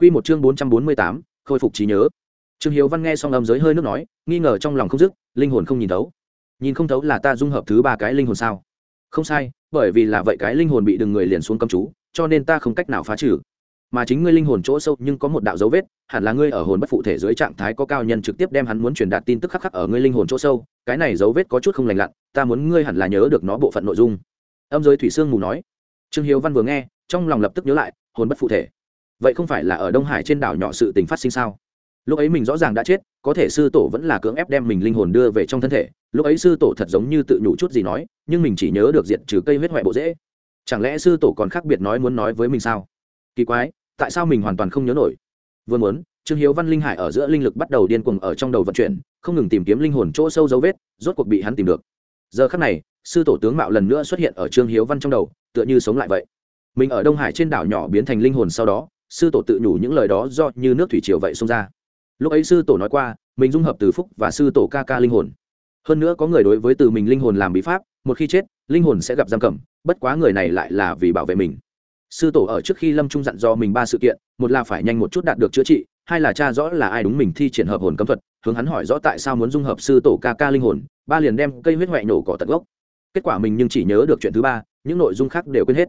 Quy một chương bốn trăm bốn mươi tám, khôi phục trí nhớ. Trương hiếu văn nghe xong âm giới hơi nước nói, nghi ngờ trong lòng không dứt, linh hồn không nhìn thấu. Nhìn không thấu là ta dung hợp thứ ba cái linh hồn sao? Không sai, bởi vì là vậy cái linh hồn bị đừng người liền xuống cấm chú, cho nên ta không cách nào phá trừ. Mà chính ngươi linh hồn chỗ sâu nhưng có một đạo dấu vết, hẳn là ngươi ở hồn bất phụ thể dưới trạng thái có cao nhân trực tiếp đem hắn muốn truyền đạt tin tức khắc khắc ở ngươi linh hồn chỗ sâu, cái này dấu vết có chút không lành lặn, ta muốn ngươi hẳn là nhớ được nó bộ phận nội dung. Âm giới thủy xương mù nói. Trương hiếu văn vừa nghe, trong lòng lập tức nhớ lại, hồn bất phụ thể vậy không phải là ở đông hải trên đảo nhỏ sự tình phát sinh sao? Lúc ấy mình rõ ràng đã chết, có thể sư tổ vẫn là cưỡng ép đem mình linh hồn đưa về trong thân thể. Lúc ấy sư tổ thật giống như tự nhủ chút gì nói, nhưng mình chỉ nhớ được diện trừ cây huyết hoại bộ dễ. Chẳng lẽ sư tổ còn khác biệt nói muốn nói với mình sao? Kỳ quái, tại sao mình hoàn toàn không nhớ nổi? Vừa muốn, trương hiếu văn linh hải ở giữa linh lực bắt đầu điên cuồng ở trong đầu vận chuyển, không ngừng tìm kiếm linh hồn chỗ sâu dấu vết, rốt cuộc bị hắn tìm được. Giờ khắc này, sư tổ tướng mạo lần nữa xuất hiện ở trương hiếu văn trong đầu, tựa như sống lại vậy. Mình ở đông hải trên đảo nhỏ biến thành linh hồn sau đó sư tổ tự nhủ những lời đó do như nước thủy triều vậy xông ra. Lúc ấy sư tổ nói qua, mình dung hợp từ phúc và sư tổ ca ca linh hồn. Hơn nữa có người đối với từ mình linh hồn làm bí pháp, một khi chết, linh hồn sẽ gặp giam cầm, bất quá người này lại là vì bảo vệ mình. Sư tổ ở trước khi lâm trung dặn do mình ba sự kiện, một là phải nhanh một chút đạt được chữa trị, hai là cha rõ là ai đúng mình thi triển hợp hồn cấm thuật, hướng hắn hỏi rõ tại sao muốn dung hợp sư tổ ca ca linh hồn, ba liền đem cây huyết huệ nổ cỏ tận gốc. Kết quả mình nhưng chỉ nhớ được chuyện thứ ba, những nội dung khác đều quên hết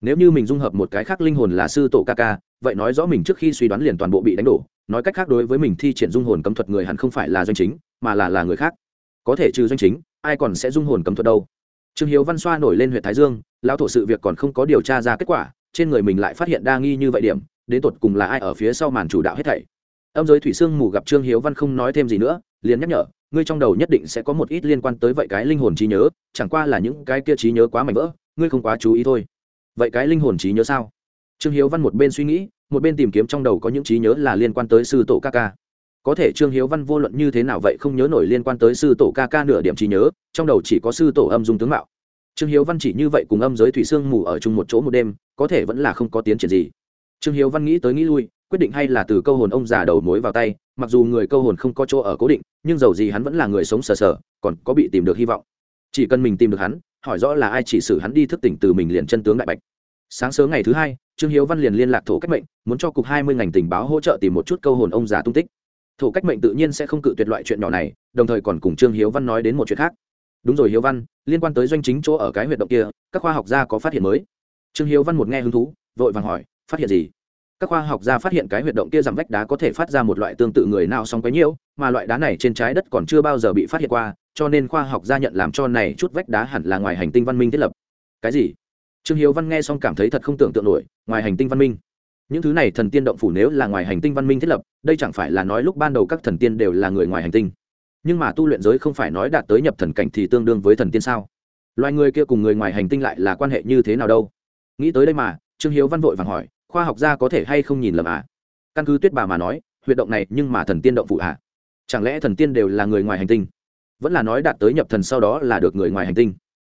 nếu như mình dung hợp một cái khác linh hồn là sư tổ ca ca, vậy nói rõ mình trước khi suy đoán liền toàn bộ bị đánh đổ, nói cách khác đối với mình thi triển dung hồn cấm thuật người hẳn không phải là doanh chính, mà là là người khác. Có thể trừ doanh chính, ai còn sẽ dung hồn cấm thuật đâu? Trương hiếu văn xoa nổi lên huyện thái dương, lão thổ sự việc còn không có điều tra ra kết quả, trên người mình lại phát hiện đa nghi như vậy điểm, đến tột cùng là ai ở phía sau màn chủ đạo hết thảy. Âm giới thủy sương mù gặp trương hiếu văn không nói thêm gì nữa, liền nhắc nhở, ngươi trong đầu nhất định sẽ có một ít liên quan tới vậy cái linh hồn trí nhớ, chẳng qua là những cái kia trí nhớ quá mạnh vỡ, ngươi không quá chú ý thôi vậy cái linh hồn trí nhớ sao? Trương hiếu văn một bên suy nghĩ, một bên tìm kiếm trong đầu có những trí nhớ là liên quan tới sư tổ ca ca. Có thể trương hiếu văn vô luận như thế nào vậy không nhớ nổi liên quan tới sư tổ ca ca nửa điểm trí nhớ, trong đầu chỉ có sư tổ âm dung tướng mạo. Trương hiếu văn chỉ như vậy cùng âm giới thủy sương mù ở chung một chỗ một đêm, có thể vẫn là không có tiến triển gì. Trương hiếu văn nghĩ tới nghĩ lui, quyết định hay là từ câu hồn ông già đầu mối vào tay, mặc dù người câu hồn không có chỗ ở cố định, nhưng dầu gì hắn vẫn là người sống sờ sờ, còn có bị tìm được hy vọng. Chỉ cần mình tìm được hắn, hỏi rõ là ai chỉ xử hắn đi thức tỉnh từ mình liền chân tướng đại bạch sáng sớm ngày thứ hai, trương hiếu văn liền liên lạc thổ cách mệnh, muốn cho cục hai mươi ngành tình báo hỗ trợ tìm một chút câu hồn ông già tung tích. Thổ cách mệnh tự nhiên sẽ không cự tuyệt loại chuyện nhỏ này, đồng thời còn cùng trương hiếu văn nói đến một chuyện khác. Đúng rồi hiếu văn, liên quan tới doanh chính chỗ ở cái huyệt động kia, các khoa học gia có phát hiện mới? Trương hiếu văn một nghe hứng thú, vội vàng hỏi, phát hiện gì? Các khoa học gia phát hiện cái huyệt động kia giảm vách đá có thể phát ra một loại tương tự người nào song quấy nhiễu, mà loại đá này trên trái đất còn chưa bao giờ bị phát hiện qua, cho nên khoa học gia nhận làm cho này chút vách đá hẳn là ngoài hành tinh văn minh thiết lập. Cái gì? Trương hiếu văn nghe xong cảm thấy thật không tưởng tượng nổi, ngoài hành tinh văn minh. Những thứ này thần tiên động phủ nếu là ngoài hành tinh văn minh thiết lập, đây chẳng phải là nói lúc ban đầu các thần tiên đều là người ngoài hành tinh. Nhưng mà tu luyện giới không phải nói đạt tới nhập thần cảnh thì tương đương với thần tiên sao? Loài người kia cùng người ngoài hành tinh lại là quan hệ như thế nào đâu? Nghĩ tới đây mà, trương hiếu văn vội vàng hỏi, khoa học gia có thể hay không nhìn lầm à? Căn cứ tuyết bà mà nói, huyệt động này nhưng mà thần tiên động phụ à? Chẳng lẽ thần tiên đều là người ngoài hành tinh? Vẫn là nói đạt tới nhập thần sau đó là được người ngoài hành tinh.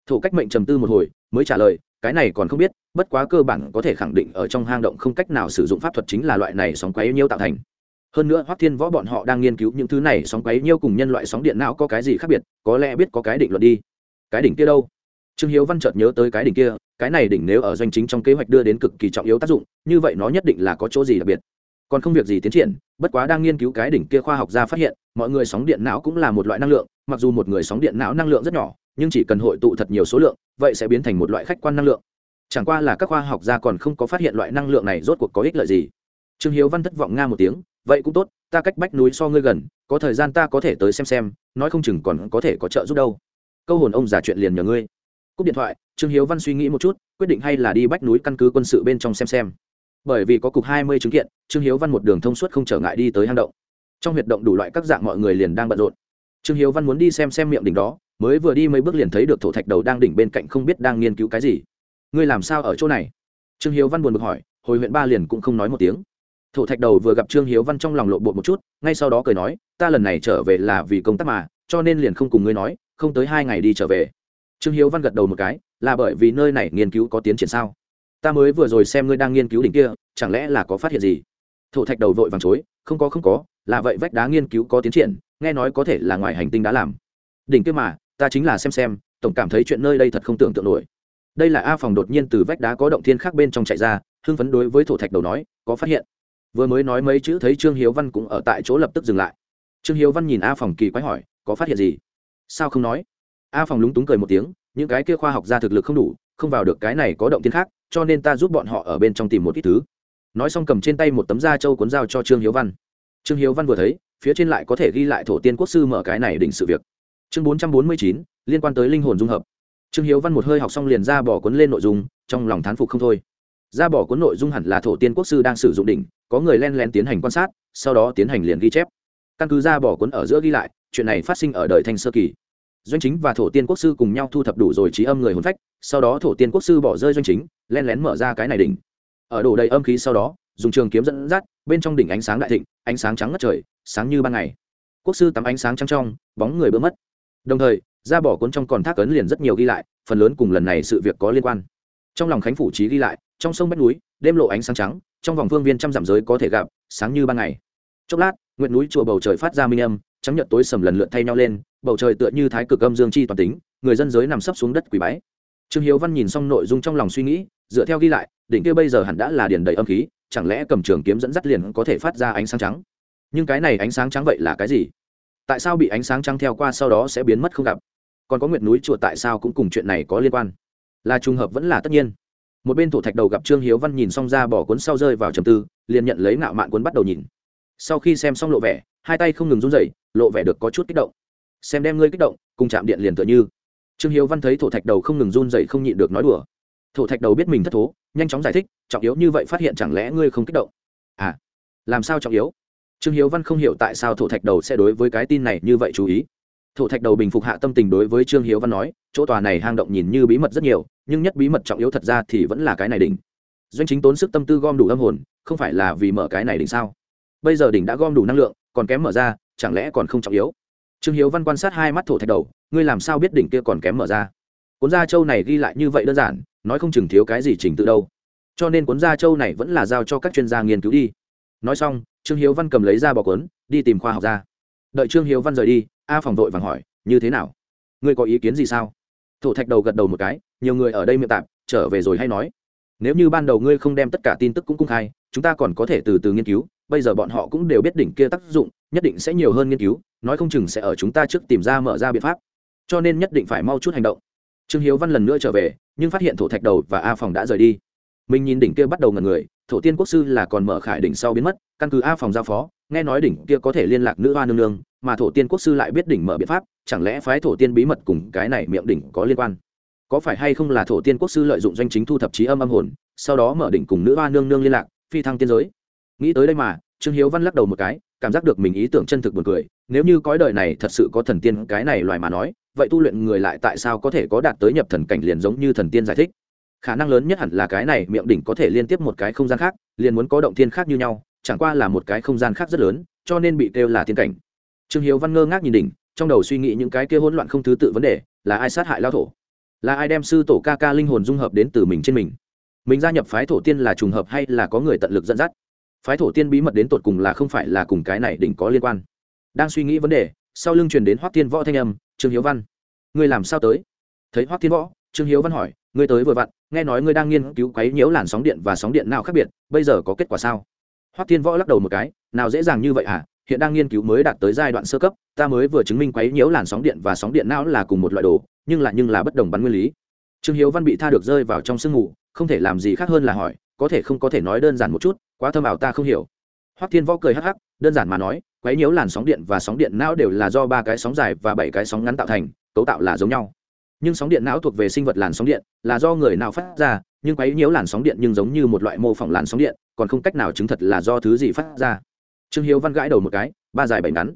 Thủ cách mệnh trầm tư một hồi, mới trả lời cái này còn không biết, bất quá cơ bản có thể khẳng định ở trong hang động không cách nào sử dụng pháp thuật chính là loại này sóng quấy nhiêu tạo thành. Hơn nữa hoắc thiên võ bọn họ đang nghiên cứu những thứ này, sóng quấy nhiêu cùng nhân loại sóng điện não có cái gì khác biệt, có lẽ biết có cái định luật đi. Cái đỉnh kia đâu? Trương hiếu văn chợt nhớ tới cái đỉnh kia, cái này đỉnh nếu ở doanh chính trong kế hoạch đưa đến cực kỳ trọng yếu tác dụng, như vậy nó nhất định là có chỗ gì đặc biệt. Còn không việc gì tiến triển, bất quá đang nghiên cứu cái đỉnh kia khoa học gia phát hiện, mọi người sóng điện não cũng là một loại năng lượng, mặc dù một người sóng điện não năng lượng rất nhỏ nhưng chỉ cần hội tụ thật nhiều số lượng, vậy sẽ biến thành một loại khách quan năng lượng. Chẳng qua là các khoa học gia còn không có phát hiện loại năng lượng này rốt cuộc có ích lợi gì. Trương hiếu văn thất vọng nga một tiếng, vậy cũng tốt, ta cách bách núi so ngươi gần, có thời gian ta có thể tới xem xem, nói không chừng còn có thể có trợ giúp đâu. Câu hồn ông giả chuyện liền nhờ ngươi. Cúp điện thoại, trương hiếu văn suy nghĩ một chút, quyết định hay là đi bách núi căn cứ quân sự bên trong xem xem. Bởi vì có cục hai mươi chứng kiện, trương hiếu văn một đường thông suốt không trở ngại đi tới hang động. Trong huyệt động đủ loại các dạng mọi người liền đang bận rộn. Trương hiếu văn muốn đi xem xem miệng đỉnh đó mới vừa đi mấy bước liền thấy được thổ thạch đầu đang đỉnh bên cạnh không biết đang nghiên cứu cái gì. Ngươi làm sao ở chỗ này? Trương hiếu văn buồn bực hỏi, hồi huyện ba liền cũng không nói một tiếng. Thổ thạch đầu vừa gặp trương hiếu văn trong lòng lộ bột một chút, ngay sau đó cười nói, ta lần này trở về là vì công tác mà, cho nên liền không cùng ngươi nói, không tới hai ngày đi trở về. Trương hiếu văn gật đầu một cái, là bởi vì nơi này nghiên cứu có tiến triển sao? Ta mới vừa rồi xem ngươi đang nghiên cứu đỉnh kia, chẳng lẽ là có phát hiện gì? Thổ thạch đầu vội vàng chối, không có không có, là vậy vách đá nghiên cứu có tiến triển, nghe nói có thể là ngoài hành tinh đã làm. Đỉnh kia mà ta chính là xem xem, tổng cảm thấy chuyện nơi đây thật không tưởng tượng nổi. Đây là a phòng đột nhiên từ vách đá có động thiên khác bên trong chạy ra, hưng phấn đối với thổ thạch đầu nói, có phát hiện. Vừa mới nói mấy chữ thấy trương hiếu văn cũng ở tại chỗ lập tức dừng lại. Trương hiếu văn nhìn a phòng kỳ quái hỏi, có phát hiện gì? Sao không nói? A phòng lúng túng cười một tiếng, những cái kia khoa học gia thực lực không đủ, không vào được cái này có động thiên khác, cho nên ta giúp bọn họ ở bên trong tìm một ít thứ. Nói xong cầm trên tay một tấm da trâu cuốn dao cho trương hiếu văn. Trương hiếu văn vừa thấy, phía trên lại có thể ghi lại thổ tiên quốc sư mở cái này đỉnh sự việc chương bốn trăm bốn mươi chín, liên quan tới linh hồn dung hợp. Trương hiếu văn một hơi học xong liền ra bỏ cuốn lên nội dung, trong lòng thán phục không thôi. Ra bỏ cuốn nội dung hẳn là thổ tiên quốc sư đang sử dụng đỉnh, có người len lén tiến hành quan sát, sau đó tiến hành liền ghi chép. Căn cứ ra bỏ cuốn ở giữa ghi lại, chuyện này phát sinh ở đời thanh sơ kỳ. Doanh chính và thổ tiên quốc sư cùng nhau thu thập đủ rồi trí âm người hồn phách, sau đó thổ tiên quốc sư bỏ rơi doanh chính, len lén mở ra cái này đỉnh. Ở đổ đầy âm khí sau đó, dùng trường kiếm dẫn dắt, bên trong đỉnh ánh sáng đại thịnh, ánh sáng trắng ngất trời, sáng như ban ngày. Quốc sư tắm ánh sáng trắng trong, bóng người bỡ mất đồng thời, ra bỏ cuốn trong còn thác ấn liền rất nhiều ghi lại, phần lớn cùng lần này sự việc có liên quan. Trong lòng khánh phủ trí ghi lại, trong sông bách núi, đêm lộ ánh sáng trắng, trong vòng phương viên trăm dặm giới có thể gặp, sáng như ban ngày. Chốc lát nguyện núi chùa bầu trời phát ra minh âm, trắng nhợt tối sầm lần lượt thay nhau lên, bầu trời tựa như thái cực âm dương chi toàn tính, người dân giới nằm sấp xuống đất quỷ bái. Trương hiếu văn nhìn xong nội dung trong lòng suy nghĩ, dựa theo ghi lại, đỉnh kia bây giờ hẳn đã là điền đầy âm khí, chẳng lẽ cầm trường kiếm dẫn dắt liền có thể phát ra ánh sáng trắng? Nhưng cái này ánh sáng trắng vậy là cái gì? Tại sao bị ánh sáng trăng theo qua sau đó sẽ biến mất không gặp? Còn có nguyệt núi chùa tại sao cũng cùng chuyện này có liên quan? Là trùng hợp vẫn là tất nhiên. Một bên thổ thạch đầu gặp trương hiếu văn nhìn xong ra bỏ cuốn sau rơi vào trầm tư, liền nhận lấy ngạo mạn cuốn bắt đầu nhìn. Sau khi xem xong lộ vẻ, hai tay không ngừng run rẩy, lộ vẻ được có chút kích động. Xem đem ngươi kích động, cùng chạm điện liền tựa như. Trương hiếu văn thấy thổ thạch đầu không ngừng run rẩy không nhịn được nói đùa. Thổ thạch đầu biết mình thất thố, nhanh chóng giải thích, trọng yếu như vậy phát hiện chẳng lẽ ngươi không kích động? À làm sao trọng yếu? Trương hiếu văn không hiểu tại sao thổ thạch đầu sẽ đối với cái tin này như vậy chú ý. Thổ thạch đầu bình phục hạ tâm tình đối với trương hiếu văn nói, chỗ tòa này hang động nhìn như bí mật rất nhiều, nhưng nhất bí mật trọng yếu thật ra thì vẫn là cái này đỉnh. Doanh chính tốn sức tâm tư gom đủ âm hồn, không phải là vì mở cái này đỉnh sao? Bây giờ đỉnh đã gom đủ năng lượng, còn kém mở ra, chẳng lẽ còn không trọng yếu? Trương hiếu văn quan sát hai mắt thổ thạch đầu, ngươi làm sao biết đỉnh kia còn kém mở ra? Cuốn gia châu này ghi lại như vậy đơn giản, nói không chừng thiếu cái gì trình tự đâu. Cho nên cuốn gia châu này vẫn là giao cho các chuyên gia nghiên cứu đi nói xong, trương hiếu văn cầm lấy ra bỏ cuốn, đi tìm khoa học ra. Đợi trương hiếu văn rời đi, a phòng vội vàng hỏi, như thế nào? Ngươi có ý kiến gì sao? Thổ thạch đầu gật đầu một cái, nhiều người ở đây miệng tạm trở về rồi hay nói. Nếu như ban đầu ngươi không đem tất cả tin tức cũng công khai, chúng ta còn có thể từ từ nghiên cứu, bây giờ bọn họ cũng đều biết đỉnh kia tác dụng, nhất định sẽ nhiều hơn nghiên cứu, nói không chừng sẽ ở chúng ta trước tìm ra mở ra biện pháp. Cho nên nhất định phải mau chút hành động. Trương hiếu văn lần nữa trở về, nhưng phát hiện thổ thạch đầu và a phòng đã rời đi. Mình nhìn đỉnh kia bắt đầu ngần người thổ tiên quốc sư là còn mở khải đỉnh sau biến mất, căn cứ a phòng giao phó, nghe nói đỉnh kia có thể liên lạc nữ hoa nương nương, mà thổ tiên quốc sư lại biết đỉnh mở biện pháp, chẳng lẽ phái thổ tiên bí mật cùng cái này miệng đỉnh có liên quan? Có phải hay không là thổ tiên quốc sư lợi dụng doanh chính thu thập trí âm âm hồn, sau đó mở đỉnh cùng nữ hoa nương nương liên lạc, phi thăng tiên giới? Nghĩ tới đây mà, trương hiếu văn lắc đầu một cái, cảm giác được mình ý tưởng chân thực buồn cười, nếu như cõi đời này thật sự có thần tiên cái này loài mà nói, vậy tu luyện người lại tại sao có thể có đạt tới nhập thần cảnh liền giống như thần tiên giải thích? Khả năng lớn nhất hẳn là cái này miệng đỉnh có thể liên tiếp một cái không gian khác, liền muốn có động thiên khác như nhau, chẳng qua là một cái không gian khác rất lớn, cho nên bị kêu là thiên cảnh. Trương hiếu văn ngơ ngác nhìn đỉnh, trong đầu suy nghĩ những cái kia hỗn loạn không thứ tự vấn đề, là ai sát hại lao thổ? Là ai đem sư tổ ca ca linh hồn dung hợp đến từ mình trên mình? Mình gia nhập phái thổ tiên là trùng hợp hay là có người tận lực dẫn dắt? Phái thổ tiên bí mật đến tột cùng là không phải là cùng cái này đỉnh có liên quan? Đang suy nghĩ vấn đề, sau lưng truyền đến hoắc tiên võ thanh âm, trương hiếu văn, ngươi làm sao tới? Thấy hoắc tiên võ, trương hiếu văn hỏi, ngươi tới vừa vặn nghe nói ngươi đang nghiên cứu quấy nhiễu làn sóng điện và sóng điện nào khác biệt, bây giờ có kết quả sao? Hoắc Thiên võ lắc đầu một cái, nào dễ dàng như vậy à hiện đang nghiên cứu mới đạt tới giai đoạn sơ cấp, ta mới vừa chứng minh quấy nhiễu làn sóng điện và sóng điện não là cùng một loại đồ, nhưng là nhưng là bất đồng bắn nguyên lý. Trương hiếu văn bị tha được rơi vào trong sương mù, không thể làm gì khác hơn là hỏi, có thể không có thể nói đơn giản một chút, quá thâm ảo ta không hiểu. Hoắc thiên võ cười hắc hắc, đơn giản mà nói, quấy nhiễu làn sóng điện và sóng điện não đều là do ba cái sóng dài và bảy cái sóng ngắn tạo thành, cấu tạo là giống nhau nhưng sóng điện não thuộc về sinh vật làn sóng điện, là do người nào phát ra, nhưng quấy nhiễu làn sóng điện nhưng giống như một loại mô phỏng làn sóng điện, còn không cách nào chứng thật là do thứ gì phát ra. Trương hiếu văn gãi đầu một cái, ba dài bảy ngắn.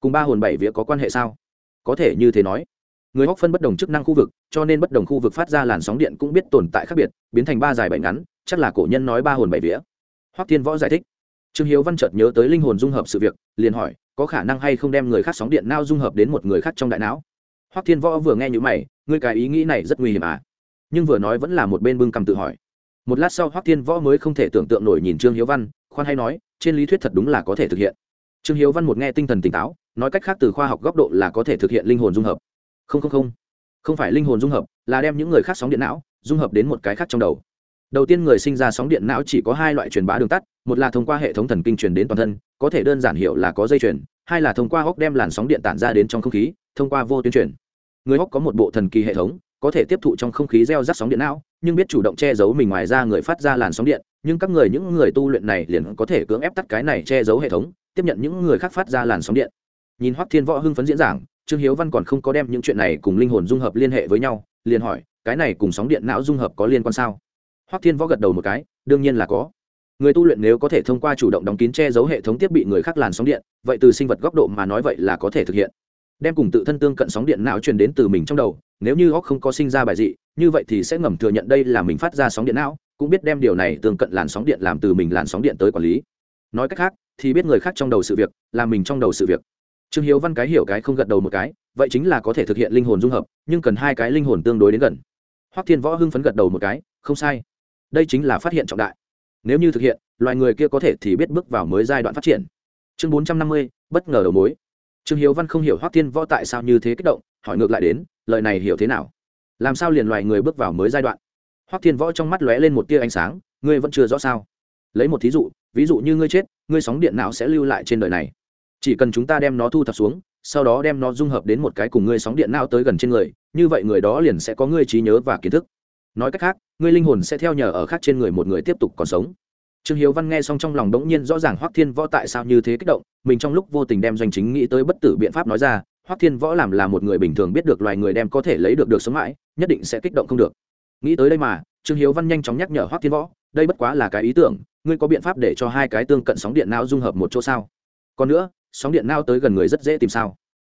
Cùng ba hồn bảy vía có quan hệ sao? Có thể như thế nói. Người hóc phân bất đồng chức năng khu vực, cho nên bất đồng khu vực phát ra làn sóng điện cũng biết tồn tại khác biệt, biến thành ba dài bảy ngắn, chắc là cổ nhân nói ba hồn bảy vía. Hoắc thiên võ giải thích. Trương hiếu văn chợt nhớ tới linh hồn dung hợp sự việc, liền hỏi, có khả năng hay không đem người khác sóng điện nao dung hợp đến một người khác trong đại não? Hoắc thiên võ vừa nghe như mày, ngươi cái ý nghĩ này rất nguy hiểm à? Nhưng vừa nói vẫn là một bên bưng cầm tự hỏi. Một lát sau hoắc thiên võ mới không thể tưởng tượng nổi nhìn trương hiếu văn, khoan hay nói, trên lý thuyết thật đúng là có thể thực hiện. Trương hiếu văn một nghe tinh thần tỉnh táo, nói cách khác từ khoa học góc độ là có thể thực hiện linh hồn dung hợp. Không không không. Không phải linh hồn dung hợp, là đem những người khác sóng điện não, dung hợp đến một cái khác trong đầu. Đầu tiên người sinh ra sóng điện não chỉ có hai loại truyền bá đường tắt, một là thông qua hệ thống thần kinh truyền đến toàn thân, có thể đơn giản hiểu là có dây chuyền hai là thông qua hóc đem làn sóng điện tản ra đến trong không khí, thông qua vô tuyến truyền người hóc có một bộ thần kỳ hệ thống, có thể tiếp thụ trong không khí gieo rắc sóng điện não, nhưng biết chủ động che giấu mình ngoài ra người phát ra làn sóng điện, nhưng các người, những người tu luyện này liền có thể cưỡng ép tắt cái này che giấu hệ thống, tiếp nhận những người khác phát ra làn sóng điện. Nhìn hoắc thiên võ hưng phấn diễn giảng, trương hiếu văn còn không có đem những chuyện này cùng linh hồn dung hợp liên hệ với nhau, liền hỏi, cái này cùng sóng điện não dung hợp có liên quan sao? Hoắc thiên võ gật đầu một cái, đương nhiên là có người tu luyện nếu có thể thông qua chủ động đóng kín che giấu hệ thống thiết bị người khác làn sóng điện, vậy từ sinh vật góc độ mà nói vậy là có thể thực hiện. Đem cùng tự thân tương cận sóng điện não truyền đến từ mình trong đầu, nếu như óc không có sinh ra bài dị, như vậy thì sẽ ngầm thừa nhận đây là mình phát ra sóng điện não, cũng biết đem điều này tương cận làn sóng điện làm từ mình làn sóng điện tới quản lý. Nói cách khác, thì biết người khác trong đầu sự việc là mình trong đầu sự việc. Trương hiếu văn cái hiểu cái không gật đầu một cái, vậy chính là có thể thực hiện linh hồn dung hợp, nhưng cần hai cái linh hồn tương đối đến gần. Hoắc thiên võ hưng phấn gật đầu một cái, không sai. Đây chính là phát hiện trọng đại nếu như thực hiện, loài người kia có thể thì biết bước vào mới giai đoạn phát triển. Chương bốn trăm năm mươi, bất ngờ đầu mối. Trương hiếu văn không hiểu hoắc thiên võ tại sao như thế kích động, hỏi ngược lại đến, lời này hiểu thế nào? Làm sao liền loài người bước vào mới giai đoạn? Hoắc thiên võ trong mắt lóe lên một tia ánh sáng, ngươi vẫn chưa rõ sao? Lấy một thí dụ, ví dụ như ngươi chết, ngươi sóng điện não sẽ lưu lại trên đời này. Chỉ cần chúng ta đem nó thu thập xuống, sau đó đem nó dung hợp đến một cái cùng ngươi sóng điện não tới gần trên người, như vậy người đó liền sẽ có ngươi trí nhớ và kiến thức nói cách khác, ngươi linh hồn sẽ theo nhờ ở khác trên người một người tiếp tục còn sống. Trương hiếu văn nghe xong trong lòng đống nhiên rõ ràng hoắc thiên võ tại sao như thế kích động, mình trong lúc vô tình đem doanh chính nghĩ tới bất tử biện pháp nói ra, hoắc thiên võ làm là một người bình thường biết được loài người đem có thể lấy được được sống mãi, nhất định sẽ kích động không được. Nghĩ tới đây mà, trương hiếu văn nhanh chóng nhắc nhở hoắc thiên võ, đây bất quá là cái ý tưởng, ngươi có biện pháp để cho hai cái tương cận sóng điện não dung hợp một chỗ sao? Còn nữa, sóng điện não tới gần người rất dễ tìm sao?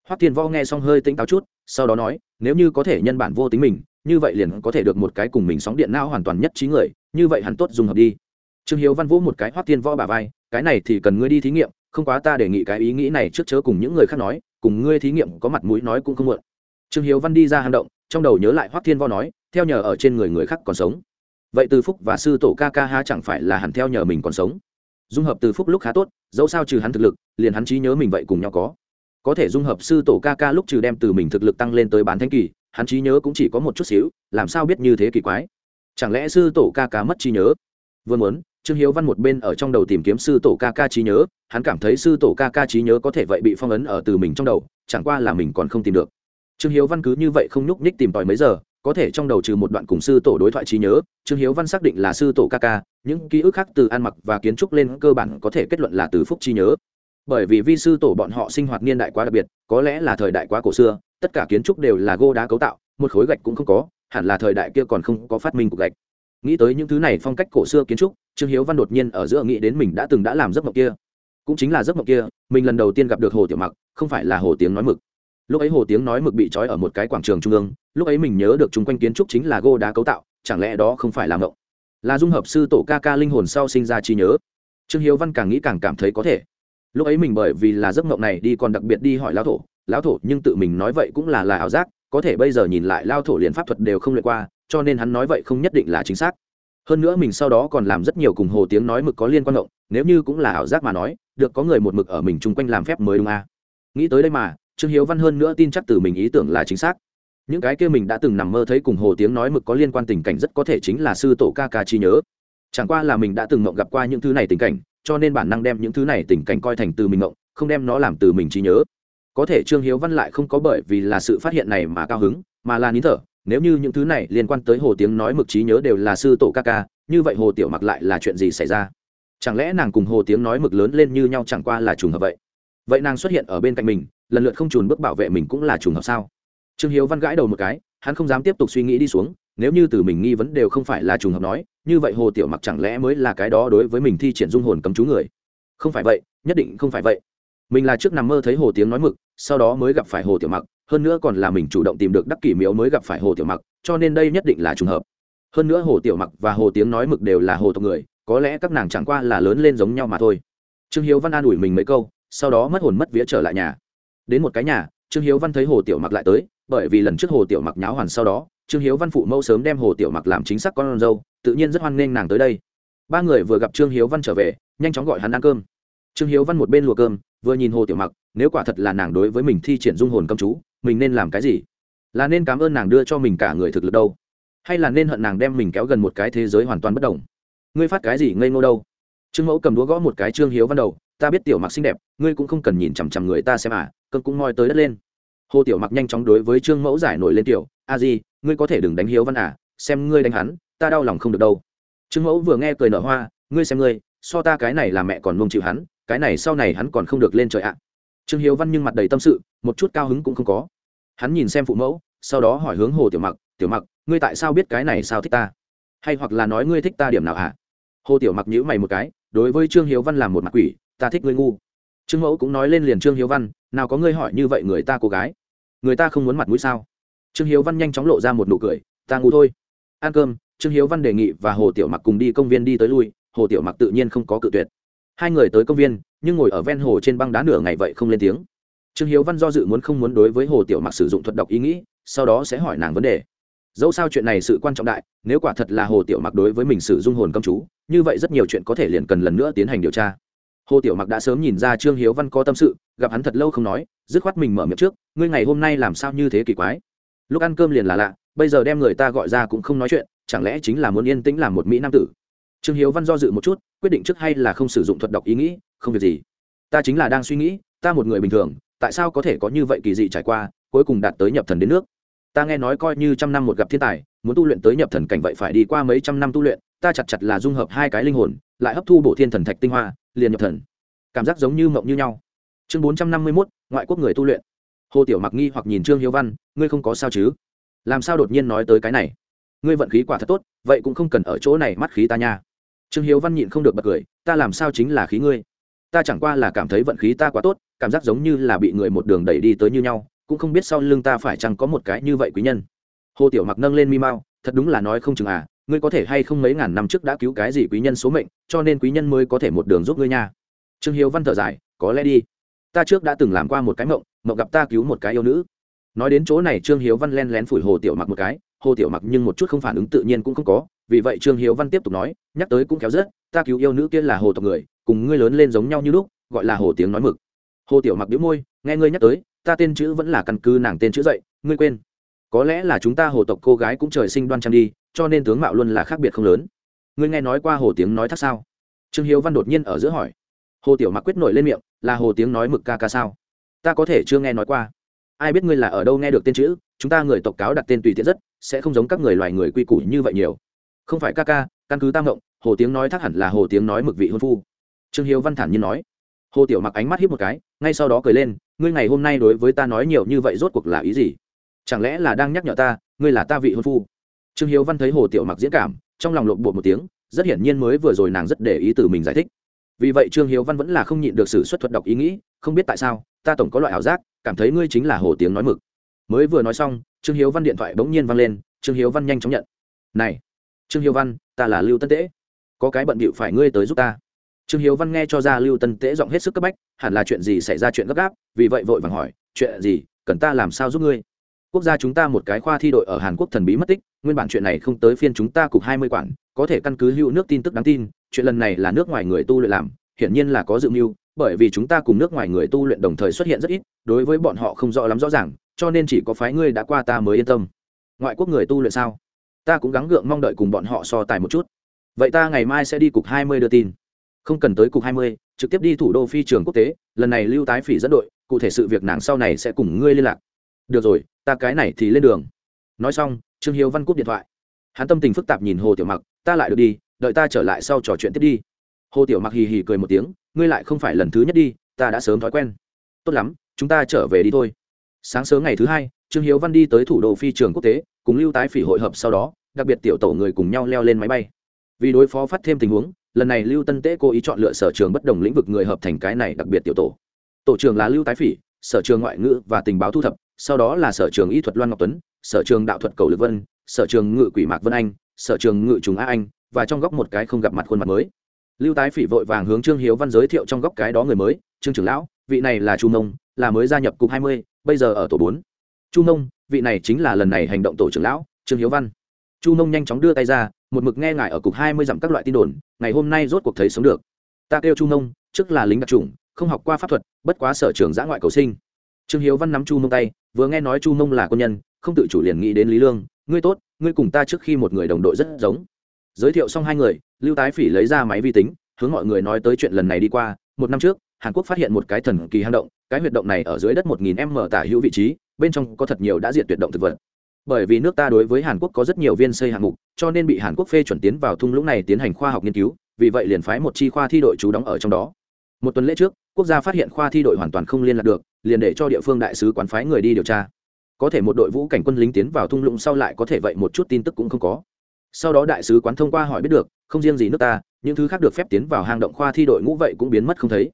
Hoắc thiên võ nghe xong hơi tỉnh táo chút, sau đó nói, nếu như có thể nhân bản vô tính mình như vậy liền có thể được một cái cùng mình sóng điện não hoàn toàn nhất trí người, như vậy hắn tốt dung hợp đi. Trương hiếu văn vũ một cái hoắc thiên võ bà vai, cái này thì cần ngươi đi thí nghiệm, không quá ta đề nghị cái ý nghĩ này trước chớ cùng những người khác nói, cùng ngươi thí nghiệm có mặt mũi nói cũng không muộn. Trương hiếu văn đi ra hang động, trong đầu nhớ lại hoắc thiên võ nói, theo nhờ ở trên người người khác còn sống. Vậy từ phúc và sư tổ ca ca ha chẳng phải là hẳn theo nhờ mình còn sống? Dung hợp từ phúc lúc khá tốt, dẫu sao trừ hắn thực lực, liền hắn trí nhớ mình vậy cùng nhau có. Có thể dung hợp sư tổ ca ca lúc trừ đem từ mình thực lực tăng lên tới bán thanh kỳ hắn trí nhớ cũng chỉ có một chút xíu, làm sao biết như thế kỳ quái? Chẳng lẽ sư tổ ca ca mất trí nhớ? Vừa muốn, trương hiếu văn một bên ở trong đầu tìm kiếm sư tổ ca ca trí nhớ, hắn cảm thấy sư tổ ca ca trí nhớ có thể vậy bị phong ấn ở từ mình trong đầu, chẳng qua là mình còn không tìm được. Trương hiếu văn cứ như vậy không nhúc nhích tìm tòi mấy giờ, có thể trong đầu trừ một đoạn cùng sư tổ đối thoại trí nhớ, trương hiếu văn xác định là sư tổ ca ca, những ký ức khác từ ăn mặc và kiến trúc lên cơ bản có thể kết luận là từ phúc trí nhớ. Bởi vì vi sư tổ bọn họ sinh hoạt niên đại quá đặc biệt, có lẽ là thời đại quá cổ xưa tất cả kiến trúc đều là gô đá cấu tạo, một khối gạch cũng không có, hẳn là thời đại kia còn không có phát minh của gạch. Nghĩ tới những thứ này phong cách cổ xưa kiến trúc, trương hiếu văn đột nhiên ở giữa nghĩ đến mình đã từng đã làm giấc mộng kia. Cũng chính là giấc mộng kia, mình lần đầu tiên gặp được hồ tiểu mặc, không phải là hồ tiếng nói mực. Lúc ấy hồ tiếng nói mực bị trói ở một cái quảng trường trung ương, lúc ấy mình nhớ được chung quanh kiến trúc chính là gô đá cấu tạo, chẳng lẽ đó không phải là mộng? Là dung hợp sư tổ ca ca linh hồn sau sinh ra trí nhớ. Trương hiếu văn càng nghĩ càng cảm thấy có thể. Lúc ấy mình bởi vì là giấc mộng này đi còn đặc biệt đi hỏi lão thổ lão thổ nhưng tự mình nói vậy cũng là là ảo giác, có thể bây giờ nhìn lại lao thổ liền pháp thuật đều không luyện qua, cho nên hắn nói vậy không nhất định là chính xác. Hơn nữa mình sau đó còn làm rất nhiều cùng hồ tiếng nói mực có liên quan động, nếu như cũng là ảo giác mà nói, được có người một mực ở mình chung quanh làm phép mới đúng à. nghĩ tới đây mà, trương hiếu văn hơn nữa tin chắc từ mình ý tưởng là chính xác. Những cái kia mình đã từng nằm mơ thấy cùng hồ tiếng nói mực có liên quan tình cảnh rất có thể chính là sư tổ ca ca chi nhớ. Chẳng qua là mình đã từng mộng gặp qua những thứ này tình cảnh, cho nên bản năng đem những thứ này tình cảnh coi thành từ mình mộng, không đem nó làm từ mình trí nhớ có thể trương hiếu văn lại không có bởi vì là sự phát hiện này mà cao hứng, mà là nín thở. Nếu như những thứ này liên quan tới hồ tiếng nói mực trí nhớ đều là sư tổ ca ca, như vậy hồ tiểu mặc lại là chuyện gì xảy ra? Chẳng lẽ nàng cùng hồ tiếng nói mực lớn lên như nhau chẳng qua là trùng hợp vậy? Vậy nàng xuất hiện ở bên cạnh mình, lần lượt không trùn bước bảo vệ mình cũng là trùng hợp sao? Trương hiếu văn gãi đầu một cái, hắn không dám tiếp tục suy nghĩ đi xuống, nếu như từ mình nghi vấn đều không phải là trùng hợp nói, như vậy hồ tiểu mặc chẳng lẽ mới là cái đó đối với mình thi triển dung hồn cấm chú người? Không phải vậy, nhất định không phải vậy mình là trước nằm mơ thấy hồ tiếng nói mực, sau đó mới gặp phải hồ tiểu mặc, hơn nữa còn là mình chủ động tìm được đắc kỷ miếu mới gặp phải hồ tiểu mặc, cho nên đây nhất định là trùng hợp. Hơn nữa hồ tiểu mặc và hồ tiếng nói mực đều là hồ tộc người, có lẽ các nàng chẳng qua là lớn lên giống nhau mà thôi. Trương hiếu văn an ủi mình mấy câu, sau đó mất hồn mất vía trở lại nhà. Đến một cái nhà, trương hiếu văn thấy hồ tiểu mặc lại tới, bởi vì lần trước hồ tiểu mặc nháo hoàn sau đó, trương hiếu văn phụ mẫu sớm đem hồ tiểu mặc làm chính xác con dâu, tự nhiên rất hoan nghênh nàng tới đây. Ba người vừa gặp trương hiếu văn trở về, nhanh chóng gọi hắn ăn cơm. Trương hiếu văn một bên lùa cơm vừa nhìn hồ tiểu mặc, nếu quả thật là nàng đối với mình thi triển dung hồn cầm chú, mình nên làm cái gì? Là nên cảm ơn nàng đưa cho mình cả người thực lực đâu? Hay là nên hận nàng đem mình kéo gần một cái thế giới hoàn toàn bất đồng ngươi phát cái gì ngây ngô đâu? Trương mẫu cầm đũa gõ một cái trương hiếu văn đầu, ta biết tiểu mặc xinh đẹp, ngươi cũng không cần nhìn chằm chằm người ta xem à cơn cũng moi tới đất lên. Hồ tiểu mặc nhanh chóng đối với trương mẫu giải nổi lên tiểu, a di, ngươi có thể đừng đánh hiếu văn à xem ngươi đánh hắn, ta đau lòng không được đâu. Trương mẫu vừa nghe cười nở hoa, ngươi xem ngươi, so ta cái này là mẹ còn mông chịu hắn cái này sau này hắn còn không được lên trời ạ. Trương hiếu văn nhưng mặt đầy tâm sự, một chút cao hứng cũng không có. Hắn nhìn xem phụ mẫu, sau đó hỏi hướng hồ tiểu mặc tiểu mặc, ngươi tại sao biết cái này sao thích ta? Hay hoặc là nói ngươi thích ta điểm nào à? hồ tiểu mặc nhữ mày một cái, đối với trương hiếu văn là một mặt quỷ, ta thích ngươi ngu. Trương mẫu cũng nói lên liền trương hiếu văn, nào có ngươi hỏi như vậy người ta cô gái? Người ta không muốn mặt mũi sao? Trương hiếu văn nhanh chóng lộ ra một nụ cười, ta ngu thôi. Ăn cơm, trương hiếu văn đề nghị và hồ tiểu mặc cùng đi công viên đi tới lui, hồ tiểu mặc tự nhiên không có cự tuyệt hai người tới công viên, nhưng ngồi ở ven hồ trên băng đá nửa ngày vậy không lên tiếng. Trương hiếu văn do dự muốn không muốn đối với hồ tiểu mặc sử dụng thuật độc ý nghĩ, sau đó sẽ hỏi nàng vấn đề. Dẫu sao chuyện này sự quan trọng đại, nếu quả thật là hồ tiểu mặc đối với mình sử dung hồn công chú, như vậy rất nhiều chuyện có thể liền cần lần nữa tiến hành điều tra. Hồ tiểu mặc đã sớm nhìn ra trương hiếu văn có tâm sự, gặp hắn thật lâu không nói, dứt khoát mình mở miệng trước, ngươi ngày hôm nay làm sao như thế kỳ quái? Lúc ăn cơm liền là lạ, bây giờ đem người ta gọi ra cũng không nói chuyện, chẳng lẽ chính là muốn yên tĩnh làm một mỹ nam tử? Trương hiếu văn do dự một chút, quyết định trước hay là không sử dụng thuật đọc ý nghĩ, không việc gì. Ta chính là đang suy nghĩ, ta một người bình thường, tại sao có thể có như vậy kỳ dị trải qua, cuối cùng đạt tới nhập thần đến nước? Ta nghe nói coi như trăm năm một gặp thiên tài, muốn tu luyện tới nhập thần cảnh vậy phải đi qua mấy trăm năm tu luyện, ta chặt chặt là dung hợp hai cái linh hồn, lại hấp thu bộ thiên thần thạch tinh hoa, liền nhập thần. Cảm giác giống như mộng như nhau. Chương bốn trăm năm mươi mốt, ngoại quốc người tu luyện. Hồ tiểu mặc nghi hoặc nhìn trương hiếu văn, ngươi không có sao chứ? Làm sao đột nhiên nói tới cái này? Ngươi vận khí quả thật tốt, vậy cũng không cần ở chỗ này mắt khí ta nha trương hiếu văn nhịn không được bật cười ta làm sao chính là khí ngươi? Ta chẳng qua là cảm thấy vận khí ta quá tốt cảm giác giống như là bị người một đường đẩy đi tới như nhau cũng không biết sau lưng ta phải chăng có một cái như vậy quý nhân. Hồ tiểu mặc nâng lên mi mao, thật đúng là nói không chừng à ngươi có thể hay không mấy ngàn năm trước đã cứu cái gì quý nhân số mệnh cho nên quý nhân mới có thể một đường giúp ngươi nha. Trương hiếu văn thở dài có lẽ đi. Ta trước đã từng làm qua một cái mộng mộng gặp ta cứu một cái yêu nữ. Nói đến chỗ này trương hiếu văn len lén phủi hồ tiểu mặc một cái hồ tiểu mặc nhưng một chút không phản ứng tự nhiên cũng không có vì vậy trương hiếu văn tiếp tục nói, nhắc tới cũng kéo rất ta cứu yêu nữ kia là hồ tộc người, cùng ngươi lớn lên giống nhau như lúc, gọi là hồ tiếng nói mực. Hồ tiểu mặc biểu môi, nghe ngươi nhắc tới, ta tên chữ vẫn là căn cứ nàng tên chữ dậy ngươi quên. Có lẽ là chúng ta hồ tộc cô gái cũng trời sinh đoan trang đi, cho nên tướng mạo luôn là khác biệt không lớn. Ngươi nghe nói qua hồ tiếng nói thắc sao? Trương hiếu văn đột nhiên ở giữa hỏi. Hồ tiểu mặc quyết nổi lên miệng, là hồ tiếng nói mực ca ca sao? Ta có thể chưa nghe nói qua. Ai biết ngươi là ở đâu nghe được tên chữ, chúng ta người tộc cáo đặt tên tùy tiện rất, sẽ không giống các người loài người quy củ như vậy nhiều không phải ca ca, căn cứ tam ngộng, hồ tiếng nói thắc hẳn là hồ tiếng nói mực vị hôn phu. Trương hiếu văn thản nhiên nói. Hồ tiểu mặc ánh mắt hiếp một cái, ngay sau đó cười lên, ngươi ngày hôm nay đối với ta nói nhiều như vậy rốt cuộc là ý gì? Chẳng lẽ là đang nhắc nhở ta, ngươi là ta vị hôn phu? Trương hiếu văn thấy hồ tiểu mặc diễn cảm, trong lòng lộn bột một tiếng, rất hiển nhiên mới vừa rồi nàng rất để ý từ mình giải thích. Vì vậy trương hiếu văn vẫn là không nhịn được sự xuất thuật đọc ý nghĩ, không biết tại sao, ta tổng có loại ảo giác, cảm thấy ngươi chính là hồ tiếng nói mực. Mới vừa nói xong, trương hiếu văn điện thoại bỗng nhiên văng lên, trương hiếu văn nhanh chóng nhận. Này trương hiếu văn, ta là lưu tân tễ. Có cái bận bịu phải ngươi tới giúp ta. Trương hiếu văn nghe cho ra lưu tân tễ giọng hết sức cấp bách, hẳn là chuyện gì xảy ra chuyện gấp gáp, vì vậy vội vàng hỏi, chuyện gì, cần ta làm sao giúp ngươi? Quốc gia chúng ta một cái khoa thi đội ở hàn quốc thần bí mất tích, nguyên bản chuyện này không tới phiên chúng ta cục hai mươi quản, có thể căn cứ hữu nước tin tức đáng tin, chuyện lần này là nước ngoài người tu luyện làm, hiển nhiên là có dự mưu, bởi vì chúng ta cùng nước ngoài người tu luyện đồng thời xuất hiện rất ít, đối với bọn họ không rõ lắm rõ ràng, cho nên chỉ có phái ngươi đã qua ta mới yên tâm. Ngoại quốc người tu luyện sao? Ta cũng gắng gượng mong đợi cùng bọn họ so tài một chút. Vậy ta ngày mai sẽ đi cục hai mươi đưa tin. Không cần tới cục hai mươi, trực tiếp đi thủ đô phi trường quốc tế, lần này lưu tái phỉ dẫn đội, cụ thể sự việc nàng sau này sẽ cùng ngươi liên lạc. Được rồi, ta cái này thì lên đường. Nói xong, trương hiếu văn cúp điện thoại. Hắn tâm tình phức tạp nhìn hồ tiểu mặc, ta lại được đi, đợi ta trở lại sau trò chuyện tiếp đi. Hồ tiểu mặc hì hì cười một tiếng, ngươi lại không phải lần thứ nhất đi, ta đã sớm thói quen. Tốt lắm, chúng ta trở về đi thôi. Sáng sớm ngày thứ hai trương hiếu văn đi tới thủ đô phi trường quốc tế, cùng lưu tái phỉ hội hợp sau đó, đặc biệt tiểu tổ người cùng nhau leo lên máy bay. Vì đối phó phát thêm tình huống, lần này lưu tân tế cố ý chọn lựa sở trường bất đồng lĩnh vực người hợp thành cái này đặc biệt tiểu tổ. Tổ trưởng là lưu tái phỉ, sở trường ngoại ngữ và tình báo thu thập, sau đó là sở trường y thuật loan ngọc tuấn, sở trường đạo thuật cầu lực vân, sở trường ngự quỷ mạc vân anh, sở trường ngự trùng a anh, và trong góc một cái không gặp mặt khuôn mặt mới. Lưu tái phỉ vội vàng hướng trương hiếu văn giới thiệu trong góc cái đó người mới, trương trưởng lão, vị này là chu mông, là mới gia nhập cục hai mươi, bây giờ ở tổ bốn chu Nông, vị này chính là lần này hành động tổ trưởng lão trương hiếu văn. Chu Nông nhanh chóng đưa tay ra một mực nghe ngài ở cục hai mươi dặm các loại tin đồn ngày hôm nay rốt cuộc thấy sống được. Ta kêu chu Nông, trước là lính đặc trùng không học qua pháp thuật bất quá sở trường giã ngoại cầu sinh. Trương hiếu văn nắm chu mông tay vừa nghe nói chu mông là quân nhân không tự chủ liền nghĩ đến lý lương ngươi tốt ngươi cùng ta trước khi một người đồng đội rất giống. Giới thiệu xong hai người lưu tái phỉ lấy ra máy vi tính hướng mọi người nói tới chuyện lần này đi qua một năm trước hàn quốc phát hiện một cái thần kỳ hang động, cái huyệt động này ở dưới đất một nghìn m tả hữu vị trí, bên trong có thật nhiều đã diệt tuyệt động thực vật. Bởi vì nước ta đối với hàn quốc có rất nhiều viên xây hạng mục, cho nên bị hàn quốc phê chuẩn tiến vào thung lũng này tiến hành khoa học nghiên cứu, vì vậy liền phái một chi khoa thi đội trú đóng ở trong đó. Một tuần lễ trước, quốc gia phát hiện khoa thi đội hoàn toàn không liên lạc được, liền để cho địa phương đại sứ quán phái người đi điều tra. Có thể một đội vũ cảnh quân lính tiến vào thung lũng sau lại có thể vậy một chút tin tức cũng không có. Sau đó đại sứ quán thông qua hỏi biết được, không riêng gì nước ta, những thứ khác được phép tiến vào hang động khoa thi đội ngũ vậy cũng biến mất không thấy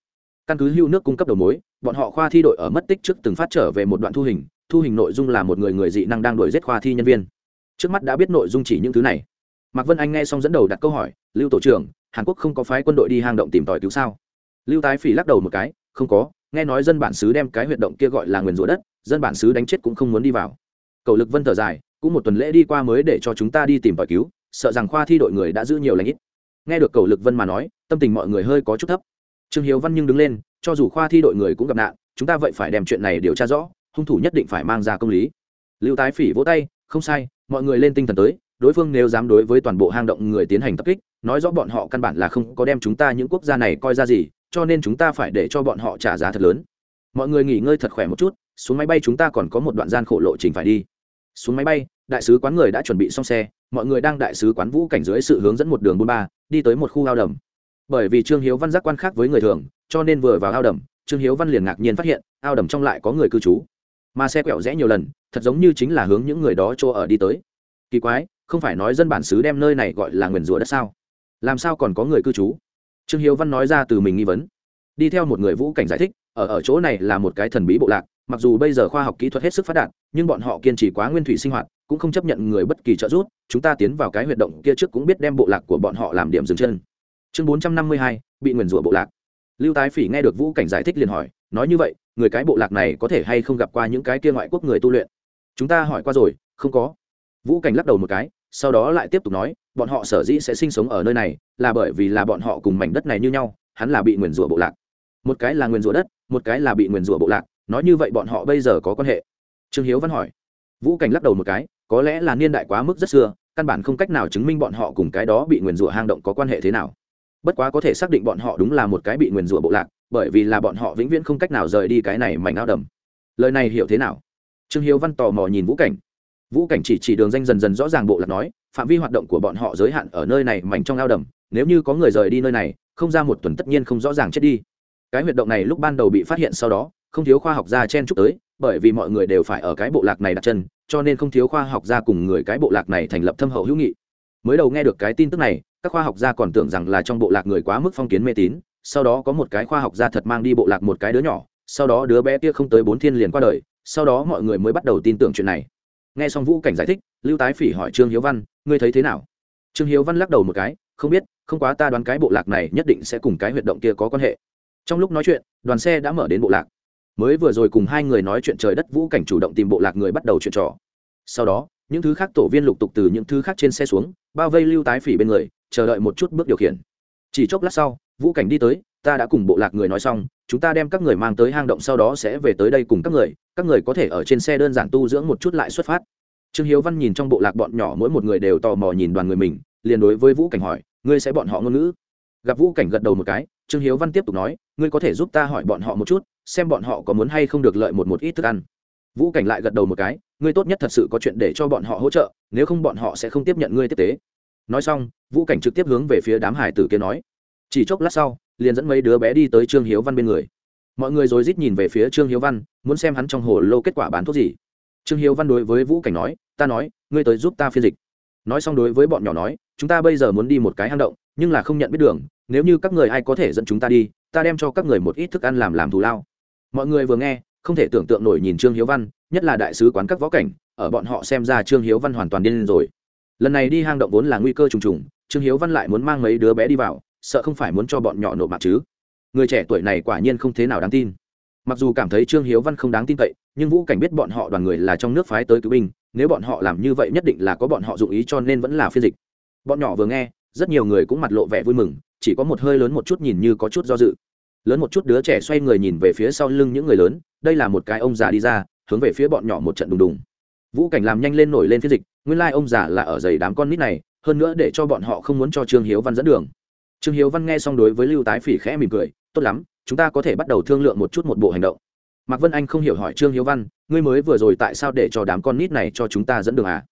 căn cứ hưu nước cung cấp đầu mối, bọn họ khoa thi đội ở mất tích trước từng phát trở về một đoạn thu hình thu hình nội dung là một người người dị năng đang đuổi giết khoa thi nhân viên. Trước mắt đã biết nội dung chỉ những thứ này. Mạc vân anh nghe xong dẫn đầu đặt câu hỏi, lưu tổ trưởng, hàn quốc không có phái quân đội đi hang động tìm tòi cứu sao? Lưu tái phỉ lắc đầu một cái, không có, nghe nói dân bản xứ đem cái huyệt động kia gọi là nguyền rủa đất, dân bản xứ đánh chết cũng không muốn đi vào. Cầu lực vân thở dài, cũng một tuần lễ đi qua mới để cho chúng ta đi tìm tòi cứu, sợ rằng khoa thi đội người đã giữ nhiều lãnh ít. Nghe được cầu lực vân mà nói, tâm tình mọi người hơi có chút thấp trương hiếu văn nhưng đứng lên, cho dù khoa thi đội người cũng gặp nạn, chúng ta vậy phải đem chuyện này điều tra rõ, hung thủ nhất định phải mang ra công lý. Lưu tái phỉ vỗ tay, không sai, mọi người lên tinh thần tới, đối phương nếu dám đối với toàn bộ hang động người tiến hành tập kích, nói rõ bọn họ căn bản là không có đem chúng ta những quốc gia này coi ra gì, cho nên chúng ta phải để cho bọn họ trả giá thật lớn. Mọi người nghỉ ngơi thật khỏe một chút, xuống máy bay chúng ta còn có một đoạn gian khổ lộ trình phải đi. Xuống máy bay, đại sứ quán người đã chuẩn bị xong xe, mọi người đang đại sứ quán vũ cảnh dưới sự hướng dẫn một đường bôn ba, đi tới một khu ao đầm bởi vì trương hiếu văn giác quan khác với người thường, cho nên vừa vào ao đầm, trương hiếu văn liền ngạc nhiên phát hiện, ao đầm trong lại có người cư trú. Mà xe quẹo rẽ nhiều lần, thật giống như chính là hướng những người đó chỗ ở đi tới. Kỳ quái, không phải nói dân bản xứ đem nơi này gọi là nguyền rủa đất sao? Làm sao còn có người cư trú? Trương hiếu văn nói ra từ mình nghi vấn. Đi theo một người vũ cảnh giải thích, ở ở chỗ này là một cái thần bí bộ lạc, mặc dù bây giờ khoa học kỹ thuật hết sức phát đạt, nhưng bọn họ kiên trì quá nguyên thủy sinh hoạt, cũng không chấp nhận người bất kỳ trợ giúp, chúng ta tiến vào cái huyệt động kia trước cũng biết đem bộ lạc của bọn họ làm điểm dừng chân chương bốn trăm năm mươi hai, bị nguyền rủa bộ lạc. Lưu tái phỉ nghe được vũ cảnh giải thích liền hỏi, nói như vậy, người cái bộ lạc này có thể hay không gặp qua những cái kia ngoại quốc người tu luyện? Chúng ta hỏi qua rồi, không có. Vũ cảnh lắc đầu một cái, sau đó lại tiếp tục nói, bọn họ sở dĩ sẽ sinh sống ở nơi này, là bởi vì là bọn họ cùng mảnh đất này như nhau, hắn là bị nguyền rủa bộ lạc. Một cái là nguyền rủa đất, một cái là bị nguyền rủa bộ lạc, nói như vậy bọn họ bây giờ có quan hệ? Trương hiếu văn hỏi. Vũ cảnh lắc đầu một cái, có lẽ là niên đại quá mức rất xưa, căn bản không cách nào chứng minh bọn họ cùng cái đó bị nguyền rủa hang động có quan hệ thế nào bất quá có thể xác định bọn họ đúng là một cái bị nguyền rủa bộ lạc, bởi vì là bọn họ vĩnh viễn không cách nào rời đi cái này mảnh ao đầm. Lời này hiểu thế nào? Trương hiếu văn tò mò nhìn vũ cảnh. Vũ cảnh chỉ chỉ đường danh dần dần rõ ràng bộ lạc nói, phạm vi hoạt động của bọn họ giới hạn ở nơi này mảnh trong ao đầm, nếu như có người rời đi nơi này, không ra một tuần tất nhiên không rõ ràng chết đi. Cái huyệt động này lúc ban đầu bị phát hiện sau đó, không thiếu khoa học gia chen chúc tới, bởi vì mọi người đều phải ở cái bộ lạc này đặt chân, cho nên không thiếu khoa học gia cùng người cái bộ lạc này thành lập thâm hậu hữu nghị. Mới đầu nghe được cái tin tức này các khoa học gia còn tưởng rằng là trong bộ lạc người quá mức phong kiến mê tín, sau đó có một cái khoa học gia thật mang đi bộ lạc một cái đứa nhỏ, sau đó đứa bé kia không tới bốn thiên liền qua đời, sau đó mọi người mới bắt đầu tin tưởng chuyện này. Nghe xong vũ cảnh giải thích, lưu tái phỉ hỏi trương hiếu văn, ngươi thấy thế nào? Trương hiếu văn lắc đầu một cái, không biết, không quá ta đoán cái bộ lạc này nhất định sẽ cùng cái huyệt động kia có quan hệ. Trong lúc nói chuyện, đoàn xe đã mở đến bộ lạc. Mới vừa rồi cùng hai người nói chuyện trời đất, vũ cảnh chủ động tìm bộ lạc người bắt đầu chuyện trò. Sau đó, những thứ khác tổ viên lục tục từ những thứ khác trên xe xuống, bao vây lưu tái phỉ bên người chờ đợi một chút bước điều khiển. Chỉ chốc lát sau, vũ cảnh đi tới, ta đã cùng bộ lạc người nói xong, chúng ta đem các người mang tới hang động sau đó sẽ về tới đây cùng các người các người có thể ở trên xe đơn giản tu dưỡng một chút lại xuất phát. Trương hiếu văn nhìn trong bộ lạc bọn nhỏ mỗi một người đều tò mò nhìn đoàn người mình, liền đối với vũ cảnh hỏi, ngươi sẽ bọn họ ngôn ngữ? Gặp vũ cảnh gật đầu một cái, trương hiếu văn tiếp tục nói, ngươi có thể giúp ta hỏi bọn họ một chút, xem bọn họ có muốn hay không được lợi một một ít thức ăn. Vũ cảnh lại gật đầu một cái, ngươi tốt nhất thật sự có chuyện để cho bọn họ hỗ trợ, nếu không bọn họ sẽ không tiếp nhận ngươi tiếp tế nói xong, vũ cảnh trực tiếp hướng về phía đám hải tử kia nói. Chỉ chốc lát sau, liền dẫn mấy đứa bé đi tới trương hiếu văn bên người. Mọi người rồi rít nhìn về phía trương hiếu văn, muốn xem hắn trong hồ lô kết quả bán thuốc gì. Trương hiếu văn đối với vũ cảnh nói, ta nói, ngươi tới giúp ta phiên dịch. Nói xong đối với bọn nhỏ nói, chúng ta bây giờ muốn đi một cái hang động, nhưng là không nhận biết đường, nếu như các người ai có thể dẫn chúng ta đi, ta đem cho các người một ít thức ăn làm làm thù lao. Mọi người vừa nghe, không thể tưởng tượng nổi nhìn trương hiếu văn, nhất là đại sứ quán các võ cảnh, ở bọn họ xem ra trương hiếu văn hoàn toàn điên rồi lần này đi hang động vốn là nguy cơ trùng trùng, trương hiếu văn lại muốn mang mấy đứa bé đi vào, sợ không phải muốn cho bọn nhỏ nộp mạng chứ. Người trẻ tuổi này quả nhiên không thế nào đáng tin. Mặc dù cảm thấy trương hiếu văn không đáng tin cậy, nhưng vũ cảnh biết bọn họ đoàn người là trong nước phái tới cứu binh, nếu bọn họ làm như vậy nhất định là có bọn họ dụng ý cho nên vẫn là phiên dịch. Bọn nhỏ vừa nghe, rất nhiều người cũng mặt lộ vẻ vui mừng, chỉ có một hơi lớn một chút nhìn như có chút do dự. Lớn một chút đứa trẻ xoay người nhìn về phía sau lưng những người lớn, đây là một cái ông già đi ra, hướng về phía bọn nhỏ một trận đùng đùng vũ cảnh làm nhanh lên nổi lên phiên dịch, nguyên lai ông già là ở dày đám con nít này, hơn nữa để cho bọn họ không muốn cho trương hiếu văn dẫn đường. Trương hiếu văn nghe xong đối với lưu tái phỉ khẽ mỉm cười, tốt lắm, chúng ta có thể bắt đầu thương lượng một chút một bộ hành động. Mạc vân anh không hiểu hỏi trương hiếu văn, ngươi mới vừa rồi tại sao để cho đám con nít này cho chúng ta dẫn đường à?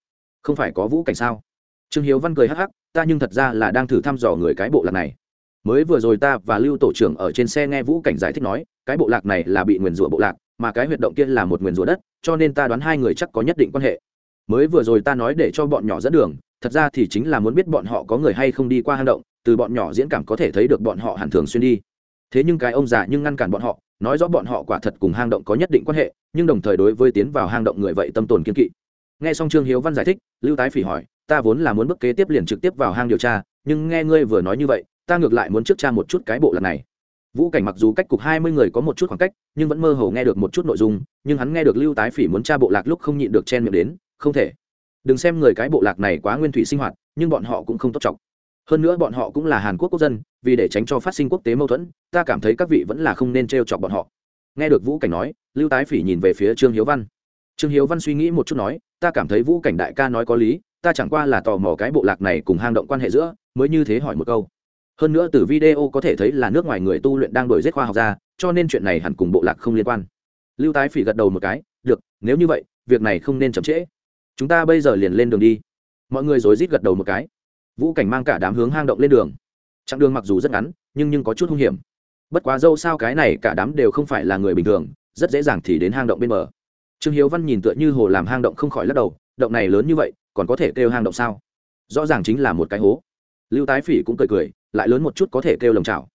Không phải có vũ cảnh sao? Trương hiếu văn cười hắc hắc, ta nhưng thật ra là đang thử thăm dò người cái bộ lạc này. Mới vừa rồi ta và lưu tổ trưởng ở trên xe nghe vũ cảnh giải thích nói, cái bộ lạc này là bị nguyền rủa bộ lạc mà cái huyệt động kia là một nguyền rủa đất, cho nên ta đoán hai người chắc có nhất định quan hệ. Mới vừa rồi ta nói để cho bọn nhỏ dẫn đường, thật ra thì chính là muốn biết bọn họ có người hay không đi qua hang động, từ bọn nhỏ diễn cảm có thể thấy được bọn họ hẳn thường xuyên đi. Thế nhưng cái ông già nhưng ngăn cản bọn họ, nói rõ bọn họ quả thật cùng hang động có nhất định quan hệ, nhưng đồng thời đối với tiến vào hang động người vậy tâm tồn kiên kỵ. Nghe xong trương hiếu văn giải thích, lưu tái phỉ hỏi, ta vốn là muốn bước kế tiếp liền trực tiếp vào hang điều tra, nhưng nghe ngươi vừa nói như vậy, ta ngược lại muốn trước tra một chút cái bộ lần này vũ cảnh mặc dù cách cục hai mươi người có một chút khoảng cách, nhưng vẫn mơ hồ nghe được một chút nội dung, nhưng hắn nghe được lưu tái phỉ muốn tra bộ lạc lúc không nhịn được chen miệng đến, không thể. Đừng xem người cái bộ lạc này quá nguyên thủy sinh hoạt, nhưng bọn họ cũng không tốt trọng hơn nữa bọn họ cũng là hàn quốc quốc dân, vì để tránh cho phát sinh quốc tế mâu thuẫn, ta cảm thấy các vị vẫn là không nên t r e o chọc bọn họ. Nghe được vũ cảnh nói, lưu tái phỉ nhìn về phía trương hiếu văn. Trương hiếu văn suy nghĩ một chút nói, ta cảm thấy vũ cảnh đại ca nói có lý, ta chẳng qua là tò mò cái bộ lạc này cùng hang động quan hệ giữa, mới như thế hỏi một câu hơn nữa từ video có thể thấy là nước ngoài người tu luyện đang đổi giết khoa học ra cho nên chuyện này hẳn cùng bộ lạc không liên quan. Lưu tái phỉ gật đầu một cái, được, nếu như vậy, việc này không nên chậm trễ. Chúng ta bây giờ liền lên đường đi. Mọi người rối rít gật đầu một cái. Vũ cảnh mang cả đám hướng hang động lên đường. Chặng đường mặc dù rất ngắn, nhưng nhưng có chút hung hiểm. Bất quá dâu sao cái này cả đám đều không phải là người bình thường, rất dễ dàng thì đến hang động bên bờ. Trương hiếu văn nhìn tựa như hồ làm hang động không khỏi lắc đầu, động này lớn như vậy, còn có thể kêu hang động sao? Rõ ràng chính là một cái hố. Lưu tái phỉ cũng cười cười lại lớn một chút có thể kêu lồng chảo.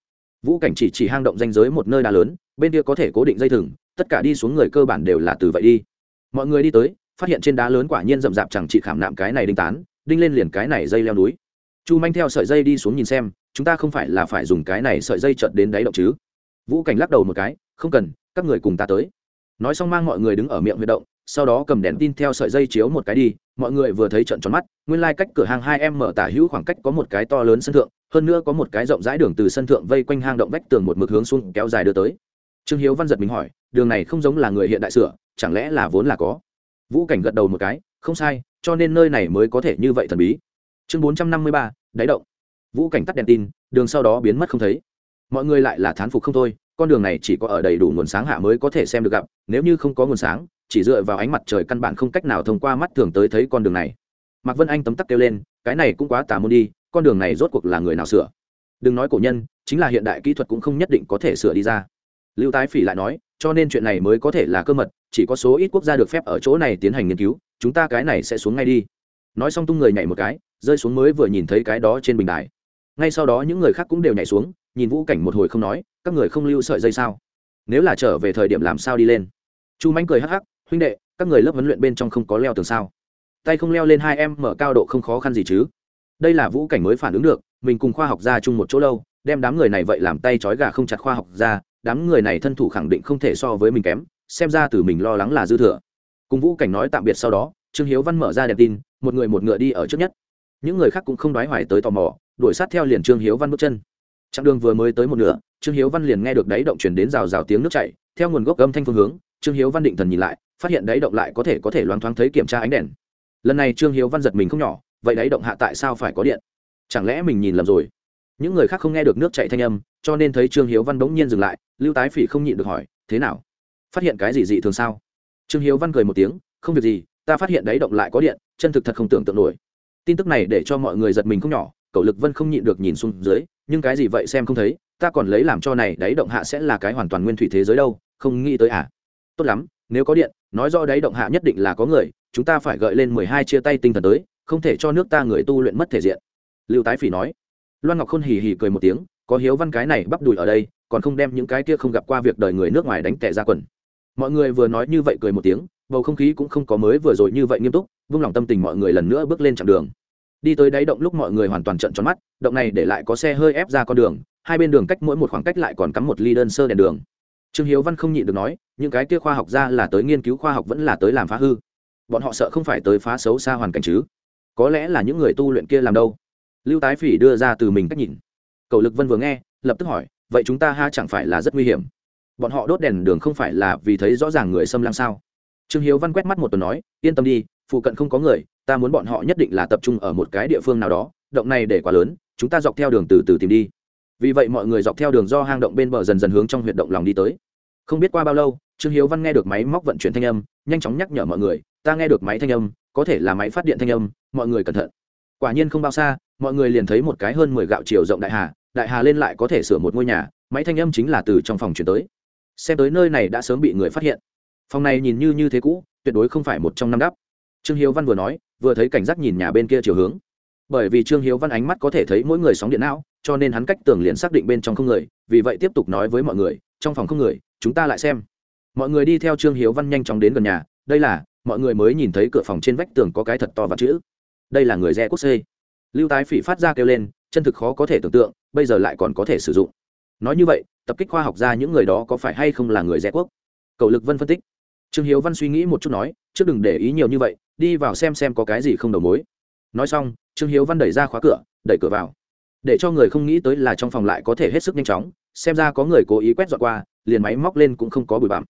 Vũ cảnh chỉ chỉ hang động danh giới một nơi đá lớn, bên kia có thể cố định dây thừng, tất cả đi xuống người cơ bản đều là từ vậy đi. Mọi người đi tới, phát hiện trên đá lớn quả nhiên rậm rạp chẳng chỉ khảm nạm cái này đinh tán, đinh lên liền cái này dây leo núi. Chu manh theo sợi dây đi xuống nhìn xem, chúng ta không phải là phải dùng cái này sợi dây chợt đến đáy động chứ? Vũ cảnh lắc đầu một cái, không cần, các người cùng ta tới. Nói xong mang mọi người đứng ở miệng huy động, sau đó cầm đèn tin theo sợi dây chiếu một cái đi, mọi người vừa thấy trận tròn mắt, nguyên lai、like、cách cửa hàng hai em mở tả hữu khoảng cách có một cái to lớn sân thượng hơn nữa có một cái rộng rãi đường từ sân thượng vây quanh hang động vách tường một mực hướng xuống kéo dài đưa tới. Trương hiếu văn giật mình hỏi, đường này không giống là người hiện đại sửa, chẳng lẽ là vốn là có? Vũ cảnh gật đầu một cái, không sai, cho nên nơi này mới có thể như vậy thần bí. Chương bốn trăm năm mươi ba, đáy động. Vũ cảnh tắt đèn tin, đường sau đó biến mất không thấy. Mọi người lại là thán phục không thôi, con đường này chỉ có ở đầy đủ nguồn sáng hạ mới có thể xem được gặp, nếu như không có nguồn sáng, chỉ dựa vào ánh mặt trời căn bản không cách nào thông qua mắt thường tới thấy con đường này. Mạc vân anh tấm tắc kêu lên, cái này cũng quá tà môn đi con đường này rốt cuộc là người nào sửa? Đừng nói cổ nhân, chính là hiện đại kỹ thuật cũng không nhất định có thể sửa đi ra. Lưu tái phỉ lại nói, cho nên chuyện này mới có thể là cơ mật, chỉ có số ít quốc gia được phép ở chỗ này tiến hành nghiên cứu, chúng ta cái này sẽ xuống ngay đi. Nói xong tung người nhảy một cái, rơi xuống mới vừa nhìn thấy cái đó trên bình đài. Ngay sau đó những người khác cũng đều nhảy xuống, nhìn vũ cảnh một hồi không nói, các người không lưu sợi dây sao? Nếu là trở về thời điểm làm sao đi lên? Chu mánh cười hắc hắc, huynh đệ, các người lớp huấn luyện bên trong không có leo tường sao? Tay không leo lên hai em mở cao độ không khó khăn gì chứ? Đây là vũ cảnh mới phản ứng được, mình cùng khoa học gia chung một chỗ lâu, đem đám người này vậy làm tay trói gà không chặt khoa học gia, đám người này thân thủ khẳng định không thể so với mình kém, xem ra từ mình lo lắng là dư thừa. Cùng vũ cảnh nói tạm biệt sau đó, trương hiếu văn mở ra đèn tin, một người một ngựa đi ở trước nhất. Những người khác cũng không đoái hoài tới tò mò, đuổi sát theo liền trương hiếu văn bước chân. Chặng đường vừa mới tới một nửa, trương hiếu văn liền nghe được đáy động chuyển đến rào rào tiếng nước chảy, theo nguồn gốc âm thanh phương hướng, trương hiếu văn định thần nhìn lại, phát hiện đáy động lại có thể có thể loáng thoáng thấy kiểm tra ánh đèn. Lần này trương hiếu văn giật mình không nhỏ vậy đáy động hạ tại sao phải có điện? Chẳng lẽ mình nhìn lầm rồi? Những người khác không nghe được nước chạy thanh âm, cho nên thấy trương hiếu văn bỗng nhiên dừng lại, lưu tái phỉ không nhịn được hỏi, thế nào? Phát hiện cái gì dị thường sao? Trương hiếu văn cười một tiếng, không việc gì, ta phát hiện đáy động lại có điện, chân thực thật không tưởng tượng nổi. Tin tức này để cho mọi người giật mình không nhỏ cậu lực vân không nhịn được nhìn xuống dưới, nhưng cái gì vậy xem không thấy, ta còn lấy làm cho này đáy động hạ sẽ là cái hoàn toàn nguyên thủy thế giới đâu, không nghĩ tới à? Tốt lắm, nếu có điện, nói do đáy động hạ nhất định là có người, chúng ta phải gợi lên mười hai chia tay tinh thần tới không thể cho nước ta người tu luyện mất thể diện. Lưu tái phỉ nói. Loan ngọc khôn hì hì cười một tiếng, có hiếu văn cái này bắp đùi ở đây, còn không đem những cái kia không gặp qua việc đời người nước ngoài đánh tẻ ra quần. Mọi người vừa nói như vậy cười một tiếng, bầu không khí cũng không có mới vừa rồi như vậy nghiêm túc, vung lòng tâm tình mọi người lần nữa bước lên chặng đường. Đi tới đáy động lúc mọi người hoàn toàn trận tròn mắt, động này để lại có xe hơi ép ra con đường, hai bên đường cách mỗi một khoảng cách lại còn cắm một ly đơn sơ đèn đường. Trương hiếu văn không nhịn được nói, những cái kia khoa học ra là tới nghiên cứu, khoa học vẫn là tới làm phá hư. Bọn họ sợ không phải tới phá xấu xa hoàn cảnh chứ có lẽ là những người tu luyện kia làm đâu? Lưu tái phỉ đưa ra từ mình cách nhìn. Cầu lực vân vừa nghe, lập tức hỏi, vậy chúng ta ha chẳng phải là rất nguy hiểm? Bọn họ đốt đèn đường không phải là vì thấy rõ ràng người xâm lăng sao? Trương hiếu văn quét mắt một tuần nói, yên tâm đi, phụ cận không có người, ta muốn bọn họ nhất định là tập trung ở một cái địa phương nào đó, động này để quá lớn, chúng ta dọc theo đường từ từ tìm đi. Vì vậy mọi người dọc theo đường do hang động bên bờ dần dần hướng trong huyệt động lòng đi tới không biết qua bao lâu, trương hiếu văn nghe được máy móc vận chuyển thanh âm, nhanh chóng nhắc nhở mọi người, ta nghe được máy thanh âm, có thể là máy phát điện thanh âm, mọi người cẩn thận. Quả nhiên không bao xa, mọi người liền thấy một cái hơn mười gạo chiều rộng đại hà đại hà lên lại có thể sửa một ngôi nhà, máy thanh âm chính là từ trong phòng chuyển tới. Xem tới nơi này đã sớm bị người phát hiện. Phòng này nhìn như như thế cũ, tuyệt đối không phải một trong năm đắp. Trương hiếu văn vừa nói, vừa thấy cảnh giác nhìn nhà bên kia chiều hướng. Bởi vì trương hiếu văn ánh mắt có thể thấy mỗi người sóng điện não, cho nên hắn cách tường liền xác định bên trong không người, vì vậy tiếp tục nói với mọi người, trong phòng không người chúng ta lại xem. Mọi người đi theo trương hiếu văn nhanh chóng đến gần nhà, đây là, mọi người mới nhìn thấy cửa phòng trên vách tường có cái thật to và chữ. Đây là người re quốc xê lưu tái phỉ phát ra kêu lên, chân thực khó có thể tưởng tượng, bây giờ lại còn có thể sử dụng. Nói như vậy, tập kích khoa học ra những người đó có phải hay không là người rẻ quốc? Cầu lực vân phân tích. Trương hiếu văn suy nghĩ một chút nói, trước đừng để ý nhiều như vậy, đi vào xem xem có cái gì không đầu mối. Nói xong, trương hiếu văn đẩy ra khóa cửa, đẩy cửa vào. Để cho người không nghĩ tới là trong phòng lại có thể hết sức nhanh chóng, xem ra có người cố ý quét dọn qua liền máy móc lên cũng không có bụi bặm.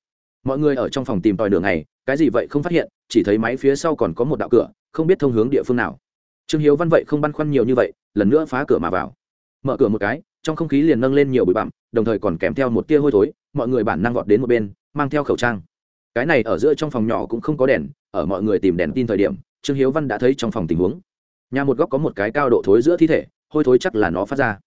Mọi người ở trong phòng tìm tòi đường này cái gì vậy không phát hiện, chỉ thấy máy phía sau còn có một đạo cửa, không biết thông hướng địa phương nào. Trương hiếu văn vậy không băn khoăn nhiều như vậy, lần nữa phá cửa mà vào. Mở cửa một cái, trong không khí liền nâng lên nhiều bụi bặm, đồng thời còn kèm theo một tia hôi thối, mọi người bản năng vọt đến một bên, mang theo khẩu trang. Cái này ở giữa trong phòng nhỏ cũng không có đèn, ở mọi người tìm đèn tin thời điểm, trương hiếu văn đã thấy trong phòng tình huống. Nhà một góc có một cái cao độ thối giữa thi thể, hôi thối chắc là nó phát ra.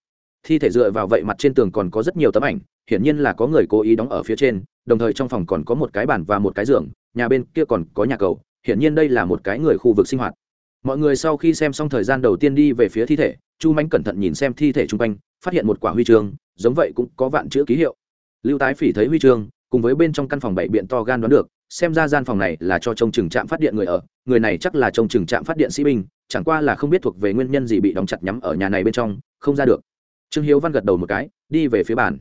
Thi thể dựa vào vậy mặt trên tường còn có rất nhiều tấm ảnh hiển nhiên là có người cố ý đóng ở phía trên, đồng thời trong phòng còn có một cái bàn và một cái giường, nhà bên kia còn có nhà cầu, hiển nhiên đây là một cái người khu vực sinh hoạt. Mọi người sau khi xem xong thời gian đầu tiên đi về phía thi thể, chu Mạnh cẩn thận nhìn xem thi thể chung quanh, phát hiện một quả huy chương, giống vậy cũng có vạn chữ ký hiệu. Lưu tái phỉ thấy huy chương, cùng với bên trong căn phòng bảy biện to gan đoán được, xem ra gian phòng này là cho trông chừng trạm phát điện người ở, người này chắc là trông chừng trạm phát điện sĩ binh, chẳng qua là không biết thuộc về nguyên nhân gì bị đóng chặt nhắm ở nhà này bên trong, không ra được. Trương hiếu văn gật đầu một cái, đi về phía bàn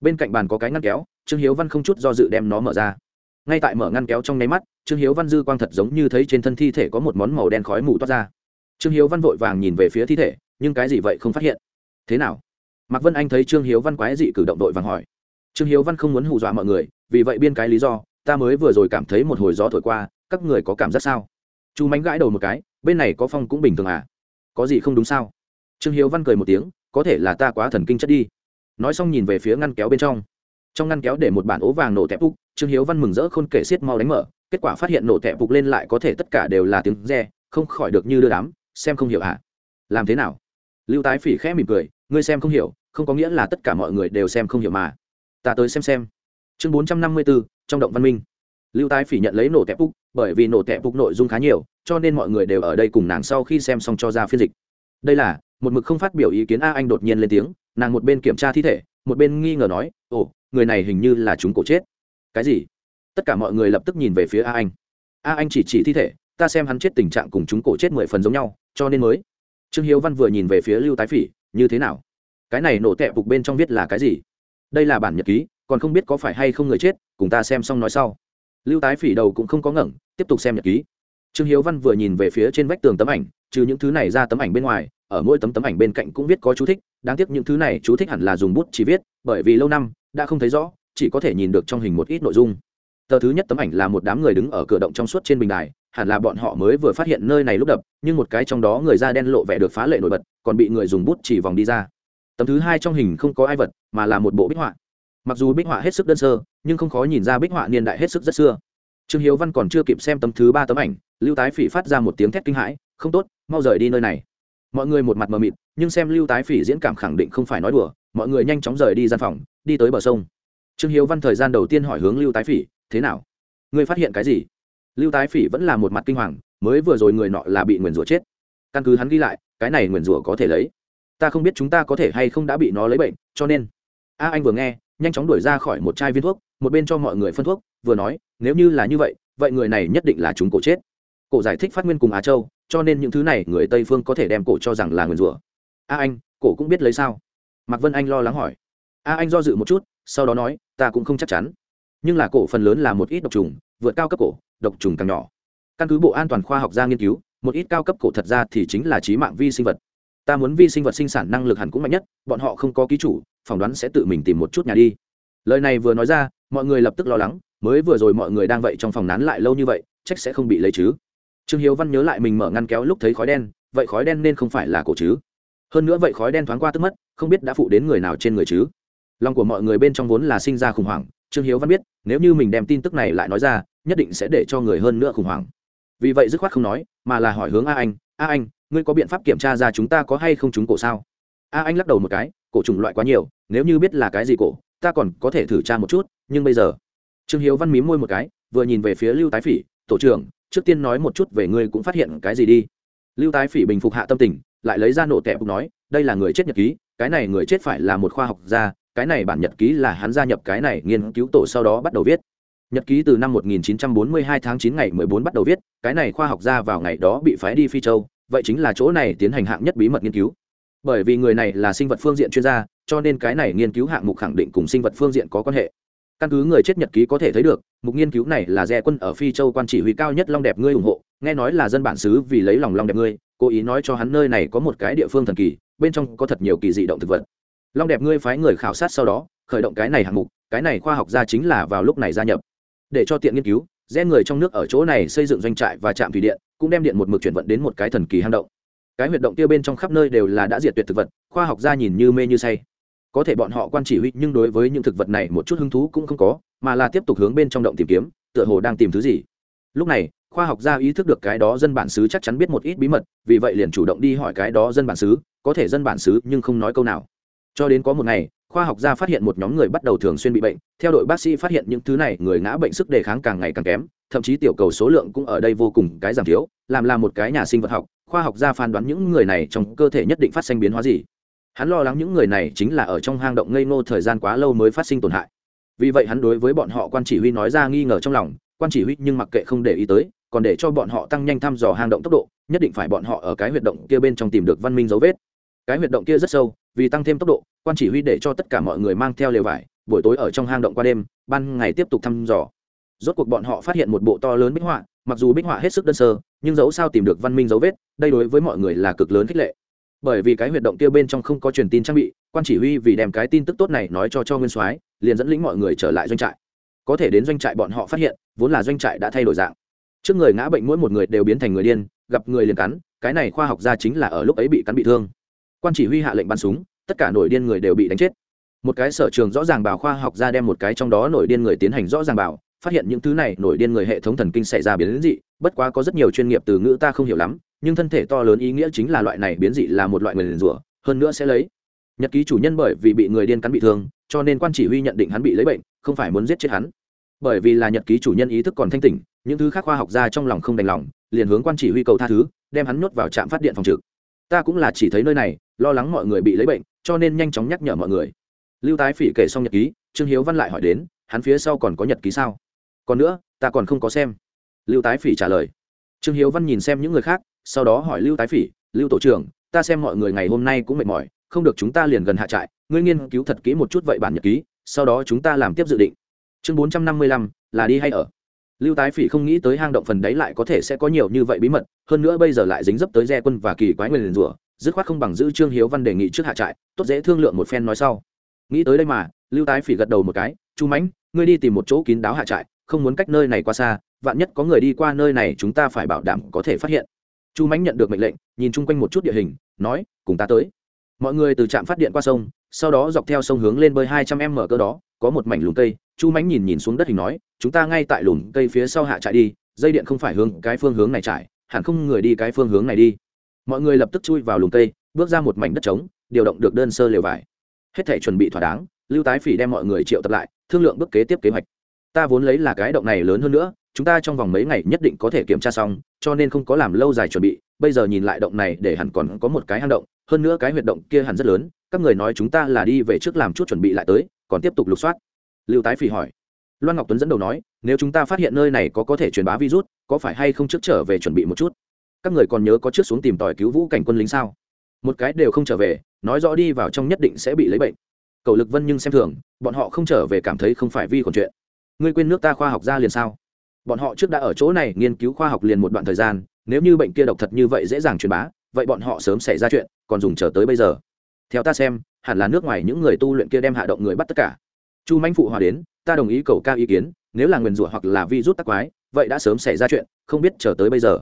bên cạnh bàn có cái ngăn kéo, trương hiếu văn không chút do dự đem nó mở ra. Ngay tại mở ngăn kéo trong nháy mắt, trương hiếu văn dư quang thật giống như thấy trên thân thi thể có một món màu đen khói mù toát ra. Trương hiếu văn vội vàng nhìn về phía thi thể, nhưng cái gì vậy không phát hiện. Thế nào? Mạc vân anh thấy trương hiếu văn quái dị cử động đội vàng hỏi. Trương hiếu văn không muốn hù dọa mọi người, vì vậy biên cái lý do, ta mới vừa rồi cảm thấy một hồi gió thổi qua, các người có cảm giác sao? Chú mánh gãi đầu một cái, bên này có phong cũng bình thường à? Có gì không đúng sao? Trương hiếu văn cười một tiếng, có thể là ta quá thần kinh chất đi nói xong nhìn về phía ngăn kéo bên trong. Trong ngăn kéo để một bản ố vàng nổ tẹp phục, trương hiếu văn mừng rỡ khôn kể xiết mau đánh mở, kết quả phát hiện nổ tẹp phục lên lại có thể tất cả đều là tiếng re không khỏi được như đưa đám, xem không hiểu hả? Làm thế nào? Lưu tái phỉ khẽ mỉm cười, ngươi xem không hiểu, không có nghĩa là tất cả mọi người đều xem không hiểu mà. Ta tới xem xem. Chương bốn trăm năm mươi bốn trong động văn minh. Lưu tái phỉ nhận lấy nổ tẹp phục, bởi vì nổ tẹp phục nội dung khá nhiều, cho nên mọi người đều ở đây cùng nàng sau khi xem xong cho ra phiên dịch. Đây là, một mực không phát biểu ý kiến a anh đột nhiên lên tiếng nàng một bên kiểm tra thi thể, một bên nghi ngờ nói, ồ, người này hình như là chúng cổ chết. Cái gì? Tất cả mọi người lập tức nhìn về phía a anh. A anh chỉ chỉ thi thể, ta xem hắn chết tình trạng cùng chúng cổ chết mười phần giống nhau, cho nên mới. Trương hiếu văn vừa nhìn về phía lưu tái phỉ, như thế nào? Cái này nổ tẹp phục bên trong viết là cái gì? Đây là bản nhật ký, còn không biết có phải hay không người chết, cùng ta xem xong nói sau. Lưu tái phỉ đầu cũng không có ngẩng, tiếp tục xem nhật ký. Trương hiếu văn vừa nhìn về phía trên vách tường tấm ảnh, trừ những thứ này ra tấm ảnh bên ngoài ở mỗi tấm tấm ảnh bên cạnh cũng viết có chú thích, đáng tiếc những thứ này chú thích hẳn là dùng bút chỉ viết, bởi vì lâu năm, đã không thấy rõ, chỉ có thể nhìn được trong hình một ít nội dung. Tờ thứ nhất tấm ảnh là một đám người đứng ở cửa động trong suốt trên bình đài, hẳn là bọn họ mới vừa phát hiện nơi này lúc đập, nhưng một cái trong đó người da đen lộ vẻ được phá lệ nổi bật, còn bị người dùng bút chỉ vòng đi ra. Tấm thứ hai trong hình không có ai vật, mà là một bộ bích họa. Mặc dù bích họa hết sức đơn sơ, nhưng không khó nhìn ra bích họa niên đại hết sức rất xưa. Trương hiếu văn còn chưa kịp xem tấm thứ ba tấm ảnh, lưu tái phỉ phát ra một tiếng thét kinh hãi, không tốt, mau rời đi nơi này mọi người một mặt mờ mịt, nhưng xem lưu tái phỉ diễn cảm khẳng định không phải nói đùa, mọi người nhanh chóng rời đi gian phòng, đi tới bờ sông. Trương hiếu văn thời gian đầu tiên hỏi hướng lưu tái phỉ, thế nào? Người phát hiện cái gì? Lưu tái phỉ vẫn là một mặt kinh hoàng, mới vừa rồi người nọ là bị nguyền rủa chết. Căn cứ hắn ghi lại, cái này nguyền rủa có thể lấy. Ta không biết chúng ta có thể hay không đã bị nó lấy bệnh, cho nên a anh vừa nghe, nhanh chóng đuổi ra khỏi một chai viên thuốc, một bên cho mọi người phân thuốc, vừa nói, nếu như là như vậy vậy người này nhất định là chúng cổ chết cổ giải thích phát nguyên cùng á châu, cho nên những thứ này người tây phương có thể đem cổ cho rằng là nguyền rủa. A anh, cổ cũng biết lấy sao? Mạc vân anh lo lắng hỏi. A anh do dự một chút, sau đó nói, ta cũng không chắc chắn. Nhưng là cổ phần lớn là một ít độc trùng, vượt cao cấp cổ, độc trùng càng nhỏ. Căn cứ bộ an toàn khoa học ra nghiên cứu, một ít cao cấp cổ thật ra thì chính là trí mạng vi sinh vật. Ta muốn vi sinh vật sinh sản năng lực hẳn cũng mạnh nhất, bọn họ không có ký chủ, phỏng đoán sẽ tự mình tìm một chút nhà đi. Lời này vừa nói ra, mọi người lập tức lo lắng, mới vừa rồi mọi người đang vậy trong phòng nán lại lâu như vậy trách sẽ không bị lấy chứ trương hiếu văn nhớ lại mình mở ngăn kéo lúc thấy khói đen, vậy khói đen nên không phải là cổ chứ? Hơn nữa vậy khói đen thoáng qua tức mất, không biết đã phụ đến người nào trên người chứ? Lòng của mọi người bên trong vốn là sinh ra khủng hoảng, trương hiếu văn biết, nếu như mình đem tin tức này lại nói ra, nhất định sẽ để cho người hơn nữa khủng hoảng. Vì vậy dứt khoát không nói, mà là hỏi hướng a anh a anh, ngươi có biện pháp kiểm tra ra chúng ta có hay không chúng cổ sao? A anh lắc đầu một cái, cổ trùng loại quá nhiều, nếu như biết là cái gì cổ, ta còn có thể thử tra một chút, nhưng bây giờ trương hiếu văn mím môi một cái, vừa nhìn về phía lưu tái phỉ, tổ trưởng trước tiên nói một chút về ngươi cũng phát hiện cái gì đi. Lưu tái phỉ bình phục hạ tâm tình, lại lấy ra nổ tẹp nói, đây là người chết nhật ký, cái này người chết phải là một khoa học gia, cái này bản nhật ký là hắn gia nhập cái này nghiên cứu tổ sau đó bắt đầu viết. Nhật ký từ năm 1942 tháng 9 ngày 14 bắt đầu viết, cái này khoa học gia vào ngày đó bị phái đi phi châu, vậy chính là chỗ này tiến hành hạng nhất bí mật nghiên cứu. Bởi vì người này là sinh vật phương diện chuyên gia, cho nên cái này nghiên cứu hạng mục khẳng định cùng sinh vật phương diện có quan hệ. Căn cứ người chết nhật ký có thể thấy được mục nghiên cứu này là rẻ quân ở phi châu quan chỉ huy cao nhất long đẹp ngươi ủng hộ, nghe nói là dân bản xứ vì lấy lòng long đẹp ngươi, cố ý nói cho hắn nơi này có một cái địa phương thần kỳ, bên trong có thật nhiều kỳ dị động thực vật. Long đẹp ngươi phái người khảo sát sau đó, khởi động cái này hạng mục, cái này khoa học gia chính là vào lúc này gia nhập. Để cho tiện nghiên cứu, rẽ người trong nước ở chỗ này xây dựng doanh trại và trạm thủy điện, cũng đem điện một mực chuyển vận đến một cái thần kỳ hang động. Cái huyệt động kia bên trong khắp nơi đều là đã diệt tuyệt thực vật, khoa học gia nhìn như mê như say có thể bọn họ quan chỉ huy, nhưng đối với những thực vật này một chút hứng thú cũng không có, mà là tiếp tục hướng bên trong động tìm kiếm, tựa hồ đang tìm thứ gì. Lúc này, khoa học gia ý thức được cái đó dân bản xứ chắc chắn biết một ít bí mật, vì vậy liền chủ động đi hỏi cái đó dân bản xứ, có thể dân bản xứ nhưng không nói câu nào. Cho đến có một ngày, khoa học gia phát hiện một nhóm người bắt đầu thường xuyên bị bệnh, theo đội bác sĩ phát hiện những thứ này, người ngã bệnh sức đề kháng càng ngày càng kém, thậm chí tiểu cầu số lượng cũng ở đây vô cùng, cái giảm thiếu, làm là một cái nhà sinh vật học, khoa học gia phán đoán những người này trong cơ thể nhất định phát sinh biến hóa gì hắn lo lắng những người này chính là ở trong hang động ngây ngô thời gian quá lâu mới phát sinh tổn hại. Vì vậy hắn đối với bọn họ quan chỉ huy nói ra nghi ngờ trong lòng, quan chỉ huy nhưng mặc kệ không để ý tới, còn để cho bọn họ tăng nhanh thăm dò hang động tốc độ, nhất định phải bọn họ ở cái huyệt động kia bên trong tìm được văn minh dấu vết. Cái huyệt động kia rất sâu, vì tăng thêm tốc độ, quan chỉ huy để cho tất cả mọi người mang theo lều vải, buổi tối ở trong hang động qua đêm, ban ngày tiếp tục thăm dò. Rốt cuộc bọn họ phát hiện một bộ to lớn bích họa, mặc dù bích họa hết sức đơn sơ, nhưng dẫu sao tìm được văn minh dấu vết, đây đối với mọi người là cực lớn khích lệ bởi vì cái huyệt động kia bên trong không có truyền tin trang bị, quan chỉ huy vì đem cái tin tức tốt này nói cho cho nguyên soái, liền dẫn lĩnh mọi người trở lại doanh trại. Có thể đến doanh trại bọn họ phát hiện, vốn là doanh trại đã thay đổi dạng. Trước người ngã bệnh mỗi một người đều biến thành người điên, gặp người liền cắn, cái này khoa học gia chính là ở lúc ấy bị cắn bị thương. Quan chỉ huy hạ lệnh bắn súng, tất cả nổi điên người đều bị đánh chết. Một cái sở trường rõ ràng bảo khoa học gia đem một cái trong đó nổi điên người tiến hành rõ ràng bảo, phát hiện những thứ này nổi điên người hệ thống thần kinh xảy ra biến dị, bất quá có rất nhiều chuyên nghiệp từ ngữ ta không hiểu lắm nhưng thân thể to lớn ý nghĩa chính là loại này biến dị là một loại người liền rủa, hơn nữa sẽ lấy. Nhật ký chủ nhân bởi vì bị người điên cắn bị thương, cho nên quan chỉ huy nhận định hắn bị lấy bệnh, không phải muốn giết chết hắn. Bởi vì là nhật ký chủ nhân ý thức còn thanh tỉnh, những thứ khác khoa học ra trong lòng không đành lòng, liền hướng quan chỉ huy cầu tha thứ, đem hắn nhốt vào trạm phát điện phòng trực. Ta cũng là chỉ thấy nơi này, lo lắng mọi người bị lấy bệnh, cho nên nhanh chóng nhắc nhở mọi người. Lưu tái phỉ kể xong nhật ký, trương hiếu văn lại hỏi đến, hắn phía sau còn có nhật ký sao? Còn nữa, ta còn không có xem. Lưu tái phỉ trả lời. Trương hiếu văn nhìn xem những người khác sau đó hỏi lưu tái phỉ, lưu tổ trưởng, ta xem mọi người ngày hôm nay cũng mệt mỏi, không được chúng ta liền gần hạ trại, ngươi nghiên cứu thật kỹ một chút vậy bản nhật ký, sau đó chúng ta làm tiếp dự định. Chương bốn trăm năm mươi lăm, là đi hay ở? Lưu tái phỉ không nghĩ tới hang động phần đấy lại có thể sẽ có nhiều như vậy bí mật, hơn nữa bây giờ lại dính dấp tới re quân và kỳ quái người rủa, dứt khoát không bằng giữ trương hiếu văn đề nghị trước hạ trại, tốt dễ thương lượng một phen nói sau. Nghĩ tới đây mà, lưu tái phỉ gật đầu một cái chú mãnh, ngươi đi tìm một chỗ kín đáo hạ trại, không muốn cách nơi này qua xa, vạn nhất có người đi qua nơi này chúng ta phải bảo đảm có thể phát hiện chu mãnh nhận được mệnh lệnh, nhìn chung quanh một chút địa hình, nói, cùng ta tới. Mọi người từ trạm phát điện qua sông, sau đó dọc theo sông hướng lên bơi hai trăm em mở cơ đó, có một mảnh lùm cây. Chu mãnh nhìn nhìn xuống đất hình nói, chúng ta ngay tại lùm cây phía sau hạ trại đi, dây điện không phải hướng cái phương hướng này trải, hẳn không người đi cái phương hướng này đi. Mọi người lập tức chui vào lùm cây, bước ra một mảnh đất trống, điều động được đơn sơ lều vải. Hết thể chuẩn bị thỏa đáng, lưu tái phỉ đem mọi người triệu tập lại, thương lượng bước kế tiếp kế hoạch ta vốn lấy là cái động này lớn hơn nữa, chúng ta trong vòng mấy ngày nhất định có thể kiểm tra xong, cho nên không có làm lâu dài chuẩn bị, bây giờ nhìn lại động này để hẳn còn có một cái hang động, hơn nữa cái huyệt động kia hẳn rất lớn, các người nói chúng ta là đi về trước làm chút chuẩn bị lại tới, còn tiếp tục lục soát. Lưu tái phỉ hỏi. Loan ngọc tuấn dẫn đầu nói, nếu chúng ta phát hiện nơi này có có thể truyền bá virus, có phải hay không trước trở về chuẩn bị một chút? Các người còn nhớ có trước xuống tìm tòi cứu vũ cảnh quân lính sao? Một cái đều không trở về, nói rõ đi vào trong nhất định sẽ bị lấy bệnh. Cầu lực vân nhưng xem thường, bọn họ không trở về cảm thấy không phải vi còn chuyện ngươi quên nước ta khoa học ra liền sao? Bọn họ trước đã ở chỗ này nghiên cứu khoa học liền một đoạn thời gian, nếu như bệnh kia độc thật như vậy dễ dàng truyền bá, vậy bọn họ sớm xảy ra chuyện, còn dùng chờ tới bây giờ. Theo ta xem, hẳn là nước ngoài những người tu luyện kia đem hạ động người bắt tất cả. Chu manh phụ hòa đến, ta đồng ý cầu ca ý kiến, nếu là nguyền rủa hoặc là vi rút tắc quái, vậy đã sớm xảy ra chuyện, không biết chờ tới bây giờ.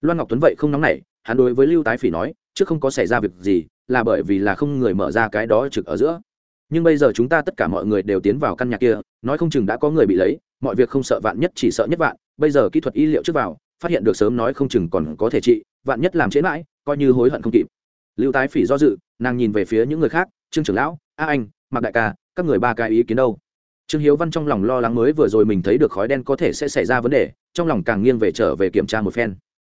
Loan ngọc tuấn vậy không nóng nảy, hắn đối với lưu tái phỉ nói, trước không có xảy ra việc gì, là bởi vì là không người mở ra cái đó trực ở giữa. Nhưng bây giờ chúng ta tất cả mọi người đều tiến vào căn nhà kia nói không chừng đã có người bị lấy, mọi việc không sợ vạn nhất, chỉ sợ nhất vạn. Bây giờ kỹ thuật y liệu trước vào, phát hiện được sớm nói không chừng còn có thể trị, vạn nhất làm chế mãi, coi như hối hận không kịp. Lưu tái phỉ do dự, nàng nhìn về phía những người khác, trương trưởng lão, a anh, mạc đại ca, các người ba cái ý kiến đâu? Trương hiếu văn trong lòng lo lắng mới vừa rồi mình thấy được khói đen có thể sẽ xảy ra vấn đề, trong lòng càng nghiêng về trở về kiểm tra một phen.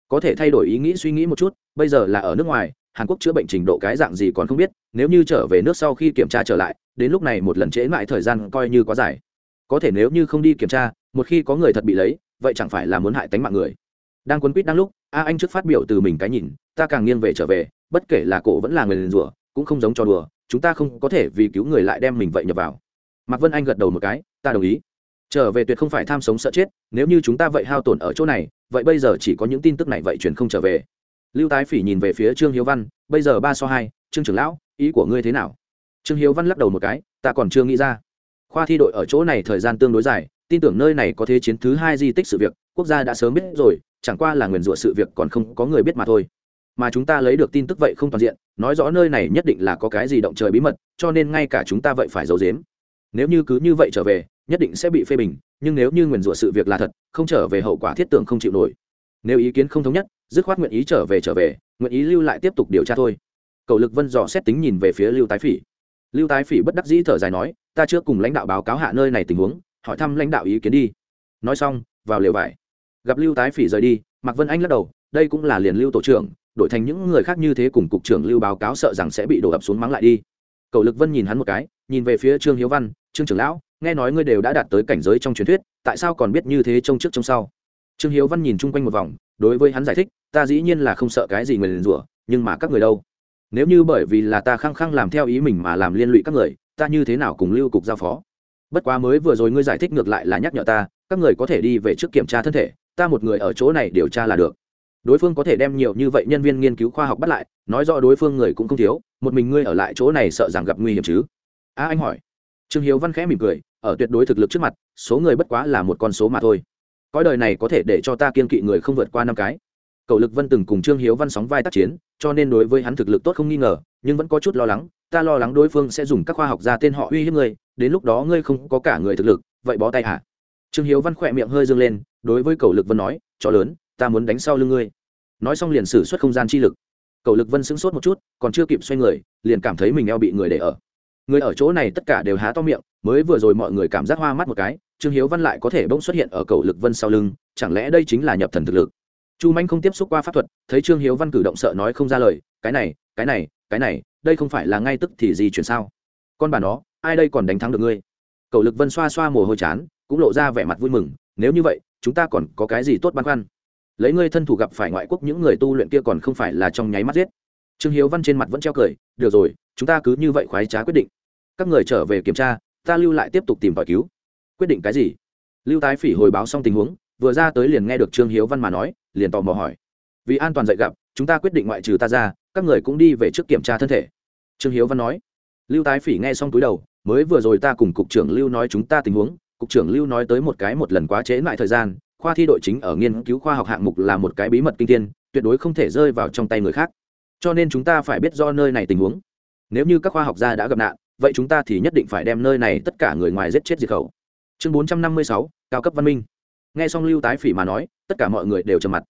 Có thể thay đổi ý nghĩ suy nghĩ một chút, bây giờ là ở nước ngoài, hàn quốc chữa bệnh trình độ cái dạng gì còn không biết, nếu như trở về nước sau khi kiểm tra trở lại, đến lúc này một lần trễ mãi thời gian coi như quá dài có thể nếu như không đi kiểm tra, một khi có người thật bị lấy, vậy chẳng phải là muốn hại tánh mạng người. Đang quấn quýt đang lúc, a anh trước phát biểu từ mình cái nhìn, ta càng nghiêng về trở về, bất kể là cổ vẫn là người liền rủa, cũng không giống cho đùa, chúng ta không có thể vì cứu người lại đem mình vậy nhập vào. Mạc vân anh gật đầu một cái, ta đồng ý. Trở về tuyệt không phải tham sống sợ chết, nếu như chúng ta vậy hao tổn ở chỗ này, vậy bây giờ chỉ có những tin tức này vậy truyền không trở về. Lưu tái phỉ nhìn về phía trương hiếu văn, bây giờ ba so hai, trương trưởng lão, ý của ngươi thế nào? Trương hiếu văn lắc đầu một cái, ta còn chưa nghĩ ra khoa thi đội ở chỗ này thời gian tương đối dài, tin tưởng nơi này có thế chiến thứ hai di tích sự việc, quốc gia đã sớm biết rồi, chẳng qua là nguyền rủa sự việc còn không có người biết mà thôi. Mà chúng ta lấy được tin tức vậy không toàn diện, nói rõ nơi này nhất định là có cái gì động trời bí mật, cho nên ngay cả chúng ta vậy phải giấu giếm. Nếu như cứ như vậy trở về, nhất định sẽ bị phê bình, nhưng nếu như nguyền rủa sự việc là thật, không trở về hậu quả thiết tưởng không chịu nổi. Nếu ý kiến không thống nhất, dứt khoát nguyện ý trở về trở về, nguyện ý lưu lại tiếp tục điều tra thôi. Cầu lực vân dò xét tính nhìn về phía lưu tái phỉ lưu tái phỉ bất đắc dĩ thở dài nói, ta trước cùng lãnh đạo báo cáo hạ nơi này tình huống, hỏi thăm lãnh đạo ý kiến đi. Nói xong, vào liều vải. Gặp lưu tái phỉ rời đi, mạc vân anh lắc đầu, đây cũng là liền lưu tổ trưởng, đổi thành những người khác như thế cùng cục trưởng lưu báo cáo sợ rằng sẽ bị đổ ập xuống mắng lại đi. Cầu lực vân nhìn hắn một cái, nhìn về phía trương hiếu văn, trương trưởng lão, nghe nói ngươi đều đã đạt tới cảnh giới trong truyền thuyết, tại sao còn biết như thế trông trước trông sau? Trương hiếu văn nhìn chung quanh một vòng, đối với hắn giải thích, ta dĩ nhiên là không sợ cái gì người liền rủa, nhưng mà các người đâu? Nếu như bởi vì là ta khăng khăng làm theo ý mình mà làm liên lụy các người, ta như thế nào cùng lưu cục giao phó? Bất quá mới vừa rồi ngươi giải thích ngược lại là nhắc nhở ta, các người có thể đi về trước kiểm tra thân thể, ta một người ở chỗ này điều tra là được. Đối phương có thể đem nhiều như vậy nhân viên nghiên cứu khoa học bắt lại, nói rõ đối phương người cũng không thiếu, một mình ngươi ở lại chỗ này sợ rằng gặp nguy hiểm chứ? A, anh hỏi. Trương hiếu văn khẽ mỉm cười, ở tuyệt đối thực lực trước mặt, số người bất quá là một con số mà thôi. Cõi đời này có thể để cho ta kiên kỵ người không vượt qua năm cái. Cầu lực vân từng cùng trương hiếu văn sóng vai tác chiến cho nên đối với hắn thực lực tốt không nghi ngờ, nhưng vẫn có chút lo lắng, ta lo lắng đối phương sẽ dùng các khoa học gia tên họ uy hiếp ngươi, đến lúc đó ngươi không có cả người thực lực, vậy bó tay hả? Trương hiếu văn khỏe miệng hơi dâng lên, đối với cầu lực vân nói, chó lớn, ta muốn đánh sau lưng ngươi. Nói xong liền xử suất không gian chi lực. Cầu lực vân sững sốt một chút, còn chưa kịp xoay người, liền cảm thấy mình eo bị người để ở. Người ở chỗ này tất cả đều há to miệng, mới vừa rồi mọi người cảm giác hoa mắt một cái, trương hiếu văn lại có thể bỗng xuất hiện ở cầu lực vân sau lưng, chẳng lẽ đây chính là nhập thần thực lực? Chu manh không tiếp xúc qua pháp thuật, thấy trương hiếu văn cử động sợ nói không ra lời, cái này cái này cái này, đây không phải là ngay tức thì gì chuyển sao? Con bà nó, ai đây còn đánh thắng được ngươi? Cầu lực vân xoa xoa mồ hôi chán, cũng lộ ra vẻ mặt vui mừng, nếu như vậy, chúng ta còn có cái gì tốt băn khoăn? Lấy ngươi thân thủ gặp phải ngoại quốc những người tu luyện kia còn không phải là trong nháy mắt giết. Trương hiếu văn trên mặt vẫn treo cười, được rồi, chúng ta cứ như vậy khoái trá quyết định. Các người trở về kiểm tra, ta lưu lại tiếp tục tìm tòi cứu. Quyết định cái gì? Lưu tái phỉ hồi báo xong tình huống vừa ra tới liền nghe được trương hiếu văn mà nói, liền tò mò hỏi. Vì an toàn dạy gặp, chúng ta quyết định ngoại trừ ta ra, các người cũng đi về trước kiểm tra thân thể. Trương hiếu văn nói. Lưu tái phỉ nghe xong túi đầu, mới vừa rồi ta cùng cục trưởng lưu nói chúng ta tình huống, cục trưởng lưu nói tới một cái một lần quá trễ lại thời gian, khoa thi đội chính ở nghiên cứu khoa học hạng mục là một cái bí mật kinh tiên tuyệt đối không thể rơi vào trong tay người khác. Cho nên chúng ta phải biết do nơi này tình huống. Nếu như các khoa học gia đã gặp nạn, vậy chúng ta thì nhất định phải đem nơi này tất cả người ngoài giết chết diệt khẩu. Chương bốn trăm năm mươi sáu, cao cấp văn minh nghe xong lưu tái phỉ mà nói, tất cả mọi người đều trầm mặt.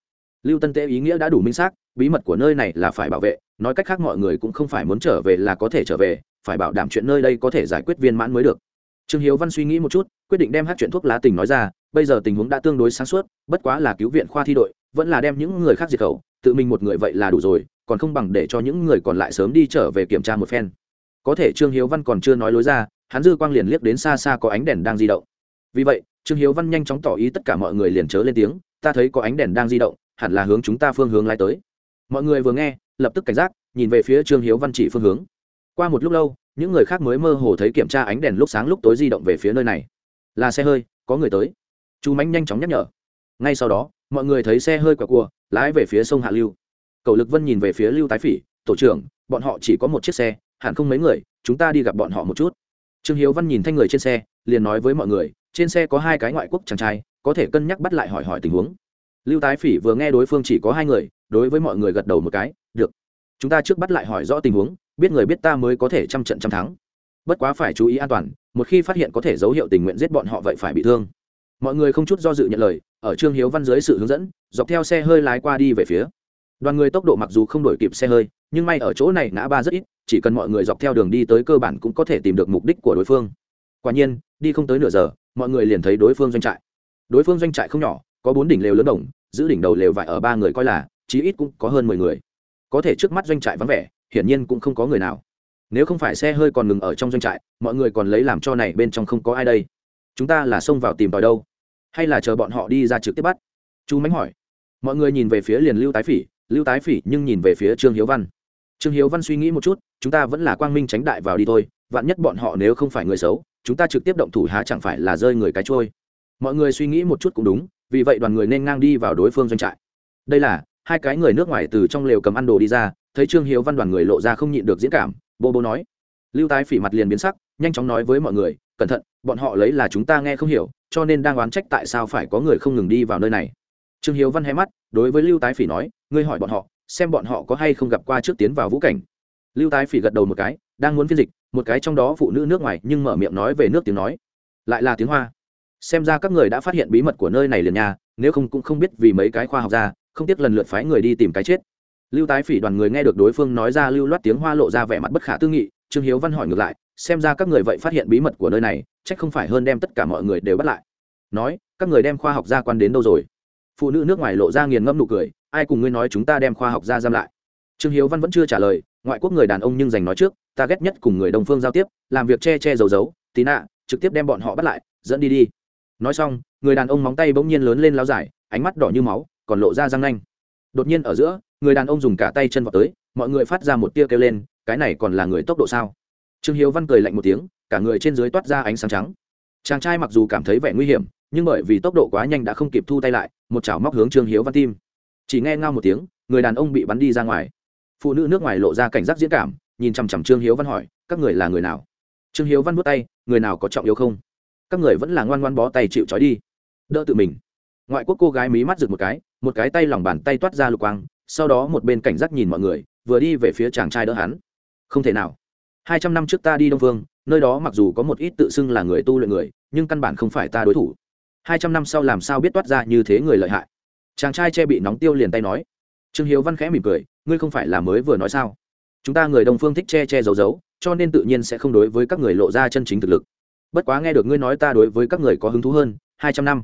Lưu tân tế ý nghĩa đã đủ minh xác, bí mật của nơi này là phải bảo vệ, nói cách khác mọi người cũng không phải muốn trở về là có thể trở về, phải bảo đảm chuyện nơi đây có thể giải quyết viên mãn mới được. Trương hiếu văn suy nghĩ một chút, quyết định đem hát chuyện thuốc lá tình nói ra, bây giờ tình huống đã tương đối sáng suốt, bất quá là cứu viện khoa thi đội, vẫn là đem những người khác diệt khẩu, tự mình một người vậy là đủ rồi, còn không bằng để cho những người còn lại sớm đi trở về kiểm tra một phen. Có thể trương hiếu văn còn chưa nói lối ra, hắn dư quang liền liếc đến xa xa có ánh đèn đang di động. Vì vậy trương hiếu văn nhanh chóng tỏ ý tất cả mọi người liền chớ lên tiếng, ta thấy có ánh đèn đang di động, hẳn là hướng chúng ta phương hướng lái tới. Mọi người vừa nghe, lập tức cảnh giác, nhìn về phía trương hiếu văn chỉ phương hướng. Qua một lúc lâu, những người khác mới mơ hồ thấy kiểm tra ánh đèn lúc sáng lúc tối di động về phía nơi này. Là xe hơi, có người tới. Chú mánh nhanh chóng nhắc nhở. Ngay sau đó, mọi người thấy xe hơi quả cua, lái về phía sông hạ lưu. Cầu lực vân nhìn về phía lưu tái phỉ, tổ trưởng, bọn họ chỉ có một chiếc xe, hẳn không mấy người, chúng ta đi gặp bọn họ một chút. Trương hiếu văn nhìn thanh người trên xe, liền nói với mọi người trên xe có hai cái ngoại quốc chàng trai, có thể cân nhắc bắt lại hỏi hỏi tình huống. Lưu tái phỉ vừa nghe đối phương chỉ có hai người, đối với mọi người gật đầu một cái, được, chúng ta trước bắt lại hỏi rõ tình huống, biết người biết ta mới có thể trăm trận trăm thắng. Bất quá phải chú ý an toàn, một khi phát hiện có thể dấu hiệu tình nguyện giết bọn họ vậy phải bị thương. Mọi người không chút do dự nhận lời, ở trương hiếu văn dưới sự hướng dẫn, dọc theo xe hơi lái qua đi về phía. Đoàn người tốc độ mặc dù không đổi kịp xe hơi, nhưng may ở chỗ này ngã ba rất ít, chỉ cần mọi người dọc theo đường đi tới cơ bản cũng có thể tìm được mục đích của đối phương. Quả nhiên, đi không tới nửa giờ mọi người liền thấy đối phương doanh trại. Đối phương doanh trại không nhỏ, có bốn đỉnh lều lớn đồng, giữ đỉnh đầu lều vải ở ba người coi là, chí ít cũng có hơn mười người. Có thể trước mắt doanh trại vắng vẻ, hiển nhiên cũng không có người nào. Nếu không phải xe hơi còn ngừng ở trong doanh trại, mọi người còn lấy làm cho này bên trong không có ai đây. Chúng ta là xông vào tìm tòi đâu? Hay là chờ bọn họ đi ra trực tiếp bắt? Chú mánh hỏi. Mọi người nhìn về phía liền lưu tái phỉ, lưu tái phỉ nhưng nhìn về phía trương hiếu văn. Trương hiếu văn suy nghĩ một chút, chúng ta vẫn là quang minh tránh đại vào đi thôi, vạn nhất bọn họ nếu không phải người xấu chúng ta trực tiếp động thủ há chẳng phải là rơi người cái trôi. Mọi người suy nghĩ một chút cũng đúng, vì vậy đoàn người nên ngang đi vào đối phương doanh trại. Đây là, hai cái người nước ngoài từ trong lều cầm ăn đồ đi ra, thấy trương hiếu văn đoàn người lộ ra không nhịn được diễn cảm, bô bô nói. Lưu tái phỉ mặt liền biến sắc, nhanh chóng nói với mọi người, cẩn thận, bọn họ lấy là chúng ta nghe không hiểu, cho nên đang oán trách tại sao phải có người không ngừng đi vào nơi này. Trương hiếu văn hé mắt, đối với lưu tái phỉ nói, ngươi hỏi bọn họ, xem bọn họ có hay không gặp qua trước tiến vào vũ cảnh lưu tái phỉ gật đầu một cái, đang muốn phiên dịch, một cái trong đó phụ nữ nước ngoài nhưng mở miệng nói về nước tiếng nói. Lại là tiếng hoa. Xem ra các người đã phát hiện bí mật của nơi này liền nha nếu không cũng không biết vì mấy cái khoa học ra, không tiếc lần lượt phái người đi tìm cái chết. Lưu tái phỉ đoàn người nghe được đối phương nói ra lưu loát tiếng hoa lộ ra vẻ mặt bất khả tư nghị, trương hiếu văn hỏi ngược lại, xem ra các người vậy phát hiện bí mật của nơi này trách không phải hơn đem tất cả mọi người đều bắt lại. Nói, các người đem khoa học gia quan đến đâu rồi? Phụ nữ nước ngoài lộ ra nghiền ngâm nụ cười, ai cùng ngươi nói chúng ta đem khoa học gia giam lại? Trương hiếu văn vẫn chưa trả lời ngoại quốc người đàn ông nhưng giành nói trước, ta ghét nhất cùng người đồng phương giao tiếp, làm việc che che giấu giấu, tí nạ, trực tiếp đem bọn họ bắt lại, dẫn đi đi. Nói xong, người đàn ông móng tay bỗng nhiên lớn lên lao dài, ánh mắt đỏ như máu, còn lộ ra răng nanh. Đột nhiên ở giữa, người đàn ông dùng cả tay chân vào tới, mọi người phát ra một tia kêu lên, cái này còn là người tốc độ sao? Trương hiếu văn cười lạnh một tiếng, cả người trên dưới toát ra ánh sáng trắng. Chàng trai mặc dù cảm thấy vẻ nguy hiểm, nhưng bởi vì tốc độ quá nhanh đã không kịp thu tay lại, một chảo móc hướng trương hiếu văn tim. Chỉ nghe ngao một tiếng, người đàn ông bị bắn đi ra ngoài phụ nữ nước ngoài lộ ra cảnh giác diễn cảm, nhìn chằm chằm trương hiếu văn hỏi, các người là người nào? Trương hiếu văn vút tay, người nào có trọng yếu không? Các người vẫn là ngoan ngoan bó tay chịu trói đi. Đỡ tự mình. Ngoại quốc cô gái mí mắt rực một cái một cái tay lòng bàn tay toát ra lục quang, sau đó một bên cảnh giác nhìn mọi người, vừa đi về phía chàng trai đỡ hắn. Không thể nào. Hai trăm năm trước ta đi đông vương, nơi đó mặc dù có một ít tự xưng là người tu luyện người, nhưng căn bản không phải ta đối thủ. Hai trăm năm sau làm sao biết toát ra như thế người lợi hại? Chàng trai che bị nóng tiêu liền tay nói trương hiếu văn khẽ mỉm cười, ngươi không phải là mới vừa nói sao? Chúng ta người đông phương thích che che giấu giấu, cho nên tự nhiên sẽ không đối với các người lộ ra chân chính thực lực. Bất quá nghe được ngươi nói ta đối với các người có hứng thú hơn, hai trăm năm.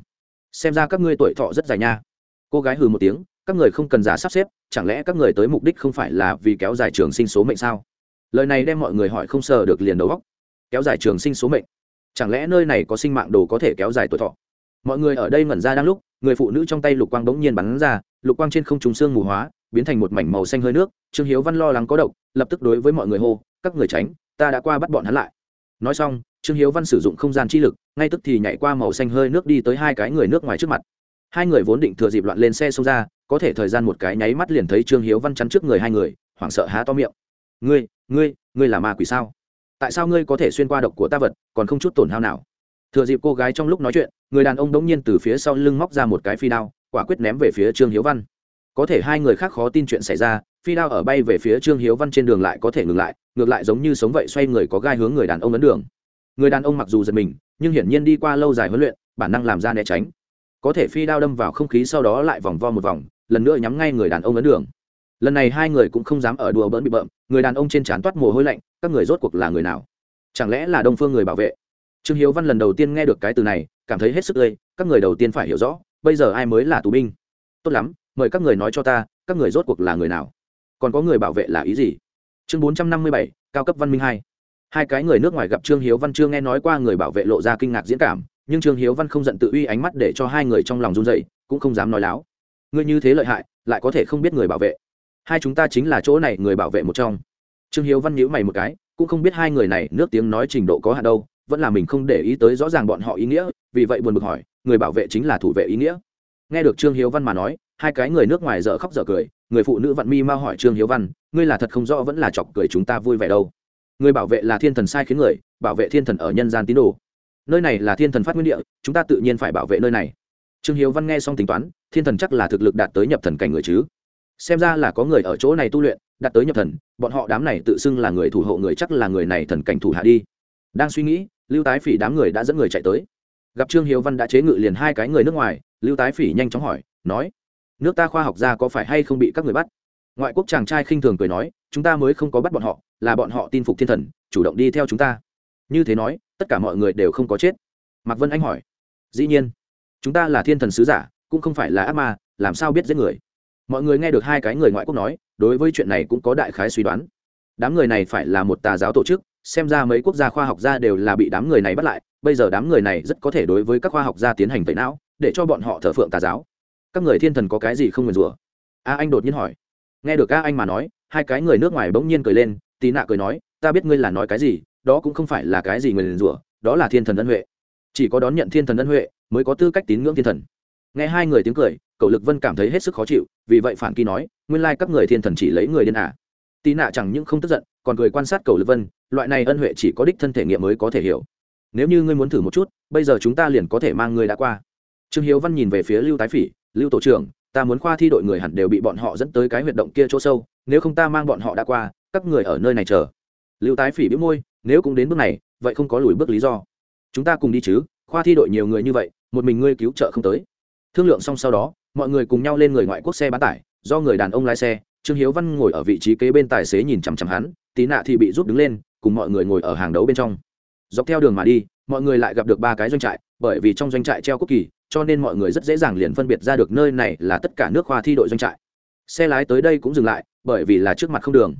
Xem ra các ngươi tuổi thọ rất dài nha. Cô gái hừ một tiếng, các người không cần giả sắp xếp, chẳng lẽ các người tới mục đích không phải là vì kéo dài trường sinh số mệnh sao? Lời này đem mọi người hỏi không sờ được liền đầu góc kéo dài trường sinh số mệnh? Chẳng lẽ nơi này có sinh mạng đồ có thể kéo dài tuổi thọ? Mọi người ở đây ngẩn ra đang lúc, người phụ nữ trong tay lục quang bỗng nhiên bắn ra, lục quang trên không trùng xương mù hóa, biến thành một mảnh màu xanh hơi nước, trương hiếu văn lo lắng có độc, lập tức đối với mọi người hô, các người tránh, ta đã qua bắt bọn hắn lại. Nói xong, trương hiếu văn sử dụng không gian chi lực, ngay tức thì nhảy qua màu xanh hơi nước đi tới hai cái người nước ngoài trước mặt. Hai người vốn định thừa dịp loạn lên xe xông ra, có thể thời gian một cái nháy mắt liền thấy trương hiếu văn chắn trước người hai người, hoảng sợ há to miệng. Ngươi ngươi ngươi là ma quỷ sao? Tại sao ngươi có thể xuyên qua độc của ta vật, còn không chút tổn hao nào? Thừa dịp cô gái trong lúc nói chuyện, người đàn ông đống nhiên từ phía sau lưng móc ra một cái phi đao, quả quyết ném về phía trương hiếu văn. Có thể hai người khác khó tin chuyện xảy ra, phi đao ở bay về phía trương hiếu văn trên đường lại có thể ngừng lại, ngược lại giống như sống vậy xoay người có gai hướng người đàn ông ấn đường. Người đàn ông mặc dù giật mình, nhưng hiển nhiên đi qua lâu dài huấn luyện, bản năng làm ra né tránh. Có thể phi đao đâm vào không khí sau đó lại vòng vo một vòng, lần nữa nhắm ngay người đàn ông ấn đường. Lần này hai người cũng không dám ở đùa bỡn bị bợm, người đàn ông trên trán toát mồ hôi lạnh, các người rốt cuộc là người nào? Chẳng lẽ là đông phương người bảo vệ? Trương hiếu văn lần đầu tiên nghe được cái từ này, cảm thấy hết sức ơi các người đầu tiên phải hiểu rõ, bây giờ ai mới là tù binh? Tốt lắm, mời các người nói cho ta, các người rốt cuộc là người nào? Còn có người bảo vệ là ý gì? Chương bốn trăm năm mươi bảy, cao cấp văn minh hai. Hai cái người nước ngoài gặp trương hiếu văn chưa nghe nói qua người bảo vệ lộ ra kinh ngạc diễn cảm, nhưng trương hiếu văn không giận tự uy ánh mắt để cho hai người trong lòng run dậy cũng không dám nói láo. Ngươi như thế lợi hại, lại có thể không biết người bảo vệ. Hai chúng ta chính là chỗ này người bảo vệ một trong. Trương hiếu văn nhíu mày một cái, cũng không biết hai người này nước tiếng nói trình độ có hạn đâu vẫn là mình không để ý tới rõ ràng bọn họ ý nghĩa, vì vậy buồn bực hỏi, người bảo vệ chính là thủ vệ ý nghĩa. Nghe được trương hiếu văn mà nói, hai cái người nước ngoài dở khóc dở cười, người phụ nữ vặn mi mau hỏi trương hiếu văn, ngươi là thật không rõ vẫn là chọc cười chúng ta vui vẻ đâu? Người bảo vệ là thiên thần sai khiến người, bảo vệ thiên thần ở nhân gian tín đồ. Nơi này là thiên thần phát nguyên địa, chúng ta tự nhiên phải bảo vệ nơi này. Trương hiếu văn nghe xong tính toán, thiên thần chắc là thực lực đạt tới nhập thần cảnh người chứ? Xem ra là có người ở chỗ này tu luyện, đạt tới nhập thần, bọn họ đám này tự xưng là người thủ hộ người chắc là người này thần cảnh thủ hạ đi đang suy nghĩ, lưu tái phỉ đám người đã dẫn người chạy tới. Gặp trương hiếu văn đã chế ngự liền hai cái người nước ngoài, lưu tái phỉ nhanh chóng hỏi, nói, nước ta khoa học gia có phải hay không bị các người bắt? Ngoại quốc chàng trai khinh thường cười nói, chúng ta mới không có bắt bọn họ, là bọn họ tin phục thiên thần, chủ động đi theo chúng ta. Như thế nói, tất cả mọi người đều không có chết. Mạc vân anh hỏi, dĩ nhiên, chúng ta là thiên thần sứ giả, cũng không phải là ác ma, làm sao biết giết người? Mọi người nghe được hai cái người ngoại quốc nói, đối với chuyện này cũng có đại khái suy đoán. Đám người này phải là một tà giáo tổ chức xem ra mấy quốc gia khoa học gia đều là bị đám người này bắt lại, bây giờ đám người này rất có thể đối với các khoa học gia tiến hành tẩy não, để cho bọn họ thờ phượng tà giáo. Các người thiên thần có cái gì không nguyền rủa? A anh đột nhiên hỏi. Nghe được a anh mà nói, hai cái người nước ngoài bỗng nhiên cười lên tí nạ cười nói, ta biết ngươi là nói cái gì, đó cũng không phải là cái gì nguyền rủa, đó là thiên thần ân huệ. Chỉ có đón nhận thiên thần ân huệ mới có tư cách tín ngưỡng thiên thần. Nghe hai người tiếng cười, cậu lực vân cảm thấy hết sức khó chịu, vì vậy phản kỳ nói, nguyên lai các người thiên thần chỉ lấy người điên à. tì nạ chẳng những không tức giận, còn cười quan sát cậu lực vân loại này ân huệ chỉ có đích thân thể nghiệm mới có thể hiểu. Nếu như ngươi muốn thử một chút, bây giờ chúng ta liền có thể mang ngươi đã qua. Trương hiếu văn nhìn về phía lưu tái phỉ, lưu tổ trưởng, ta muốn khoa thi đội người hẳn đều bị bọn họ dẫn tới cái huyệt động kia chỗ sâu, nếu không ta mang bọn họ đã qua, các người ở nơi này chờ. Lưu tái phỉ biết môi, nếu cũng đến bước này, vậy không có lùi bước lý do. Chúng ta cùng đi chứ, khoa thi đội nhiều người như vậy, một mình ngươi cứu trợ không tới. Thương lượng xong sau đó, mọi người cùng nhau lên người ngoại quốc xe bán tải, do người đàn ông lái xe, trương hiếu văn ngồi ở vị trí kế bên tài xế nhìn chằm chằm hắn, tí nạ thì bị rút đứng lên cùng mọi người ngồi ở hàng đấu bên trong. Dọc theo đường mà đi, mọi người lại gặp được ba cái doanh trại, bởi vì trong doanh trại treo quốc kỳ, cho nên mọi người rất dễ dàng liền phân biệt ra được nơi này là tất cả nước khoa thi đội doanh trại. Xe lái tới đây cũng dừng lại, bởi vì là trước mặt không đường.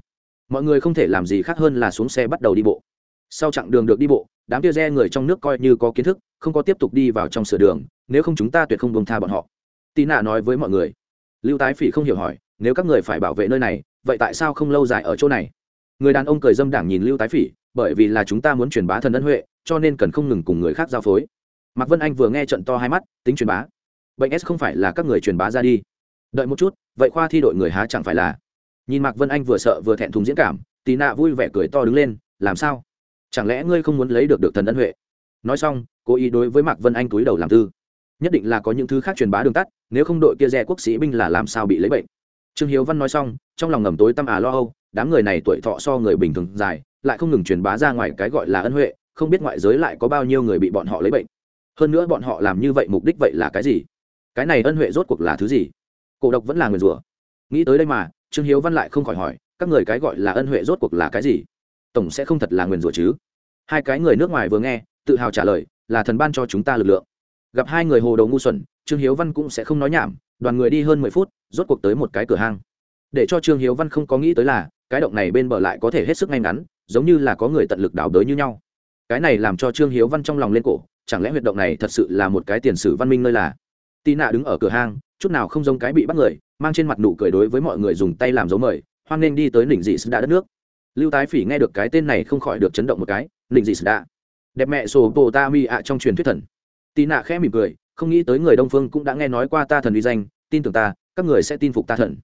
Mọi người không thể làm gì khác hơn là xuống xe bắt đầu đi bộ. Sau chặng đường được đi bộ, đám tia re người trong nước coi như có kiến thức, không có tiếp tục đi vào trong sửa đường, nếu không chúng ta tuyệt không bông tha bọn họ. Tì nạ nói với mọi người. Lưu tái phỉ không hiểu hỏi, nếu các người phải bảo vệ nơi này, vậy tại sao không lâu dài ở chỗ này? Người đàn ông cười dâm đảng nhìn lưu tái phỉ, bởi vì là chúng ta muốn truyền bá thần ân huệ, cho nên cần không ngừng cùng người khác giao phối. Mạc vân anh vừa nghe trận to hai mắt, tính truyền bá. Bệnh s không phải là các người truyền bá ra đi. Đợi một chút, vậy khoa thi đội người há chẳng phải là? Nhìn mạc vân anh vừa sợ vừa thẹn thùng diễn cảm, tì nạ vui vẻ cười to đứng lên, làm sao? Chẳng lẽ ngươi không muốn lấy được được thần ân huệ? Nói xong, cố ý đối với mạc vân anh túi đầu làm tư. Nhất định là có những thứ khác truyền bá đường tắt, nếu không đội kia rẻ quốc sĩ binh là làm sao bị lấy bệnh. Trương hiếu văn nói xong, trong lòng ngầm tối tâm à lo âu đám người này tuổi thọ so người bình thường dài, lại không ngừng truyền bá ra ngoài cái gọi là ân huệ, không biết ngoại giới lại có bao nhiêu người bị bọn họ lấy bệnh. Hơn nữa bọn họ làm như vậy mục đích vậy là cái gì? Cái này ân huệ rốt cuộc là thứ gì? Cổ độc vẫn là người rủa. Nghĩ tới đây mà, trương hiếu văn lại không khỏi hỏi, các người cái gọi là ân huệ rốt cuộc là cái gì? Tổng sẽ không thật là nguyền rủa chứ? Hai cái người nước ngoài vừa nghe, tự hào trả lời, là thần ban cho chúng ta lực lượng. Gặp hai người hồ đầu ngu xuẩn, trương hiếu văn cũng sẽ không nói nhảm, đoàn người đi hơn mười phút, rốt cuộc tới một cái cửa hàng. để cho trương hiếu văn không có nghĩ tới là cái động này bên bờ lại có thể hết sức ngay ngắn, giống như là có người tận lực đào đới như nhau. Cái này làm cho trương hiếu văn trong lòng lên cổ, chẳng lẽ huyệt động này thật sự là một cái tiền sử văn minh nơi là? Tì nạ đứng ở cửa hang, chút nào không giống cái bị bắt người, mang trên mặt nụ cười đối với mọi người dùng tay làm dấu mời, hoan nghênh đi tới đỉnh dị đã đất nước. Lưu tái phỉ nghe được cái tên này không khỏi được chấn động một cái đỉnh dị đã đẹp mẹ sổ bồ ta mi ạ trong truyền thuyết thần. Tì nạ khẽ mỉm cười, không nghĩ tới người đông phương cũng đã nghe nói qua ta thần uy danh, tin tưởng ta, các người sẽ tin phục ta thần.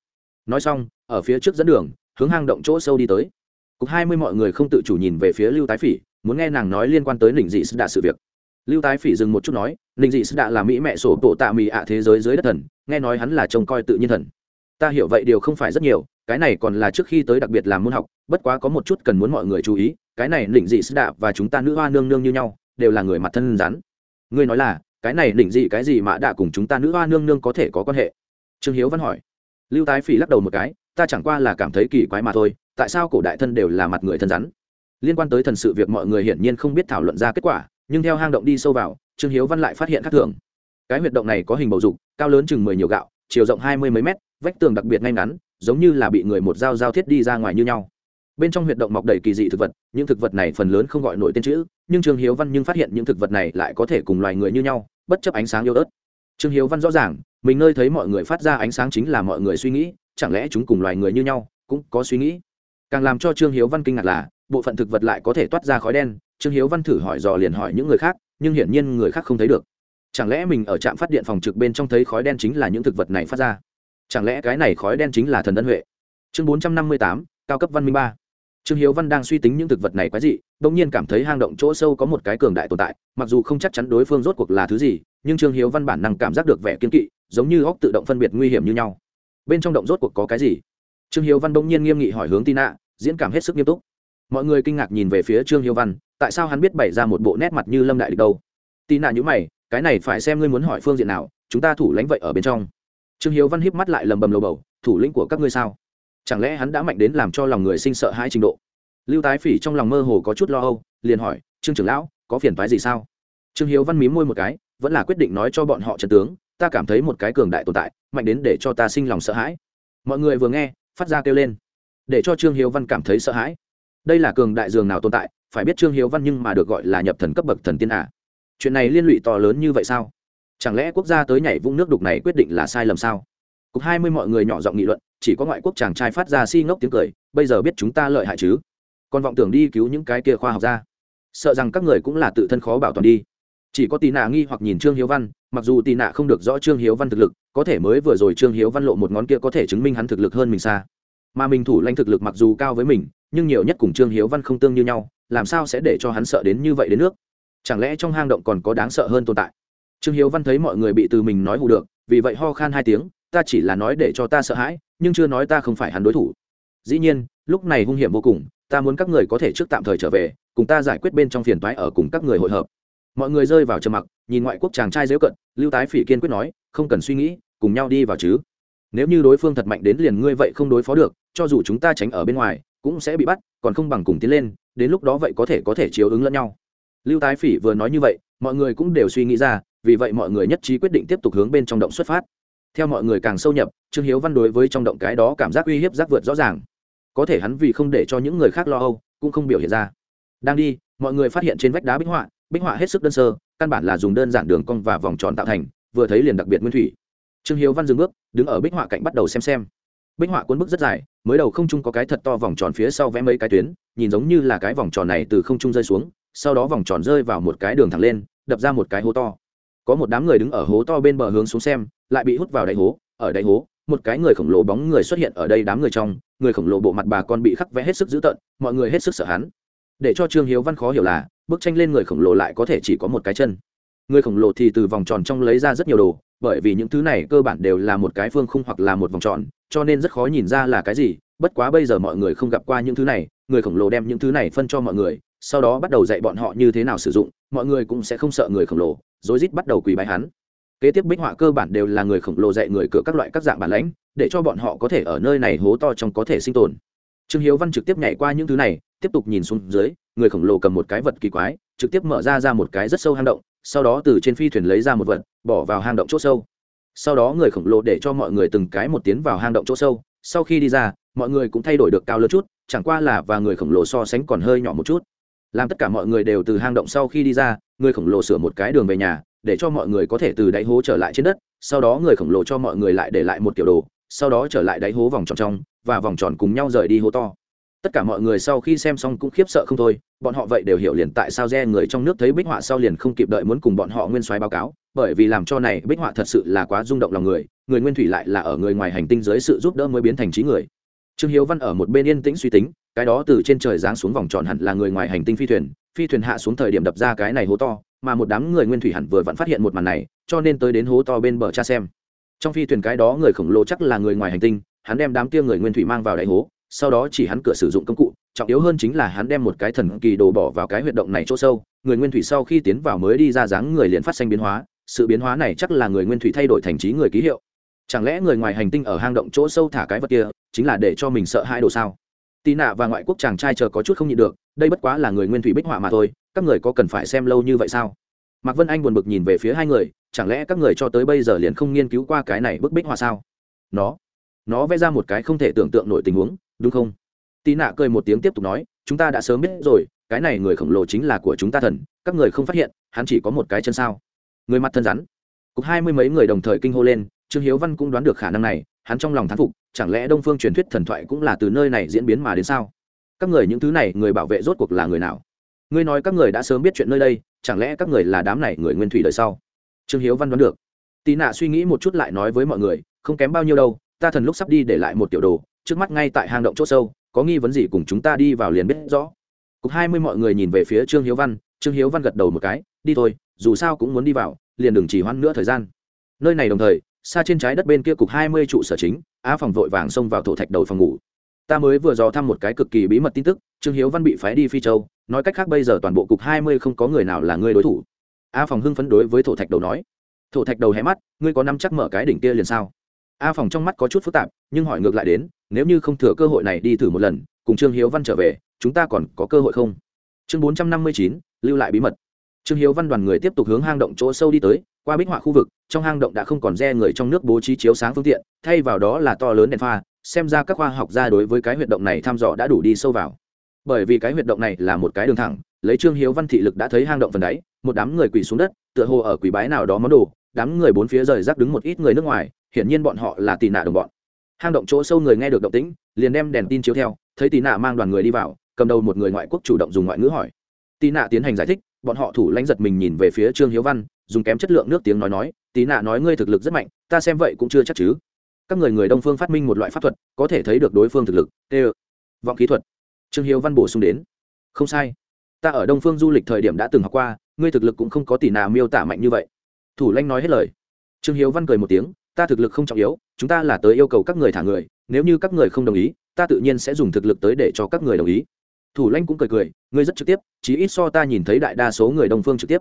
Nói xong, ở phía trước dẫn đường hướng hang động chỗ sâu đi tới. Cục hai mươi mọi người không tự chủ nhìn về phía lưu tái phỉ, muốn nghe nàng nói liên quan tới nịnh dị sư đạ sự việc. Lưu tái phỉ dừng một chút nói, ninh dị sư đạ là mỹ mẹ sổ tổ tạ mỹ ạ thế giới dưới đất thần, nghe nói hắn là trông coi tự nhiên thần. Ta hiểu vậy điều không phải rất nhiều, cái này còn là trước khi tới đặc biệt làm môn học, bất quá có một chút cần muốn mọi người chú ý, cái này ninh dị sư đạ và chúng ta nữ hoa nương nương như nhau, đều là người mặt thân rắn. Ngươi nói là, cái này ninh dị cái gì mà đã cùng chúng ta nữ hoa nương nương có thể có quan hệ? Trương hiếu văn hỏi. Lưu tái phỉ lắc đầu một cái ta chẳng qua là cảm thấy kỳ quái mà thôi, tại sao cổ đại thân đều là mặt người thân rắn? Liên quan tới thần sự việc mọi người hiển nhiên không biết thảo luận ra kết quả, nhưng theo hang động đi sâu vào, trương hiếu văn lại phát hiện khác thường. Cái huyệt động này có hình bầu dục, cao lớn chừng mười nhiều gạo, chiều rộng hai mươi mấy mét, vách tường đặc biệt ngay ngắn, giống như là bị người một dao dao thiết đi ra ngoài như nhau. Bên trong huyệt động mọc đầy kỳ dị thực vật, những thực vật này phần lớn không gọi nổi tên chữ, nhưng trương hiếu văn nhưng phát hiện những thực vật này lại có thể cùng loài người như nhau, bất chấp ánh sáng yếu ớt. Trương hiếu văn rõ ràng, mình nơi thấy mọi người phát ra ánh sáng chính là mọi người suy nghĩ chẳng lẽ chúng cùng loài người như nhau cũng có suy nghĩ? Càng làm cho trương hiếu văn kinh ngạc là, bộ phận thực vật lại có thể toát ra khói đen. Trương hiếu văn thử hỏi dò liền hỏi những người khác, nhưng hiển nhiên người khác không thấy được. Chẳng lẽ mình ở trạm phát điện phòng trực bên trong thấy khói đen chính là những thực vật này phát ra? Chẳng lẽ cái này khói đen chính là thần ân huệ? Chương bốn trăm năm mươi tám, cao cấp văn minh ba. Trương hiếu văn đang suy tính những thực vật này quái dị đ ỗ n g nhiên cảm thấy hang động chỗ sâu có một cái cường đại tồn tại, mặc dù không chắc chắn đối phương rốt cuộc là thứ gì, nhưng trương hiếu văn bản năng cảm giác được vẻ kiên kỵ, giống như góc tự động phân biệt nguy hiểm như nhau bên trong động rốt cuộc có cái gì? Trương hiếu văn bỗng nhiên nghiêm nghị hỏi hướng tin ạ diễn cảm hết sức nghiêm túc. Mọi người kinh ngạc nhìn về phía trương hiếu văn, tại sao hắn biết bày ra một bộ nét mặt như lâm đại địch đâu? Tin ạ nhữ mày, cái này phải xem ngươi muốn hỏi phương diện nào, chúng ta thủ lãnh vậy ở bên trong. Trương hiếu văn híp mắt lại lầm bầm lầu bầu, thủ lĩnh của các ngươi sao? Chẳng lẽ hắn đã mạnh đến làm cho lòng người sinh sợ hãi trình độ? Lưu tái phỉ trong lòng mơ hồ có chút lo âu, liền hỏi, trương trưởng lão, có phiền phái gì sao? Trương hiếu văn mím môi một cái, vẫn là quyết định nói cho bọn họ trận tướng ta cảm thấy một cái cường đại tồn tại, mạnh đến để cho ta sinh lòng sợ hãi. Mọi người vừa nghe, phát ra kêu lên, để cho trương hiếu văn cảm thấy sợ hãi. Đây là cường đại dường nào tồn tại, phải biết trương hiếu văn nhưng mà được gọi là nhập thần cấp bậc thần tiên à. chuyện này liên lụy to lớn như vậy sao? Chẳng lẽ quốc gia tới nhảy vũng nước đục này quyết định là sai lầm sao? Cục hai mươi mọi người nhỏ giọng nghị luận, chỉ có ngoại quốc chàng trai phát ra si ngốc tiếng cười, bây giờ biết chúng ta lợi hại chứ? Còn vọng tưởng đi cứu những cái kia khoa học ra sợ rằng các người cũng là tự thân khó bảo toàn đi chỉ có tì nạ nghi hoặc nhìn trương hiếu văn, mặc dù tì nạ không được rõ trương hiếu văn thực lực, có thể mới vừa rồi trương hiếu văn lộ một ngón kia có thể chứng minh hắn thực lực hơn mình xa. Mà mình thủ lãnh thực lực mặc dù cao với mình, nhưng nhiều nhất cùng trương hiếu văn không tương như nhau, làm sao sẽ để cho hắn sợ đến như vậy đến nước? Chẳng lẽ trong hang động còn có đáng sợ hơn tồn tại? Trương hiếu văn thấy mọi người bị từ mình nói hù được, vì vậy ho khan hai tiếng, ta chỉ là nói để cho ta sợ hãi, nhưng chưa nói ta không phải hắn đối thủ. Dĩ nhiên, lúc này hung hiểm vô cùng, ta muốn các người có thể trước tạm thời trở về, cùng ta giải quyết bên trong phiền toái ở cùng các người hội hợp mọi người rơi vào trầm mặc, nhìn ngoại quốc chàng trai dễu cận, lưu tái phỉ kiên quyết nói, không cần suy nghĩ, cùng nhau đi vào chứ. Nếu như đối phương thật mạnh đến liền ngươi vậy không đối phó được, cho dù chúng ta tránh ở bên ngoài, cũng sẽ bị bắt, còn không bằng cùng tiến lên, đến lúc đó vậy có thể có thể chiếu ứng lẫn nhau. Lưu tái phỉ vừa nói như vậy, mọi người cũng đều suy nghĩ ra, vì vậy mọi người nhất trí quyết định tiếp tục hướng bên trong động xuất phát. Theo mọi người càng sâu nhập, trương hiếu văn đối với trong động cái đó cảm giác uy hiếp giác vượt rõ ràng. Có thể hắn vì không để cho những người khác lo âu, cũng không biểu hiện ra. Đang đi, mọi người phát hiện trên vách đá bích họa bích họa hết sức đơn sơ, căn bản là dùng đơn giản đường cong và vòng tròn tạo thành, vừa thấy liền đặc biệt nguyên thủy. Trương hiếu văn dừng bước, đứng ở bích họa cạnh bắt đầu xem xem. Bích họa cuốn bức rất dài, mới đầu không trung có cái thật to vòng tròn phía sau vẽ mấy cái tuyến, nhìn giống như là cái vòng tròn này từ không trung rơi xuống, sau đó vòng tròn rơi vào một cái đường thẳng lên, đập ra một cái hố to. Có một đám người đứng ở hố to bên bờ hướng xuống xem, lại bị hút vào đáy hố, ở đáy hố, một cái người khổng lồ bóng người xuất hiện ở đây đám người trong, người khổng lồ bộ mặt bà con bị khắc vẽ hết sức dữ tợn, mọi người hết sức sợ hắn. Để cho trương hiếu văn khó hiểu là bức tranh lên người khổng lồ lại có thể chỉ có một cái chân. Người khổng lồ thì từ vòng tròn trong lấy ra rất nhiều đồ, bởi vì những thứ này cơ bản đều là một cái phương khung hoặc là một vòng tròn, cho nên rất khó nhìn ra là cái gì. Bất quá bây giờ mọi người không gặp qua những thứ này, người khổng lồ đem những thứ này phân cho mọi người, sau đó bắt đầu dạy bọn họ như thế nào sử dụng, mọi người cũng sẽ không sợ người khổng lồ, rối rít bắt đầu quỳ bài hắn. Kế tiếp bích họa cơ bản đều là người khổng lồ dạy người cửa các loại các dạng bản lãnh, để cho bọn họ có thể ở nơi này hố to trong có thể sinh tồn. Trương hiếu văn trực tiếp nhảy qua những thứ này, tiếp tục nhìn xuống dưới người khổng lồ cầm một cái vật kỳ quái, trực tiếp mở ra ra một cái rất sâu hang động, sau đó từ trên phi thuyền lấy ra một vật, bỏ vào hang động chỗ sâu. Sau đó người khổng lồ để cho mọi người từng cái một tiến vào hang động chỗ sâu, sau khi đi ra, mọi người cũng thay đổi được cao lớn chút, chẳng qua là và người khổng lồ so sánh còn hơi nhỏ một chút. Làm tất cả mọi người đều từ hang động sau khi đi ra, người khổng lồ sửa một cái đường về nhà, để cho mọi người có thể từ đáy hố trở lại trên đất, sau đó người khổng lồ cho mọi người lại để lại một kiểu đồ, sau đó trở lại đáy hố vòng tròn trong, và vòng tròn cùng nhau rời đi hố to tất cả mọi người sau khi xem xong cũng khiếp sợ không thôi, bọn họ vậy đều hiểu liền tại sao re người trong nước thấy bích họa sau liền không kịp đợi muốn cùng bọn họ nguyên soái báo cáo, bởi vì làm cho này bích họa thật sự là quá rung động lòng người người nguyên thủy lại là ở người ngoài hành tinh dưới sự giúp đỡ mới biến thành trí người. Trương hiếu văn ở một bên yên tĩnh suy tính, cái đó từ trên trời giáng xuống vòng tròn hẳn là người ngoài hành tinh phi thuyền phi thuyền hạ xuống thời điểm đập ra cái này hố to, mà một đám người nguyên thủy hẳn vừa vẫn phát hiện một màn này, cho nên tới đến hố to bên bờ cha xem. Trong phi thuyền cái đó người khổng lồ chắc là người ngoài hành tinh, hắn đem đám kia người nguyên thủy mang vào đại hố sau đó chỉ hắn cửa sử dụng công cụ, trọng yếu hơn chính là hắn đem một cái thần kỳ đồ bỏ vào cái huyệt động này chỗ sâu, người nguyên thủy sau khi tiến vào mới đi ra dáng người liền phát sinh biến hóa, sự biến hóa này chắc là người nguyên thủy thay đổi thành trí người ký hiệu. Chẳng lẽ người ngoài hành tinh ở hang động chỗ sâu thả cái vật kia, chính là để cho mình sợ hai đồ sao? Tì nạ và ngoại quốc chàng trai chờ có chút không nhịn được, đây bất quá là người nguyên thủy bích họa mà thôi, các người có cần phải xem lâu như vậy sao? Mạc vân anh buồn bực nhìn về phía hai người, chẳng lẽ các người cho tới bây giờ liền không nghiên cứu qua cái này bức bích họa sao? Nó nó vẽ ra một cái không thể tưởng tượng nổi tình huống đúng không? Tì nạ cười một tiếng tiếp tục nói, chúng ta đã sớm biết rồi, cái này người khổng lồ chính là của chúng ta thần, các người không phát hiện, hắn chỉ có một cái chân sao. Người mặt thân rắn. Cục hai mươi mấy người đồng thời kinh hô lên, trương hiếu văn cũng đoán được khả năng này, hắn trong lòng thán phục, chẳng lẽ đông phương truyền thuyết thần thoại cũng là từ nơi này diễn biến mà đến sao? Các người những thứ này, người bảo vệ rốt cuộc là người nào? Ngươi nói các người đã sớm biết chuyện nơi đây, chẳng lẽ các người là đám này người nguyên thủy đời sau? Trương hiếu văn đoán được. Tì nạ suy nghĩ một chút lại nói với mọi người, không kém bao nhiêu đâu, ta thần lúc sắp đi để lại một tiểu đồ trước mắt ngay tại hang động c h ỗ sâu, có nghi vấn gì cùng chúng ta đi vào liền biết rõ. Cục hai mươi mọi người nhìn về phía trương hiếu văn, trương hiếu văn gật đầu một cái, đi thôi, dù sao cũng muốn đi vào, liền đừng chỉ hoãn nữa thời gian. Nơi này đồng thời, xa trên trái đất bên kia cục hai mươi trụ sở chính a phòng vội vàng xông vào thổ thạch đầu phòng ngủ. Ta mới vừa dò thăm một cái cực kỳ bí mật tin tức, trương hiếu văn bị phái đi phi châu, nói cách khác bây giờ toàn bộ cục hai mươi không có người nào là người đối thủ. A phòng hưng phấn đối với thổ thạch đầu nói. Thổ thạch đầu hé mắt, ngươi có năm chắc mở cái đỉnh kia liền sao? A phòng trong mắt có chút phức tạp, nhưng hỏi ngược lại đến nếu như không thừa cơ hội này đi thử một lần, cùng trương hiếu văn trở về, chúng ta còn có cơ hội không? Chương bốn trăm năm mươi chín, lưu lại bí mật. Trương hiếu văn đoàn người tiếp tục hướng hang động chỗ sâu đi tới, qua bích họa khu vực, trong hang động đã không còn re người trong nước bố trí chiếu sáng phương tiện, thay vào đó là to lớn đèn pha, xem ra các khoa học gia đối với cái huyệt động này thăm dò đã đủ đi sâu vào. Bởi vì cái huyệt động này là một cái đường thẳng, lấy trương hiếu văn thị lực đã thấy hang động phần đáy, một đám người quỳ xuống đất, tựa hồ ở quỳ bái nào đó món đồ, đám người bốn phía rời rác đứng một ít người nước ngoài, hiển nhiên bọn họ là tì nạ đồng bọn hang động chỗ sâu người nghe được động tĩnh, liền đem đèn tin chiếu theo, thấy tì nạ mang đoàn người đi vào, cầm đầu một người ngoại quốc chủ động dùng ngoại ngữ hỏi. Tì nạ tiến hành giải thích, bọn họ thủ lãnh giật mình nhìn về phía trương hiếu văn, dùng kém chất lượng nước tiếng nói nói tì nạ nói ngươi thực lực rất mạnh, ta xem vậy cũng chưa chắc chứ. Các người người đông phương phát minh một loại pháp thuật, có thể thấy được đối phương thực lực. Tê vọng kỹ thuật. Trương hiếu văn bổ sung đến. Không sai. Ta ở đông phương du lịch thời điểm đã từng học qua, ngươi thực lực cũng không có tỷ nào miêu tả mạnh như vậy. Thủ lãnh nói hết lời. Trương hiếu văn cười một tiếng ta thực lực không trọng yếu, chúng ta là tới yêu cầu các người thả người, nếu như các người không đồng ý, ta tự nhiên sẽ dùng thực lực tới để cho các người đồng ý. Thủ lãnh cũng cười cười, ngươi rất trực tiếp, chí ít so ta nhìn thấy đại đa số người đồng phương trực tiếp.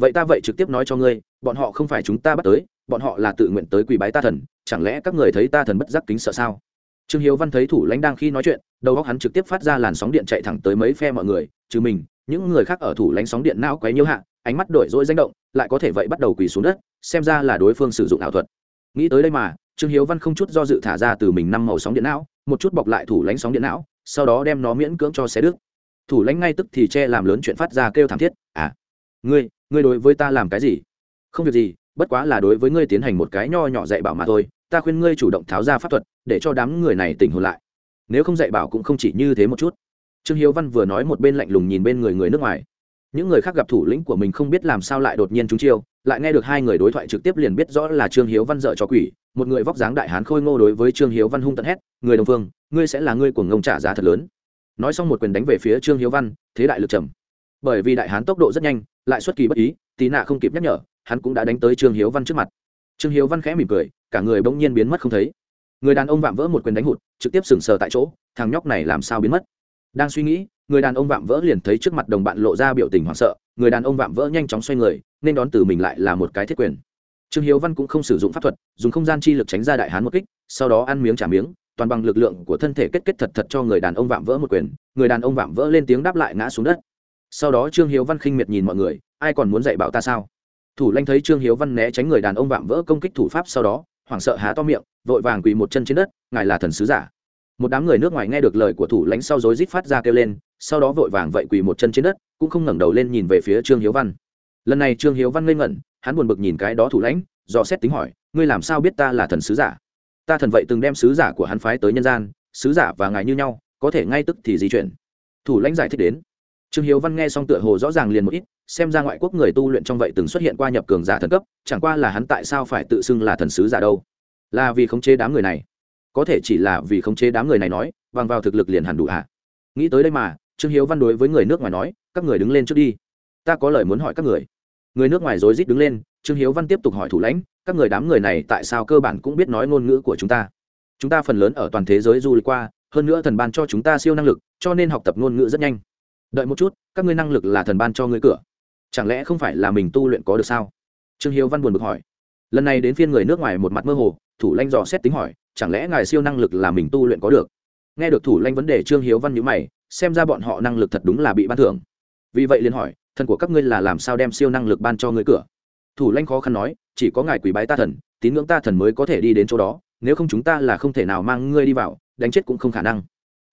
Vậy ta vậy trực tiếp nói cho ngươi, bọn họ không phải chúng ta bắt tới, bọn họ là tự nguyện tới quỳ bái ta thần, chẳng lẽ các người thấy ta thần bất giác kính sợ sao? Trương hiếu văn thấy thủ lãnh đang khi nói chuyện, đầu óc hắn trực tiếp phát ra làn sóng điện chạy thẳng tới mấy phe mọi người, trừ mình, những người khác ở thủ lãnh sóng điện não quấy nhiễu hạ, ánh mắt đổi dỗi danh động, lại có thể vậy bắt đầu quỳ xuống đất, xem ra là đối phương sử dụng ảo thuật nghĩ tới đây mà, trương hiếu văn không chút do dự thả ra từ mình năm màu sóng điện não, một chút bọc lại thủ lãnh sóng điện não, sau đó đem nó miễn cưỡng cho xé đứt. Thủ lãnh ngay tức thì che làm lớn chuyện phát ra kêu thảm thiết à ngươi ngươi đối với ta làm cái gì? Không việc gì, bất quá là đối với ngươi tiến hành một cái nho nhỏ dạy bảo mà thôi, ta khuyên ngươi chủ động tháo ra pháp thuật, để cho đám người này tỉnh hồn lại. Nếu không dạy bảo cũng không chỉ như thế một chút. Trương hiếu văn vừa nói một bên lạnh lùng nhìn bên người người nước ngoài. Những người khác gặp thủ lĩnh của mình không biết làm sao lại đột nhiên trúng chiêu lại nghe được hai người đối thoại trực tiếp liền biết rõ là trương hiếu văn dợ cho quỷ, một người vóc dáng đại hán khôi ngô đối với trương hiếu văn hung tận hét, người đồng phương, ngươi sẽ là ngươi của ngông trả giá thật lớn. Nói xong một quyền đánh về phía trương hiếu văn, thế đại lực trầm. Bởi vì đại hán tốc độ rất nhanh, lại xuất kỳ bất ý tí nạ không kịp nhắc nhở, hắn cũng đã đánh tới trương hiếu văn trước mặt. Trương hiếu văn khẽ mỉm cười, cả người bỗng nhiên biến mất không thấy. Người đàn ông vạm vỡ một quyền đánh hụt, trực tiếp sừng sờ tại chỗ, thằng nhóc này làm sao biến mất? Đang suy nghĩ, người đàn ông vạm vỡ liền thấy trước mặt đồng bạn lộ ra biểu tình hoảng sợ, người đàn ông vạm vỡ nhanh chóng xoay người nên đón từ mình lại là một cái thiết quyền. Trương hiếu văn cũng không sử dụng pháp thuật, dùng không gian chi lực tránh ra đại hán một kích, sau đó ăn miếng trả miếng, toàn bằng lực lượng của thân thể kết kết thật thật cho người đàn ông vạm vỡ một quyền, người đàn ông vạm vỡ lên tiếng đáp lại ngã xuống đất. Sau đó trương hiếu văn khinh miệt nhìn mọi người, ai còn muốn dạy bảo ta sao? Thủ lanh thấy trương hiếu văn né tránh người đàn ông vạm vỡ công kích thủ pháp sau đó, hoảng sợ há to miệng, vội vàng quỳ một chân trên đất, ngài là thần sứ giả. Một đám người nước ngoài nghe được lời của thủ lãnh sau rối rít phát ra kêu lên, sau đó vội vàng vậy quỳ một chân trên đất, cũng không ngẩng đầu lên nhìn về phía trương hiếu văn lần này trương hiếu văn ngây ngẩn, hắn buồn bực nhìn cái đó thủ lãnh do xét tính hỏi, ngươi làm sao biết ta là thần sứ giả? Ta thần vậy từng đem sứ giả của hắn phái tới nhân gian, sứ giả và ngài như nhau, có thể ngay tức thì di chuyển. Thủ lãnh giải thích đến. Trương hiếu văn nghe xong tựa hồ rõ ràng liền một ít, xem ra ngoại quốc người tu luyện trong vậy từng xuất hiện qua nhập cường giả thần cấp, chẳng qua là hắn tại sao phải tự xưng là thần sứ giả đâu? Là vì khống chế đám người này? Có thể chỉ là vì khống chế đám người này nói, bằng vào thực lực liền hẳn đủ ạ à. nghĩ tới đây mà, trương hiếu văn đối với người nước ngoài nói, các người đứng lên trước đi. Ta có lời muốn hỏi các người người nước ngoài rối rít đứng lên, trương hiếu văn tiếp tục hỏi thủ lãnh, các người đám người này tại sao cơ bản cũng biết nói ngôn ngữ của chúng ta? Chúng ta phần lớn ở toàn thế giới du lịch qua, hơn nữa thần ban cho chúng ta siêu năng lực, cho nên học tập ngôn ngữ rất nhanh. Đợi một chút, các ngươi năng lực là thần ban cho ngươi cửa. Chẳng lẽ không phải là mình tu luyện có được sao? Trương hiếu văn buồn bực hỏi. Lần này đến phiên người nước ngoài một mặt mơ hồ, thủ lanh dò xét tính hỏi, chẳng lẽ ngài siêu năng lực là mình tu luyện có được? Nghe được thủ lanh vấn đề, trương hiếu văn nhữ mày, xem ra bọn họ năng lực thật đúng là bị ban thưởng. Vì vậy liền hỏi thần của các ngươi là làm sao đem siêu năng lực ban cho ngươi cửa? Thủ lanh khó khăn nói, chỉ có ngài quỷ bái ta thần, tín ngưỡng ta thần mới có thể đi đến chỗ đó, nếu không chúng ta là không thể nào mang ngươi đi vào, đánh chết cũng không khả năng.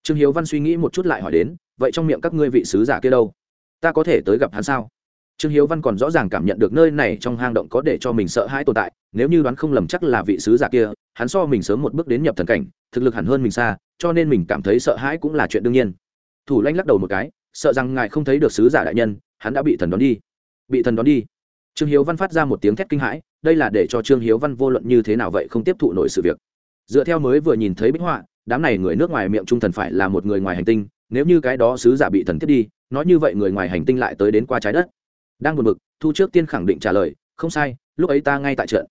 Trương hiếu văn suy nghĩ một chút lại hỏi đến, vậy trong miệng các ngươi vị sứ giả kia đâu? Ta có thể tới gặp hắn sao? Trương hiếu văn còn rõ ràng cảm nhận được nơi này trong hang động có để cho mình sợ hãi tồn tại, nếu như đoán không lầm chắc là vị sứ giả kia, hắn so mình sớm một bước đến nhập thần cảnh, thực lực hẳn hơn mình xa, cho nên mình cảm thấy sợ hãi cũng là chuyện đương nhiên. Thủ lanh lắc đầu một cái, sợ rằng ngài không thấy được sứ giả đại nhân hắn đã bị thần đón đi. Bị thần đón đi. Trương hiếu văn phát ra một tiếng thét kinh hãi, đây là để cho trương hiếu văn vô luận như thế nào vậy không tiếp thụ nổi sự việc. Dựa theo mới vừa nhìn thấy bích họa, đám này người nước ngoài miệng trung thần phải là một người ngoài hành tinh, nếu như cái đó sứ giả bị thần thiết đi, nói như vậy người ngoài hành tinh lại tới đến qua trái đất. Đang buồn bực, thu trước tiên khẳng định trả lời, không sai, lúc ấy ta ngay tại trận.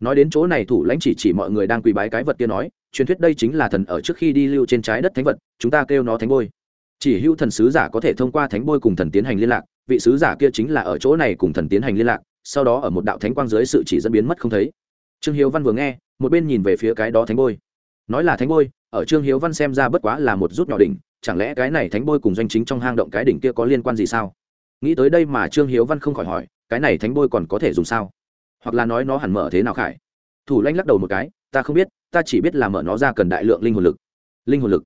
Nói đến chỗ này thủ lãnh chỉ chỉ mọi người đang quỳ bái cái vật kia nói, truyền thuyết đây chính là thần ở trước khi đi lưu trên trái đất thánh vật, chúng ta kêu nó thánh bôi. Chỉ hữu thần sứ giả có thể thông qua thánh bôi cùng thần tiến hành liên lạc vị sứ giả kia chính là ở chỗ này cùng thần tiến hành liên lạc, sau đó ở một đạo thánh quang dưới sự chỉ dẫn biến mất không thấy. Trương hiếu văn vừa nghe, một bên nhìn về phía cái đó thánh bôi. Nói là thánh bôi, ở trương hiếu văn xem ra bất quá là một rút nhỏ đỉnh, chẳng lẽ cái này thánh bôi cùng doanh chính trong hang động cái đỉnh kia có liên quan gì sao? Nghĩ tới đây mà trương hiếu văn không khỏi hỏi, cái này thánh bôi còn có thể dùng sao? Hoặc là nói nó hẳn mở thế nào khải? Thủ Lanh lắc đầu một cái, ta không biết, ta chỉ biết là mở nó ra cần đại lượng linh hồn lực. Linh hồn lực.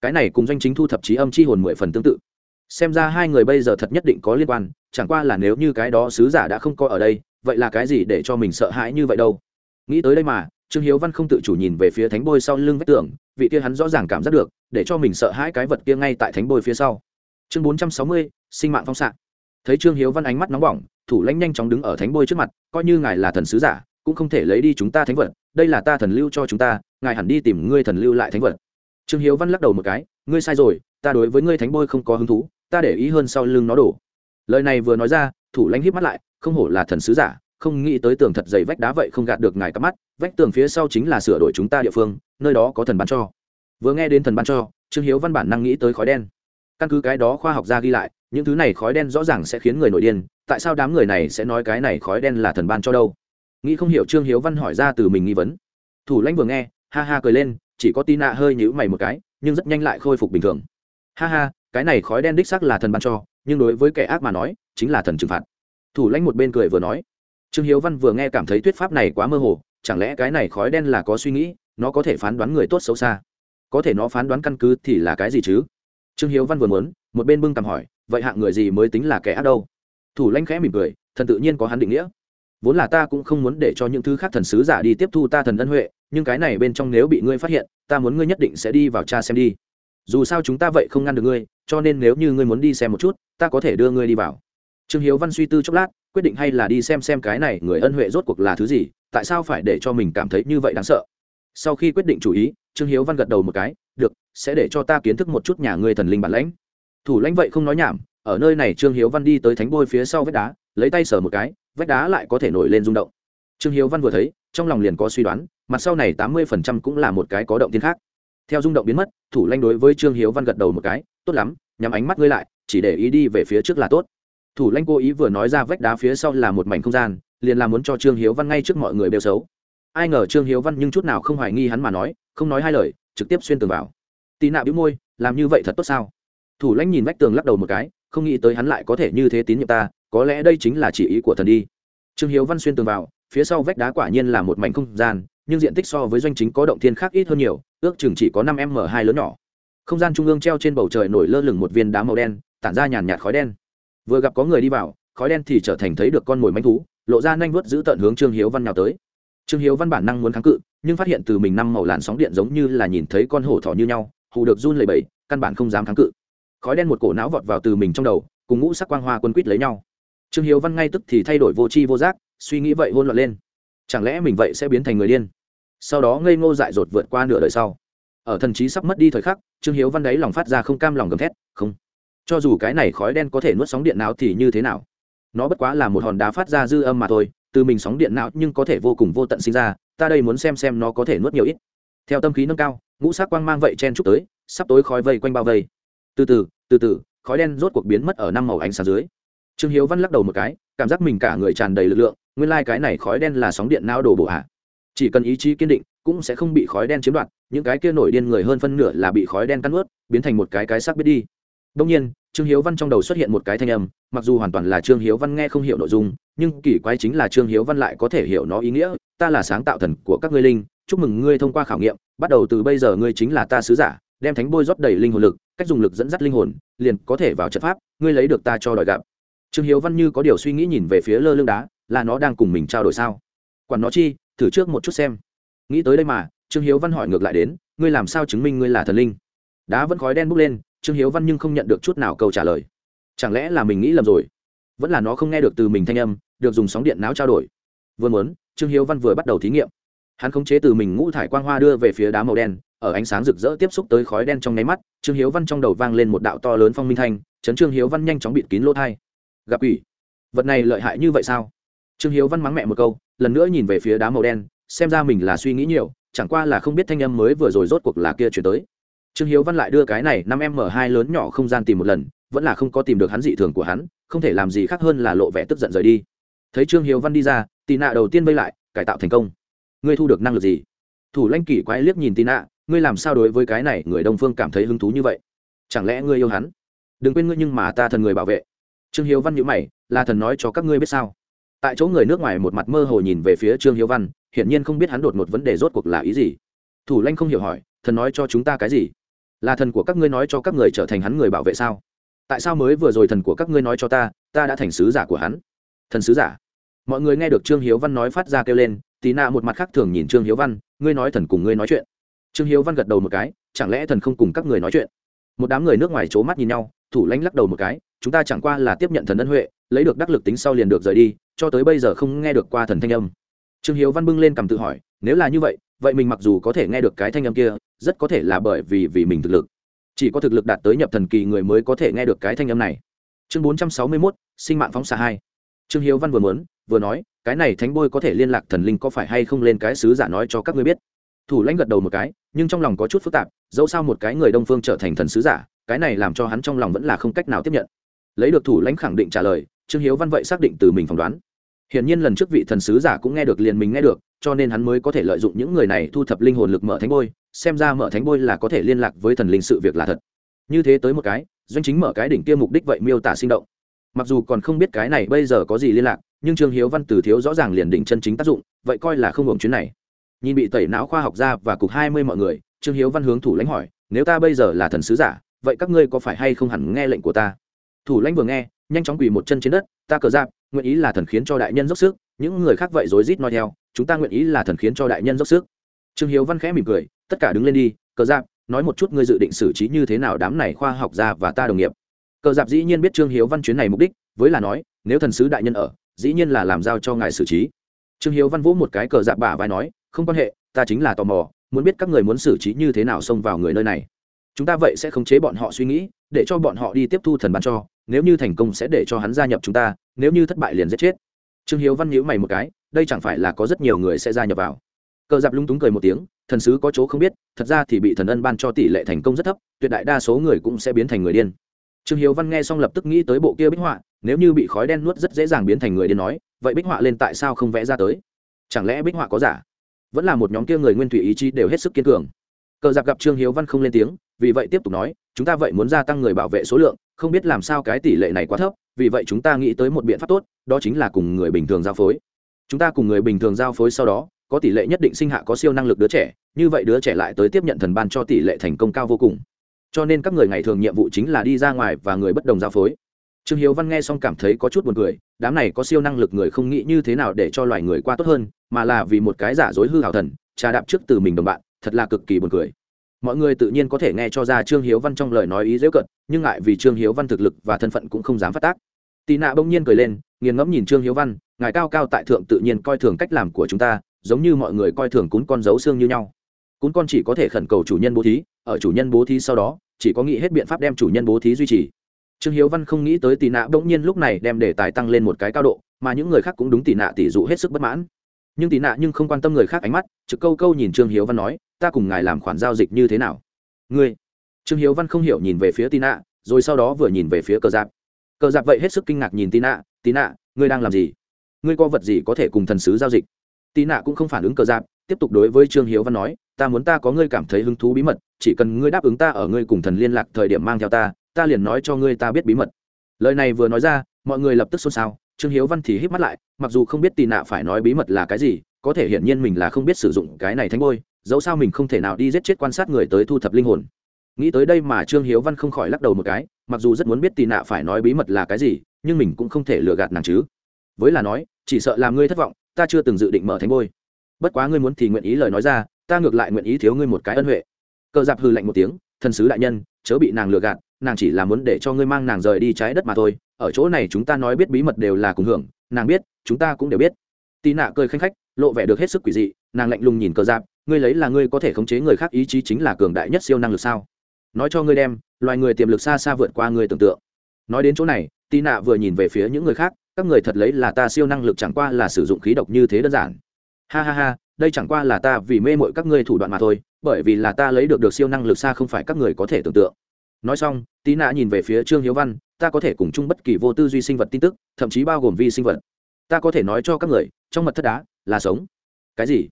Cái này cùng doanh chính thu thập trí âm chi hồn mười phần tương tự xem ra hai người bây giờ thật nhất định có liên quan, chẳng qua là nếu như cái đó sứ giả đã không có ở đây, vậy là cái gì để cho mình sợ hãi như vậy đâu? Nghĩ tới đây mà, trương hiếu văn không tự chủ nhìn về phía thánh bôi sau lưng vách tường, vị kia hắn rõ ràng cảm giác được, để cho mình sợ hãi cái vật kia ngay tại thánh bôi phía sau. Chương bốn trăm sáu mươi, sinh mạng phong xạ. Thấy trương hiếu văn ánh mắt nóng bỏng, thủ lãnh nhanh chóng đứng ở thánh bôi trước mặt, coi như ngài là thần sứ giả, cũng không thể lấy đi chúng ta thánh vật, đây là ta thần lưu cho chúng ta, ngài hẳn đi tìm ngươi thần lưu lại thánh vật. Trương hiếu văn lắc đầu một cái, ngươi sai rồi, ta đối với ngươi thánh bôi không có hứng thú ta để ý hơn sau lưng nó đổ. Lời này vừa nói ra, thủ lãnh híp mắt lại, không hổ là thần sứ giả, không nghĩ tới tường thật dày vách đá vậy không gạt được ngài cắp mắt, vách tường phía sau chính là sửa đổi chúng ta địa phương, nơi đó có thần ban cho. Vừa nghe đến thần ban cho, trương hiếu văn bản năng nghĩ tới khói đen. Căn cứ cái đó khoa học gia ghi lại, những thứ này khói đen rõ ràng sẽ khiến người nổi điên, tại sao đám người này sẽ nói cái này khói đen là thần ban cho đâu? Nghĩ không hiểu trương hiếu văn hỏi ra từ mình nghi vấn. Thủ lãnh vừa nghe, ha ha cười lên, chỉ có tí nạ hơi nhữ mày một cái, nhưng rất nhanh lại khôi phục bình thường. Ha ha cái này khói đen đích sắc là thần ban cho, nhưng đối với kẻ ác mà nói, chính là thần trừng phạt. Thủ lãnh một bên cười vừa nói, trương hiếu văn vừa nghe cảm thấy thuyết pháp này quá mơ hồ, chẳng lẽ cái này khói đen là có suy nghĩ, nó có thể phán đoán người tốt xấu xa? Có thể nó phán đoán căn cứ thì là cái gì chứ? Trương hiếu văn vừa muốn, một bên bưng tầm hỏi, vậy hạng người gì mới tính là kẻ ác đâu? Thủ lãnh khẽ mỉm cười, thần tự nhiên có hắn định nghĩa. Vốn là ta cũng không muốn để cho những thứ khác thần sứ giả đi tiếp thu ta thần ân huệ, nhưng cái này bên trong nếu bị ngươi phát hiện, ta muốn ngươi nhất định sẽ đi vào cha xem đi dù sao chúng ta vậy không ngăn được ngươi, cho nên nếu như ngươi muốn đi xem một chút, ta có thể đưa ngươi đi vào. Trương hiếu văn suy tư chốc lát, quyết định hay là đi xem xem cái này người ân huệ rốt cuộc là thứ gì, tại sao phải để cho mình cảm thấy như vậy đáng sợ. Sau khi quyết định chủ ý, trương hiếu văn gật đầu một cái, được, sẽ để cho ta kiến thức một chút nhà ngươi thần linh bản lãnh. Thủ lãnh vậy không nói nhảm, ở nơi này trương hiếu văn đi tới thánh bôi phía sau vách đá, lấy tay sờ một cái, vách đá lại có thể nổi lên rung động. Trương hiếu văn vừa thấy, trong lòng liền có suy đoán, mặt sau này tám mươi phần trăm cũng là một cái có động tiên khác theo rung động biến mất, thủ lanh đối với trương hiếu văn gật đầu một cái, tốt lắm, nhắm ánh mắt ngươi lại, chỉ để ý đi về phía trước là tốt. Thủ lanh cố ý vừa nói ra vách đá phía sau là một mảnh không gian, liền làm muốn cho trương hiếu văn ngay trước mọi người đều xấu. Ai ngờ trương hiếu văn nhưng chút nào không hoài nghi hắn mà nói, không nói hai lời, trực tiếp xuyên tường vào. Tì nạ bĩu môi, làm như vậy thật tốt sao? Thủ lãnh nhìn vách tường lắc đầu một cái, không nghĩ tới hắn lại có thể như thế tín nhiệm ta, có lẽ đây chính là chỉ ý của thần đi. Trương hiếu văn xuyên tường vào, phía sau vách đá quả nhiên là một mảnh không gian nhưng diện tích so với doanh chính có động thiên khác ít hơn nhiều, ước chừng chỉ có năm m hai lớn nhỏ. Không gian trung ương treo trên bầu trời nổi lơ lửng một viên đá màu đen, tản ra nhàn nhạt khói đen. Vừa gặp có người đi vào, khói đen thì trở thành thấy được con mồi manh thú, lộ ra nhanh vớt giữ tận hướng trương hiếu văn nhào tới. Trương hiếu văn bản năng muốn kháng cự, nhưng phát hiện từ mình năm màu làn sóng điện giống như là nhìn thấy con hổ thỏ như nhau, hù được run lẩy bẩy, căn bản không dám kháng cự. Khói đen một cổ não vọt vào từ mình trong đầu, cùng ngũ sắc quang hoa quân quýt lấy nhau. Trương hiếu văn ngay tức thì thay đổi vô tri vô giác, suy nghĩ vậy hôn loạn lên chẳng lẽ mình vậy sẽ biến thành người điên? Sau đó ngây ngô dại dột vượt qua nửa đời sau. Ở thần trí sắp mất đi thời khắc, trương hiếu văn đáy lòng phát ra không cam lòng gầm thét, không. Cho dù cái này khói đen có thể nuốt sóng điện não thì như thế nào? Nó bất quá là một hòn đá phát ra dư âm mà thôi, từ mình sóng điện não nhưng có thể vô cùng vô tận sinh ra, ta đây muốn xem xem nó có thể nuốt nhiều ít. Theo tâm khí nâng cao, ngũ sắc quang mang vậy chen chúc tới, sắp tối khói vây quanh bao vây. Từ từ từ từ, khói đen rốt cuộc biến mất ở năm màu ánh sáng dưới. Trương hiếu văn lắc đầu một cái, cảm giác mình cả người tràn đầy lực lượng nguyên lai、like、cái này khói đen là sóng điện nao đổ bộ hạ chỉ cần ý chí kiên định, cũng sẽ không bị khói đen chiếm đoạt, những cái kia nổi điên người hơn phân nửa là bị khói đen cắn ướt biến thành một cái cái xác biết đi. Đông nhiên, trương hiếu văn trong đầu xuất hiện một cái thanh âm, mặc dù hoàn toàn là trương hiếu văn nghe không hiểu nội dung, nhưng kỳ quái chính là trương hiếu văn lại có thể hiểu nó ý nghĩa, ta là sáng tạo thần của các ngươi linh, chúc mừng ngươi thông qua khảo nghiệm, bắt đầu từ bây giờ ngươi chính là ta sứ giả, đem thánh bôi rót đầy linh hồn lực, cách dùng lực dẫn dắt linh hồn, liền có thể vào trận pháp, ngươi lấy được ta cho đòi gặp. Trương hiếu văn như có điều suy nghĩ nhìn về phía lơ lương đá là nó đang cùng mình trao đổi sao? Quản nó chi, thử trước một chút xem. Nghĩ tới đây mà, trương hiếu văn hỏi ngược lại đến, ngươi làm sao chứng minh ngươi là thần linh? Đá vẫn khói đen bốc lên, trương hiếu văn nhưng không nhận được chút nào câu trả lời. Chẳng lẽ là mình nghĩ lầm rồi? Vẫn là nó không nghe được từ mình thanh âm, được dùng sóng điện não trao đổi. Vừa muốn, trương hiếu văn vừa bắt đầu thí nghiệm. Hắn khống chế từ mình ngũ thải quang hoa đưa về phía đá màu đen, ở ánh sáng rực rỡ tiếp xúc tới khói đen trong nháy mắt, trương hiếu văn trong đầu vang lên một đạo to lớn phong minh thanh, chấn trương hiếu văn nhanh chóng bịt kín lỗ thai. Gặp ủy vật này lợi hại như vậy sao? Trương hiếu văn mắng mẹ một câu, lần nữa nhìn về phía đá màu đen, xem ra mình là suy nghĩ nhiều, chẳng qua là không biết thanh âm mới vừa rồi rốt cuộc là kia chuyển tới. Trương hiếu văn lại đưa cái này năm em mở hai lớn nhỏ không gian tìm một lần, vẫn là không có tìm được hắn dị thường của hắn, không thể làm gì khác hơn là lộ vẻ tức giận rời đi. Thấy trương hiếu văn đi ra tì nạ đầu tiên vây lại, cải tạo thành công. Ngươi thu được năng lực gì? Thủ lanh kỷ quái liếc nhìn tì nạ ngươi làm sao đối với cái này người đông phương cảm thấy hứng thú như vậy? Chẳng lẽ ngươi yêu hắn? Đừng quên ngươi nhưng mà ta thần người bảo vệ. Trương hiếu văn nhữ mày, là thần nói cho các ngươi biết sao? Tại chỗ người nước ngoài một mặt mơ hồ nhìn về phía trương hiếu văn, hiển nhiên không biết hắn đột một vấn đề rốt cuộc là ý gì. Thủ lãnh không hiểu hỏi, thần nói cho chúng ta cái gì? Là thần của các ngươi nói cho các người trở thành hắn người bảo vệ sao? Tại sao mới vừa rồi thần của các ngươi nói cho ta ta đã thành sứ giả của hắn? Thần sứ giả? Mọi người nghe được trương hiếu văn nói phát ra kêu lên tí nạ một mặt khác thường nhìn trương hiếu văn, ngươi nói thần cùng ngươi nói chuyện. Trương hiếu văn gật đầu một cái, chẳng lẽ thần không cùng các người nói chuyện? Một đám người nước ngoài c h ố mắt nhìn nhau, thủ lãnh lắc đầu một cái, chúng ta chẳng qua là tiếp nhận thần ân huệ lấy được đắc lực tính sau liền được rời đi, cho tới bây giờ không nghe được qua thần thanh âm. Trương hiếu văn bưng lên cầm tự hỏi, nếu là như vậy vậy mình mặc dù có thể nghe được cái thanh âm kia, rất có thể là bởi vì vì mình thực lực. Chỉ có thực lực đạt tới nhập thần kỳ người mới có thể nghe được cái thanh âm này. Chương bốn trăm sáu mươi mốt, sinh mạng phóng xạ hai. Trương hiếu văn vừa muốn, vừa nói, cái này thánh bôi có thể liên lạc thần linh có phải hay không lên cái sứ giả nói cho các ngươi biết. Thủ lãnh gật đầu một cái, nhưng trong lòng có chút phức tạp, dẫu sao một cái người đông phương trở thành thần sứ giả, cái này làm cho hắn trong lòng vẫn là không cách nào tiếp nhận. Lấy được thủ lãnh khẳng định trả lời trương hiếu văn vậy xác định từ mình phỏng đoán. Hiển nhiên lần trước vị thần sứ giả cũng nghe được liền mình nghe được, cho nên hắn mới có thể lợi dụng những người này thu thập linh hồn lực mở thánh bôi, xem ra mở thánh bôi là có thể liên lạc với thần linh sự việc là thật. Như thế tới một cái, doanh chính mở cái đỉnh kia mục đích vậy miêu tả sinh động. Mặc dù còn không biết cái này bây giờ có gì liên lạc, nhưng trương hiếu văn từ thiếu rõ ràng liền đỉnh chân chính tác dụng, vậy coi là không hưởng chuyến này. Nhìn bị tẩy não khoa học ra và cục hai mươi mọi người, trương hiếu văn hướng thủ lãnh hỏi, nếu ta bây giờ là thần sứ giả, vậy các ngươi có phải hay không hẳn nghe lệnh của ta? Thủ lãnh vừa nghe, nhanh chóng quỳ một chân trên đất, ta cờ giáp, nguyện ý là thần khiến cho đại nhân dốc sức, những người khác vậy rối rít nói theo, chúng ta nguyện ý là thần khiến cho đại nhân dốc sức. Trương hiếu văn khẽ mỉm cười, tất cả đứng lên đi, cờ giáp, nói một chút ngươi dự định xử trí như thế nào đám này khoa học gia và ta đồng nghiệp. Cờ giáp dĩ nhiên biết trương hiếu văn chuyến này mục đích, với là nói, nếu thần sứ đại nhân ở, dĩ nhiên là làm giao cho ngài xử trí. Trương hiếu văn vũ một cái cờ giáp bả vai nói, không quan hệ, ta chính là tò mò, muốn biết các người muốn xử trí như thế nào xông vào người nơi này chúng ta vậy sẽ khống chế bọn họ suy nghĩ, để cho bọn họ đi tiếp thu thần ban cho, nếu như thành công sẽ để cho hắn gia nhập chúng ta, nếu như thất bại liền giết chết. Trương hiếu văn nhíu mày một cái, đây chẳng phải là có rất nhiều người sẽ gia nhập vào. Cờ giặc lung túng cười một tiếng, thần sứ có chỗ không biết, thật ra thì bị thần ân ban cho tỷ lệ thành công rất thấp, tuyệt đại đa số người cũng sẽ biến thành người điên. Trương hiếu văn nghe xong lập tức nghĩ tới bộ kia bích họa, nếu như bị khói đen nuốt rất dễ dàng biến thành người điên nói, vậy bích họa lên tại sao không vẽ ra tới? Chẳng lẽ bích họa có giả? Vẫn là một nhóm kia người nguyên thủy ý chí đều hết sức kiên cường. Cờ giặc gặp trương hiếu văn không lên tiếng vì vậy tiếp tục nói, chúng ta vậy muốn gia tăng người bảo vệ số lượng, không biết làm sao cái tỷ lệ này quá thấp, vì vậy chúng ta nghĩ tới một biện pháp tốt, đó chính là cùng người bình thường giao phối. Chúng ta cùng người bình thường giao phối sau đó, có tỷ lệ nhất định sinh hạ có siêu năng lực đứa trẻ, như vậy đứa trẻ lại tới tiếp nhận thần ban cho tỷ lệ thành công cao vô cùng. Cho nên các người ngày thường nhiệm vụ chính là đi ra ngoài và người bất đồng giao phối. Trương hiếu văn nghe xong cảm thấy có chút buồn cười, đám này có siêu năng lực người không nghĩ như thế nào để cho loài người qua tốt hơn, mà là vì một cái giả dối hư hào thần, trà đạp trước từ mình đồng bạn, thật là cực kỳ buồn cười mọi người tự nhiên có thể nghe cho ra trương hiếu văn trong lời nói ý dễ cận nhưng ngại vì trương hiếu văn thực lực và thân phận cũng không dám phát tác. Tì nạ bỗng nhiên cười lên, nghiền ngẫm nhìn trương hiếu văn, ngài cao cao tại thượng tự nhiên coi thường cách làm của chúng ta, giống như mọi người coi thường cún con giấu xương như nhau. Cún con chỉ có thể khẩn cầu chủ nhân bố thí, ở chủ nhân bố thí sau đó, chỉ có nghĩ hết biện pháp đem chủ nhân bố thí duy trì. Trương hiếu văn không nghĩ tới tì nạ bỗng nhiên lúc này đem đề tài tăng lên một cái cao độ, mà những người khác cũng đúng tì nạ tỷ dụ hết sức bất mãn. Nhưng tì nạ nhưng không quan tâm người khác ánh mắt, trực câu câu nhìn trương hiếu văn nói ta cùng ngài làm khoản giao dịch như thế nào? Ngươi. Trương hiếu văn không hiểu nhìn về phía tina, rồi sau đó vừa nhìn về phía cờ giáp cờ giáp vậy hết sức kinh ngạc nhìn tina, tina, ngươi đang làm gì? Ngươi có vật gì có thể cùng thần sứ giao dịch? Tina cũng không phản ứng cờ giáp tiếp tục đối với trương hiếu văn nói ta muốn ta có ngươi cảm thấy hứng thú bí mật chỉ cần ngươi đáp ứng ta ở ngươi cùng thần liên lạc thời điểm mang theo ta ta liền nói cho ngươi ta biết bí mật. Lời này vừa nói ra mọi người lập tức xôn xao trương hiếu văn thì hít mắt lại mặc dù không biết tì nạ phải nói bí mật là cái gì có thể hiển nhiên mình là không biết sử dụng cái này thánh bôi dẫu sao mình không thể nào đi giết chết quan sát người tới thu thập linh hồn. Nghĩ tới đây mà trương hiếu văn không khỏi lắc đầu một cái, mặc dù rất muốn biết tì nạ phải nói bí mật là cái gì, nhưng mình cũng không thể lừa gạt nàng chứ. Với là nói, chỉ sợ làm ngươi thất vọng, ta chưa từng dự định mở thánh bôi. Bất quá ngươi muốn thì nguyện ý lời nói ra, ta ngược lại nguyện ý thiếu ngươi một cái ân huệ. Cờ giặc hư lạnh một tiếng, thần sứ đại nhân, chớ bị nàng lừa gạt, nàng chỉ là muốn để cho ngươi mang nàng rời đi trái đất mà thôi, ở chỗ này chúng ta nói biết bí mật đều là cùng hưởng, nàng biết, chúng ta cũng đều biết. Tì nạ cười khanh khách, lộ vẻ được hết sức quỷ dị, nàng lạnh lùng nhìn cờ giặc ngươi lấy là ngươi có thể khống chế người khác, ý chí chính là cường đại nhất siêu năng lực sao? Nói cho ngươi đem, loài người tiềm lực xa xa vượt qua ngươi tưởng tượng. Nói đến chỗ này tì nạ vừa nhìn về phía những người khác, các người thật lấy là ta siêu năng lực chẳng qua là sử dụng khí độc như thế đơn giản. Ha ha ha, đây chẳng qua là ta vì mê mội các ngươi thủ đoạn mà thôi, bởi vì là ta lấy được được siêu năng lực xa không phải các người có thể tưởng tượng. Nói xong tí nạ nhìn về phía trương hiếu văn, ta có thể cùng chung bất kỳ vô tư duy sinh vật tin tức, thậm chí bao gồm vi sinh vật. Ta có thể nói cho các người, trong mật thất đá là sống. Cái gì?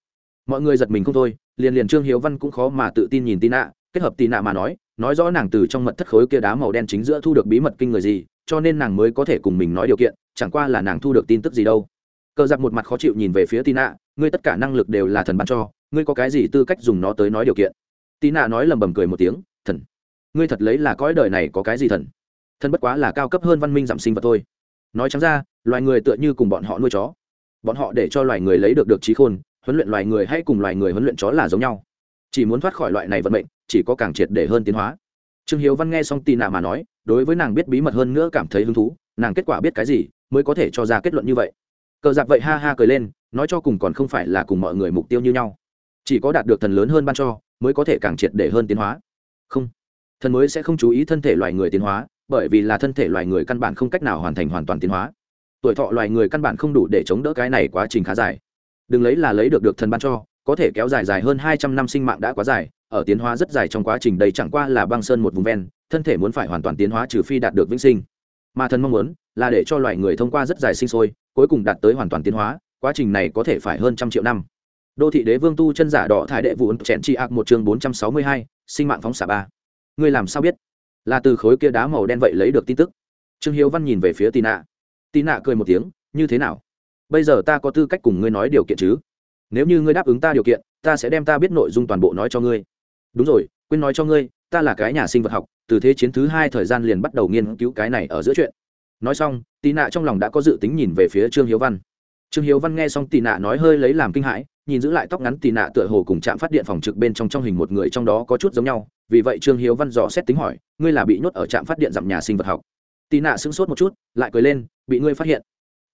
Mọi người giật mình không thôi, liền liền trương hiếu văn cũng khó mà tự tin nhìn tị nạ kết hợp tị nạ mà nói nói rõ nàng từ trong mật thất khối kia đá màu đen chính giữa thu được bí mật kinh người gì, cho nên nàng mới có thể cùng mình nói điều kiện, chẳng qua là nàng thu được tin tức gì đâu. Cờ giặc một mặt khó chịu nhìn về phía tị nạ ngươi tất cả năng lực đều là thần ban cho, ngươi có cái gì tư cách dùng nó tới nói điều kiện? Tị nạ nói lầm bầm cười một tiếng, thần, ngươi thật lấy là cõi đời này có cái gì thần? Thần bất quá là cao cấp hơn văn minh giảm sinh vật thôi. Nói chẳng ra, loài người tựa như cùng bọn họ nuôi chó. Bọn họ để cho loài người lấy được được trí khôn huấn luyện loài người hay cùng loài người huấn luyện chó là giống nhau. Chỉ muốn thoát khỏi loại này vận mệnh, chỉ có càng triệt để hơn tiến hóa. Trương hiếu văn nghe xong tì nạ mà nói, đối với nàng biết bí mật hơn nữa cảm thấy hứng thú, nàng kết quả biết cái gì, mới có thể cho ra kết luận như vậy. Cờ giặc vậy ha ha cười lên, nói cho cùng còn không phải là cùng mọi người mục tiêu như nhau. Chỉ có đạt được thần lớn hơn ban cho, mới có thể càng triệt để hơn tiến hóa. Không. Thần mới sẽ không chú ý thân thể loài người tiến hóa, bởi vì là thân thể loài người căn bản không cách nào hoàn thành hoàn toàn tiến hóa. Tuổi thọ loài người căn bản không đủ để chống đỡ cái này quá trình khá dài đừng lấy là lấy được được thần ban cho, có thể kéo dài dài hơn hai trăm năm sinh mạng đã quá dài, ở tiến hóa rất dài trong quá trình đây chẳng qua là băng sơn một vùng ven, thân thể muốn phải hoàn toàn tiến hóa trừ phi đạt được vĩnh sinh. Mà thần mong muốn là để cho loài người thông qua rất dài sinh sôi, cuối cùng đạt tới hoàn toàn tiến hóa, quá trình này có thể phải hơn trăm triệu năm. Đô thị đế vương tu chân giả đỏ thải đệ vụ chẹn trị ạc một chương bốn trăm sáu mươi hai, sinh mạng phóng xạ ba. Ngươi làm sao biết? Là từ khối kia đá màu đen vậy lấy được tin tức. Trương hiếu văn nhìn về phía tì nạ tì nạ cười một tiếng, như thế nào? Bây giờ ta có tư cách cùng ngươi nói điều kiện chứ? Nếu như ngươi đáp ứng ta điều kiện, ta sẽ đem ta biết nội dung toàn bộ nói cho ngươi. Đúng rồi, quên nói cho ngươi, ta là cái nhà sinh vật học, từ thế chiến thứ hai thời gian liền bắt đầu nghiên cứu cái này ở giữa chuyện. Nói xong tì nạ trong lòng đã có dự tính nhìn về phía trương hiếu văn. Trương hiếu văn nghe xong tì nạ nói hơi lấy làm kinh hãi, nhìn giữ lại tóc ngắn tì nạ tựa hồ cùng trạm phát điện phòng trực bên trong trong hình một người trong đó có chút giống nhau, vì vậy trương hiếu văn dò xét tính hỏi, ngươi là bị nhốt ở trạm phát điện dặm nhà sinh vật học? Tì nạ sững sốt một chút, lại cười lên, bị ngươi phát hiện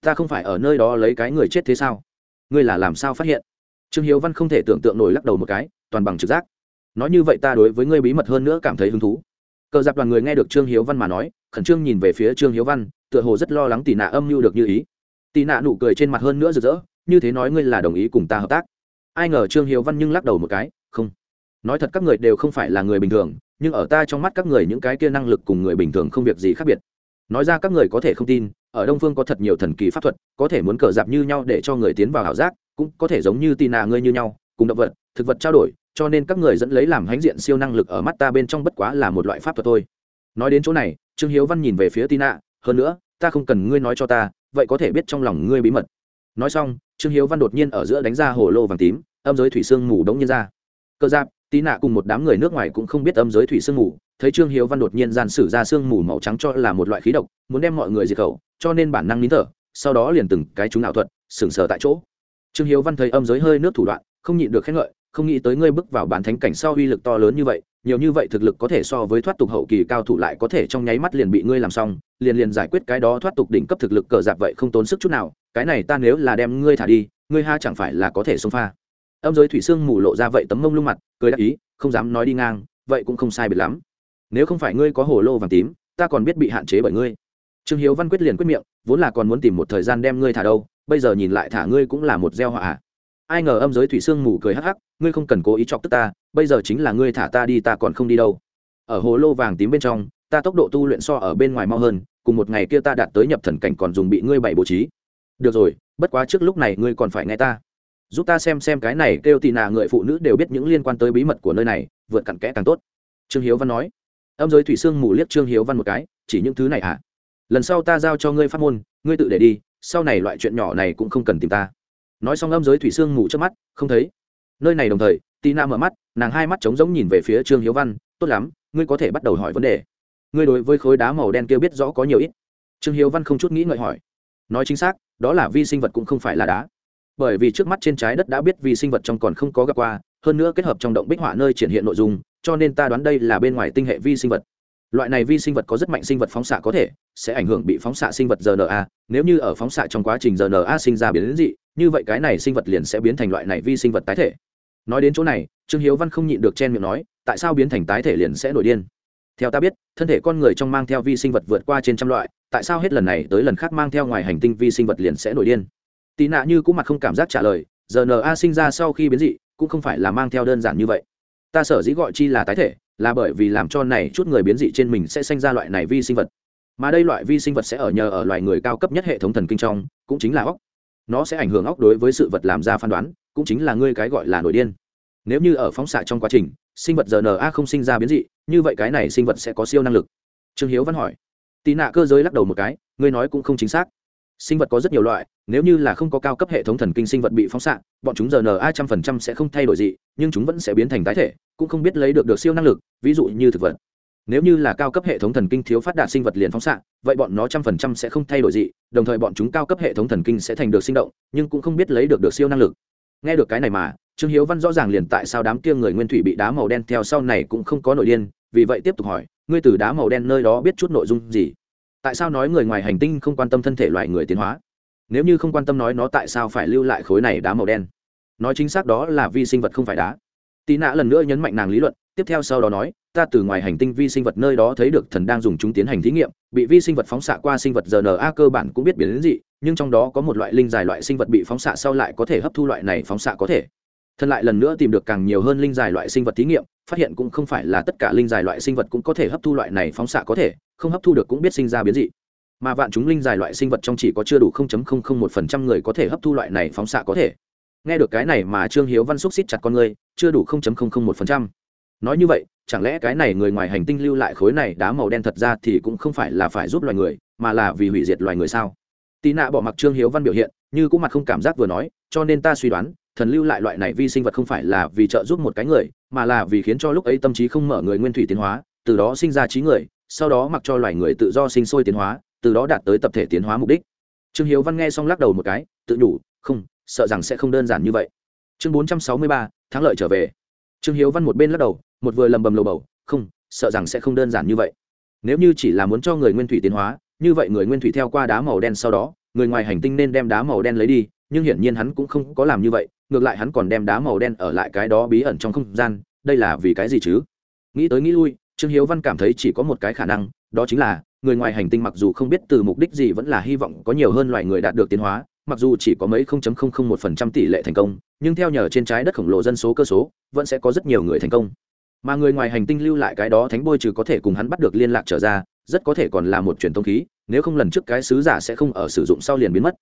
ta không phải ở nơi đó lấy cái người chết thế sao? Ngươi là làm sao phát hiện? Trương hiếu văn không thể tưởng tượng nổi lắc đầu một cái, toàn bằng trực giác. Nói như vậy ta đối với ngươi bí mật hơn nữa cảm thấy hứng thú. Cờ giặc đoàn người nghe được trương hiếu văn mà nói, khẩn trương nhìn về phía trương hiếu văn, tựa hồ rất lo lắng tì nạ âm mưu được như ý. Tì nạ nụ cười trên mặt hơn nữa rực rỡ, như thế nói ngươi là đồng ý cùng ta hợp tác. Ai ngờ trương hiếu văn nhưng lắc đầu một cái, không. Nói thật các người đều không phải là người bình thường, nhưng ở ta trong mắt các người những cái kia năng lực cùng người bình thường không việc gì khác biệt nói ra các người có thể không tin, ở đông phương có thật nhiều thần kỳ pháp thuật, có thể muốn cờ dạp như nhau để cho người tiến vào ảo giác, cũng có thể giống như tì nạ ngươi như nhau, cùng động vật, thực vật trao đổi, cho nên các người dẫn lấy làm hãnh diện siêu năng lực ở mắt ta bên trong bất quá là một loại pháp thuật thôi. Nói đến chỗ này, trương hiếu văn nhìn về phía tina, hơn nữa, ta không cần ngươi nói cho ta, vậy có thể biết trong lòng ngươi bí mật. Nói xong, trương hiếu văn đột nhiên ở giữa đánh ra hồ lô vàng tím, âm giới thủy sương mù đống nhiên ra. Cơ dạp tí nạ cùng một đám người nước ngoài cũng không biết âm giới thủy sương mù, thấy trương hiếu văn đột nhiên gian sử ra sương mù màu trắng cho là một loại khí độc, muốn đem mọi người diệt khẩu, cho nên bản năng nín thở, sau đó liền từng cái chúng ảo thuật, sừng sờ tại chỗ. Trương hiếu văn thấy âm giới hơi nước thủ đoạn, không nhịn được khen ngợi, không nghĩ tới ngươi bước vào bản thánh cảnh sau uy lực to lớn như vậy, nhiều như vậy thực lực có thể so với thoát tục hậu kỳ cao thủ lại có thể trong nháy mắt liền bị ngươi làm xong, liền liền giải quyết cái đó thoát tục đỉnh cấp thực lực cờ dạp vậy không tốn sức chút nào, cái này ta nếu là đem ngươi thả đi, ngươi ha chẳng phải là có thể xông pha âm giới thủy sương mù lộ ra vậy tấm mông lung mặt, cười đáp ý, không dám nói đi ngang, vậy cũng không sai biệt lắm. Nếu không phải ngươi có hồ lô vàng tím, ta còn biết bị hạn chế bởi ngươi. Trương hiếu văn quyết liền quyết miệng, vốn là còn muốn tìm một thời gian đem ngươi thả đâu, bây giờ nhìn lại thả ngươi cũng là một gieo họa à. ai ngờ âm giới thủy sương mù cười hắc hắc, ngươi không cần cố ý chọc tức ta, bây giờ chính là ngươi thả ta đi ta còn không đi đâu. Ở hồ lô vàng tím bên trong, ta tốc độ tu luyện so ở bên ngoài mau hơn, cùng một ngày kia ta đạt tới nhập thần cảnh còn dùng bị ngươi bày bố trí. Được rồi, bất quá trước lúc này ngươi còn phải nghe ta giúp ta xem xem cái này kêu tì nà người phụ nữ đều biết những liên quan tới bí mật của nơi này, vượt cặn kẽ càng tốt. Trương hiếu văn nói. Âm giới thủy sương mù liếc trương hiếu văn một cái, chỉ những thứ này à? Lần sau ta giao cho ngươi phát môn, ngươi tự để đi, sau này loại chuyện nhỏ này cũng không cần tìm ta. Nói xong âm giới thủy sương mù trước mắt, không thấy. Nơi này đồng thời tina mở mắt, nàng hai mắt trống rỗng nhìn về phía trương hiếu văn, tốt lắm, ngươi có thể bắt đầu hỏi vấn đề. Ngươi đối với khối đá màu đen kia biết rõ có nhiều ít. Trương hiếu văn không chút nghĩ ngợi hỏi. Nói chính xác, đó là vi sinh vật cũng không phải là đá bởi vì trước mắt trên trái đất đã biết vì sinh vật trong còn không có gặp qua, hơn nữa kết hợp trong động bích họa nơi triển hiện nội dung, cho nên ta đoán đây là bên ngoài tinh hệ vi sinh vật. Loại này vi sinh vật có rất mạnh sinh vật phóng xạ có thể, sẽ ảnh hưởng bị phóng xạ sinh vật rna nếu như ở phóng xạ trong quá trình rna sinh ra biến dị, như vậy cái này sinh vật liền sẽ biến thành loại này vi sinh vật tái thể. Nói đến chỗ này, trương hiếu văn không nhịn được chen miệng nói, tại sao biến thành tái thể liền sẽ nổi điên? Theo ta biết, thân thể con người trong mang theo vi sinh vật vượt qua trên trăm loại, tại sao hết lần này tới lần khác mang theo ngoài hành tinh vi sinh vật liền sẽ nổi điên? Tì nạ như cũng mặt không cảm giác trả lời, Giờ N A sinh ra sau khi biến dị, cũng không phải là mang theo đơn giản như vậy. Ta sở dĩ gọi chi là tái thể, là bởi vì làm cho này chút người biến dị trên mình sẽ sinh ra loại này vi sinh vật. Mà đây loại vi sinh vật sẽ ở nhờ ở loài người cao cấp nhất hệ thống thần kinh trong, cũng chính là óc. Nó sẽ ảnh hưởng óc đối với sự vật làm ra phán đoán, cũng chính là ngươi cái gọi là nổi điên. Nếu như ở phóng xạ trong quá trình, sinh vật rna không sinh ra biến dị, như vậy cái này sinh vật sẽ có siêu năng lực. Trương hiếu văn hỏi. Tị nạ cơ giới lắc đầu một cái, ngươi nói cũng không chính xác sinh vật có rất nhiều loại nếu như là không có cao cấp hệ thống thần kinh sinh vật bị phóng xạ bọn chúng giờ n a trăm phần trăm sẽ không thay đổi gì, nhưng chúng vẫn sẽ biến thành tái thể cũng không biết lấy được được siêu năng lực ví dụ như thực vật. Nếu như là cao cấp hệ thống thần kinh thiếu phát đạt sinh vật liền phóng xạ vậy bọn nó trăm phần trăm sẽ không thay đổi gì, đồng thời bọn chúng cao cấp hệ thống thần kinh sẽ thành được sinh động nhưng cũng không biết lấy được được siêu năng lực. Nghe được cái này mà trương hiếu văn rõ ràng liền tại sao đám kia người nguyên thủy bị đá màu đen theo sau này cũng không có nội điên vì vậy tiếp tục hỏi ngươi từ đá màu đen nơi đó biết chút nội dung gì? Tại sao nói người ngoài hành tinh không quan tâm thân thể loài người tiến hóa? Nếu như không quan tâm nói nó tại sao phải lưu lại khối này đá màu đen? Nói chính xác đó là vi sinh vật không phải đá. Tì nạ lần nữa nhấn mạnh nàng lý luận, tiếp theo sau đó nói, ta từ ngoài hành tinh vi sinh vật nơi đó thấy được thần đang dùng chúng tiến hành thí nghiệm, bị vi sinh vật phóng xạ qua sinh vật rna cơ bản cũng biết biến đến gì nhưng trong đó có một loại linh dài loại sinh vật bị phóng xạ sau lại có thể hấp thu loại này phóng xạ có thể. Thần lại lần nữa tìm được càng nhiều hơn linh dài loại sinh vật thí nghiệm phát hiện cũng không phải là tất cả linh dài loại sinh vật cũng có thể hấp thu loại này phóng xạ có thể, không hấp thu được cũng biết sinh ra biến dị. Mà vạn chúng linh dài loại sinh vật trong chỉ có chưa đủ 0.001% người có thể hấp thu loại này phóng xạ có thể. Nghe được cái này mà trương hiếu văn xúc xít chặt con người chưa đủ 0.001%. nói như vậy, chẳng lẽ cái này người ngoài hành tinh lưu lại khối này đá màu đen thật ra thì cũng không phải là phải giúp loài người, mà là vì hủy diệt loài người sao? Tì nạ bỏ mặc trương hiếu văn biểu hiện, như cũng mặt không cảm giác vừa nói, cho nên ta suy đoán, thần lưu lại loại này vi sinh vật không phải là vì trợ giúp một cái người mà là vì khiến cho lúc ấy tâm trí không mở người nguyên thủy tiến hóa, từ đó sinh ra trí người, sau đó mặc cho loài người tự do sinh sôi tiến hóa, từ đó đạt tới tập thể tiến hóa mục đích. Trương hiếu văn nghe xong lắc đầu một cái, tự nhủ, không, sợ rằng sẽ không đơn giản như vậy. Chương bốn trăm sáu mươi ba, thắng lợi trở về. Trương hiếu văn một bên lắc đầu, một vừa lầm bầm lầu bầu, không, sợ rằng sẽ không đơn giản như vậy. Nếu như chỉ là muốn cho người nguyên thủy tiến hóa, như vậy người nguyên thủy theo qua đá màu đen sau đó, người ngoài hành tinh nên đem đá màu đen lấy đi, nhưng hiển nhiên hắn cũng không có làm như vậy ngược lại hắn còn đem đá màu đen ở lại cái đó bí ẩn trong không gian, đây là vì cái gì chứ? Nghĩ tới nghĩ lui, trương hiếu văn cảm thấy chỉ có một cái khả năng, đó chính là, người ngoài hành tinh mặc dù không biết từ mục đích gì vẫn là hy vọng có nhiều hơn loài người đạt được tiến hóa, mặc dù chỉ có mấy 0.001% tỷ lệ thành công, nhưng theo nhờ trên trái đất khổng lồ dân số cơ số, vẫn sẽ có rất nhiều người thành công. Mà người ngoài hành tinh lưu lại cái đó thánh bôi trừ có thể cùng hắn bắt được liên lạc trở ra, rất có thể còn là một truyền thông khí, nếu không lần trước cái sứ giả sẽ không ở sử dụng sau liền biến mất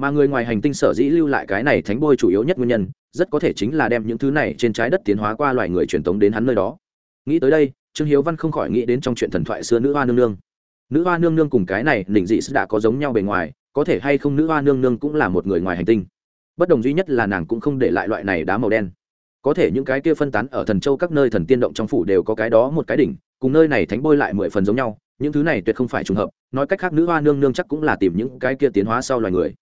mà người ngoài hành tinh sở dĩ lưu lại cái này thánh bôi chủ yếu nhất nguyên nhân, rất có thể chính là đem những thứ này trên trái đất tiến hóa qua loài người truyền tống đến hắn nơi đó. Nghĩ tới đây, trương hiếu văn không khỏi nghĩ đến trong chuyện thần thoại xưa nữ hoa nương nương. Nữ hoa nương nương cùng cái này đỉnh dị đã có giống nhau bề ngoài, có thể hay không nữ hoa nương nương cũng là một người ngoài hành tinh. Bất đồng duy nhất là nàng cũng không để lại loại này đá màu đen. Có thể những cái kia phân tán ở thần châu các nơi thần tiên động trong phủ đều có cái đó một cái đỉnh, cùng nơi này thánh bôi lại mười phần giống nhau, những thứ này tuyệt không phải trùng hợp, nói cách khác nữ hoa nương nương chắc cũng là tìm những cái kia tiến hóa sau loài người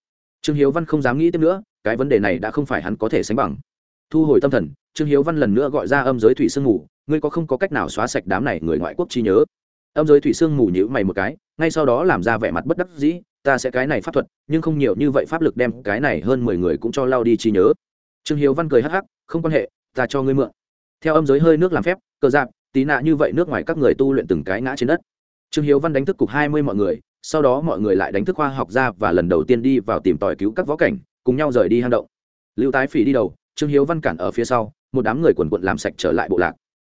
trương hiếu văn không dám nghĩ tiếp nữa, cái vấn đề này đã không phải hắn có thể sánh bằng. Thu hồi tâm thần, trương hiếu văn lần nữa gọi ra âm giới thủy sương mù, ngươi có không có cách nào xóa sạch đám này người ngoại quốc chi nhớ? Âm giới thủy sương mù nhữ mày một cái, ngay sau đó làm ra vẻ mặt bất đắc dĩ, ta sẽ cái này pháp thuật, nhưng không nhiều như vậy pháp lực đem cái này hơn mười người cũng cho lao đi chi nhớ. Trương hiếu văn cười hắc hắc, không quan hệ, ta cho ngươi mượn. Theo âm giới hơi nước làm phép, cờ dạp tí nạ như vậy nước ngoài các người tu luyện từng cái ngã trên đất. Trương hiếu văn đánh thức cục hai mươi mọi người sau đó mọi người lại đánh thức khoa học ra và lần đầu tiên đi vào tìm tòi cứu các võ cảnh, cùng nhau rời đi hang động. Lưu tái phỉ đi đầu, trương hiếu văn cản ở phía sau, một đám người quần quận làm sạch trở lại bộ lạc.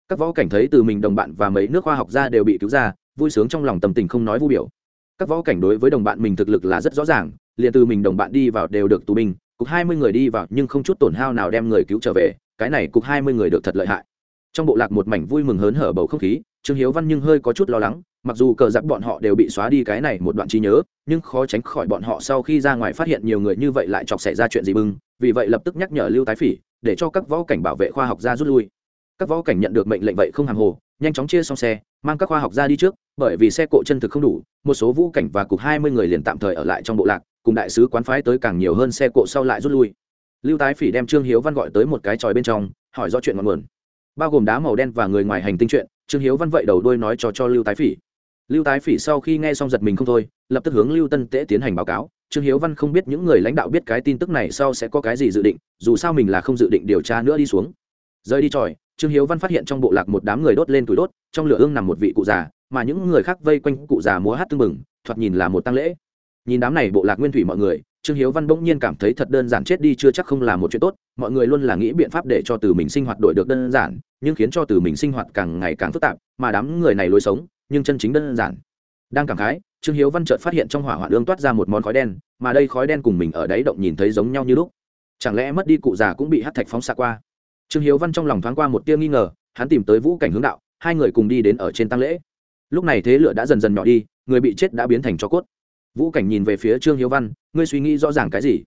Các võ cảnh thấy từ mình đồng bạn và mấy nước khoa học gia đều bị cứu ra, vui sướng trong lòng tâm tình không nói vu biểu. Các võ cảnh đối với đồng bạn mình thực lực là rất rõ ràng, liền từ mình đồng bạn đi vào đều được tù binh, cục hai mươi người đi vào nhưng không chút tổn hao nào đem người cứu trở về, cái này cục hai mươi người được thật lợi hại trong bộ lạc một mảnh vui mừng hớn hở bầu không khí, trương hiếu văn nhưng hơi có chút lo lắng, mặc dù cờ giặc bọn họ đều bị xóa đi cái này một đoạn trí nhớ, nhưng khó tránh khỏi bọn họ sau khi ra ngoài phát hiện nhiều người như vậy lại chọc xảy ra chuyện gì bưng, vì vậy lập tức nhắc nhở lưu tái phỉ, để cho các võ cảnh bảo vệ khoa học gia rút lui. Các võ cảnh nhận được mệnh lệnh vậy không hàng hồ, nhanh chóng chia xong xe, mang các khoa học gia đi trước, bởi vì xe cộ chân thực không đủ, một số vũ cảnh và cục hai mươi người liền tạm thời ở lại trong bộ lạc, cùng đại sứ quán phái tới càng nhiều hơn xe cộ sau lại rút lui. Lưu tái phỉ đem trương hiếu văn gọi tới một cái tròi bên trong, hỏi do chuyện ngọn nguồn bao gồm đá màu đen và người ngoài hành tinh chuyện, trương hiếu văn vậy đầu đuôi nói cho cho lưu tái phỉ. Lưu tái phỉ sau khi nghe xong giật mình không thôi, lập tức hướng lưu tân tễ tiến hành báo cáo. Trương hiếu văn không biết những người lãnh đạo biết cái tin tức này sau sẽ có cái gì dự định, dù sao mình là không dự định điều tra nữa đi xuống. Rơi đi tròi, trương hiếu văn phát hiện trong bộ lạc một đám người đốt lên túi đốt, trong lửa ương nằm một vị cụ già, mà những người khác vây quanh cụ già múa hát tưng mừng thoạt nhìn là một tăng lễ nhìn đám này bộ lạc nguyên thủy mọi người, trương hiếu văn bỗng nhiên cảm thấy thật đơn giản chết đi chưa chắc không là một chuyện tốt, mọi người luôn là nghĩ biện pháp để cho từ mình sinh hoạt đổi được đơn giản, nhưng khiến cho từ mình sinh hoạt càng ngày càng phức tạp, mà đám người này lối sống, nhưng chân chính đơn giản. Đang cảm khái, trương hiếu văn chợt phát hiện trong hỏa hoạn ương toát ra một món khói đen, mà đây khói đen cùng mình ở đáy động nhìn thấy giống nhau như lúc. Chẳng lẽ mất đi cụ già cũng bị hát thạch phóng xa qua? Trương hiếu văn trong lòng thoáng qua một tia nghi ngờ, hắn tìm tới vũ cảnh hướng đạo, hai người cùng đi đến ở trên tăng lễ. Lúc này thế lửa đã dần dần nhỏ đi, người bị chết đã biến thành cho cốt vũ cảnh nhìn về phía trương hiếu văn, ngươi suy nghĩ rõ ràng cái gì?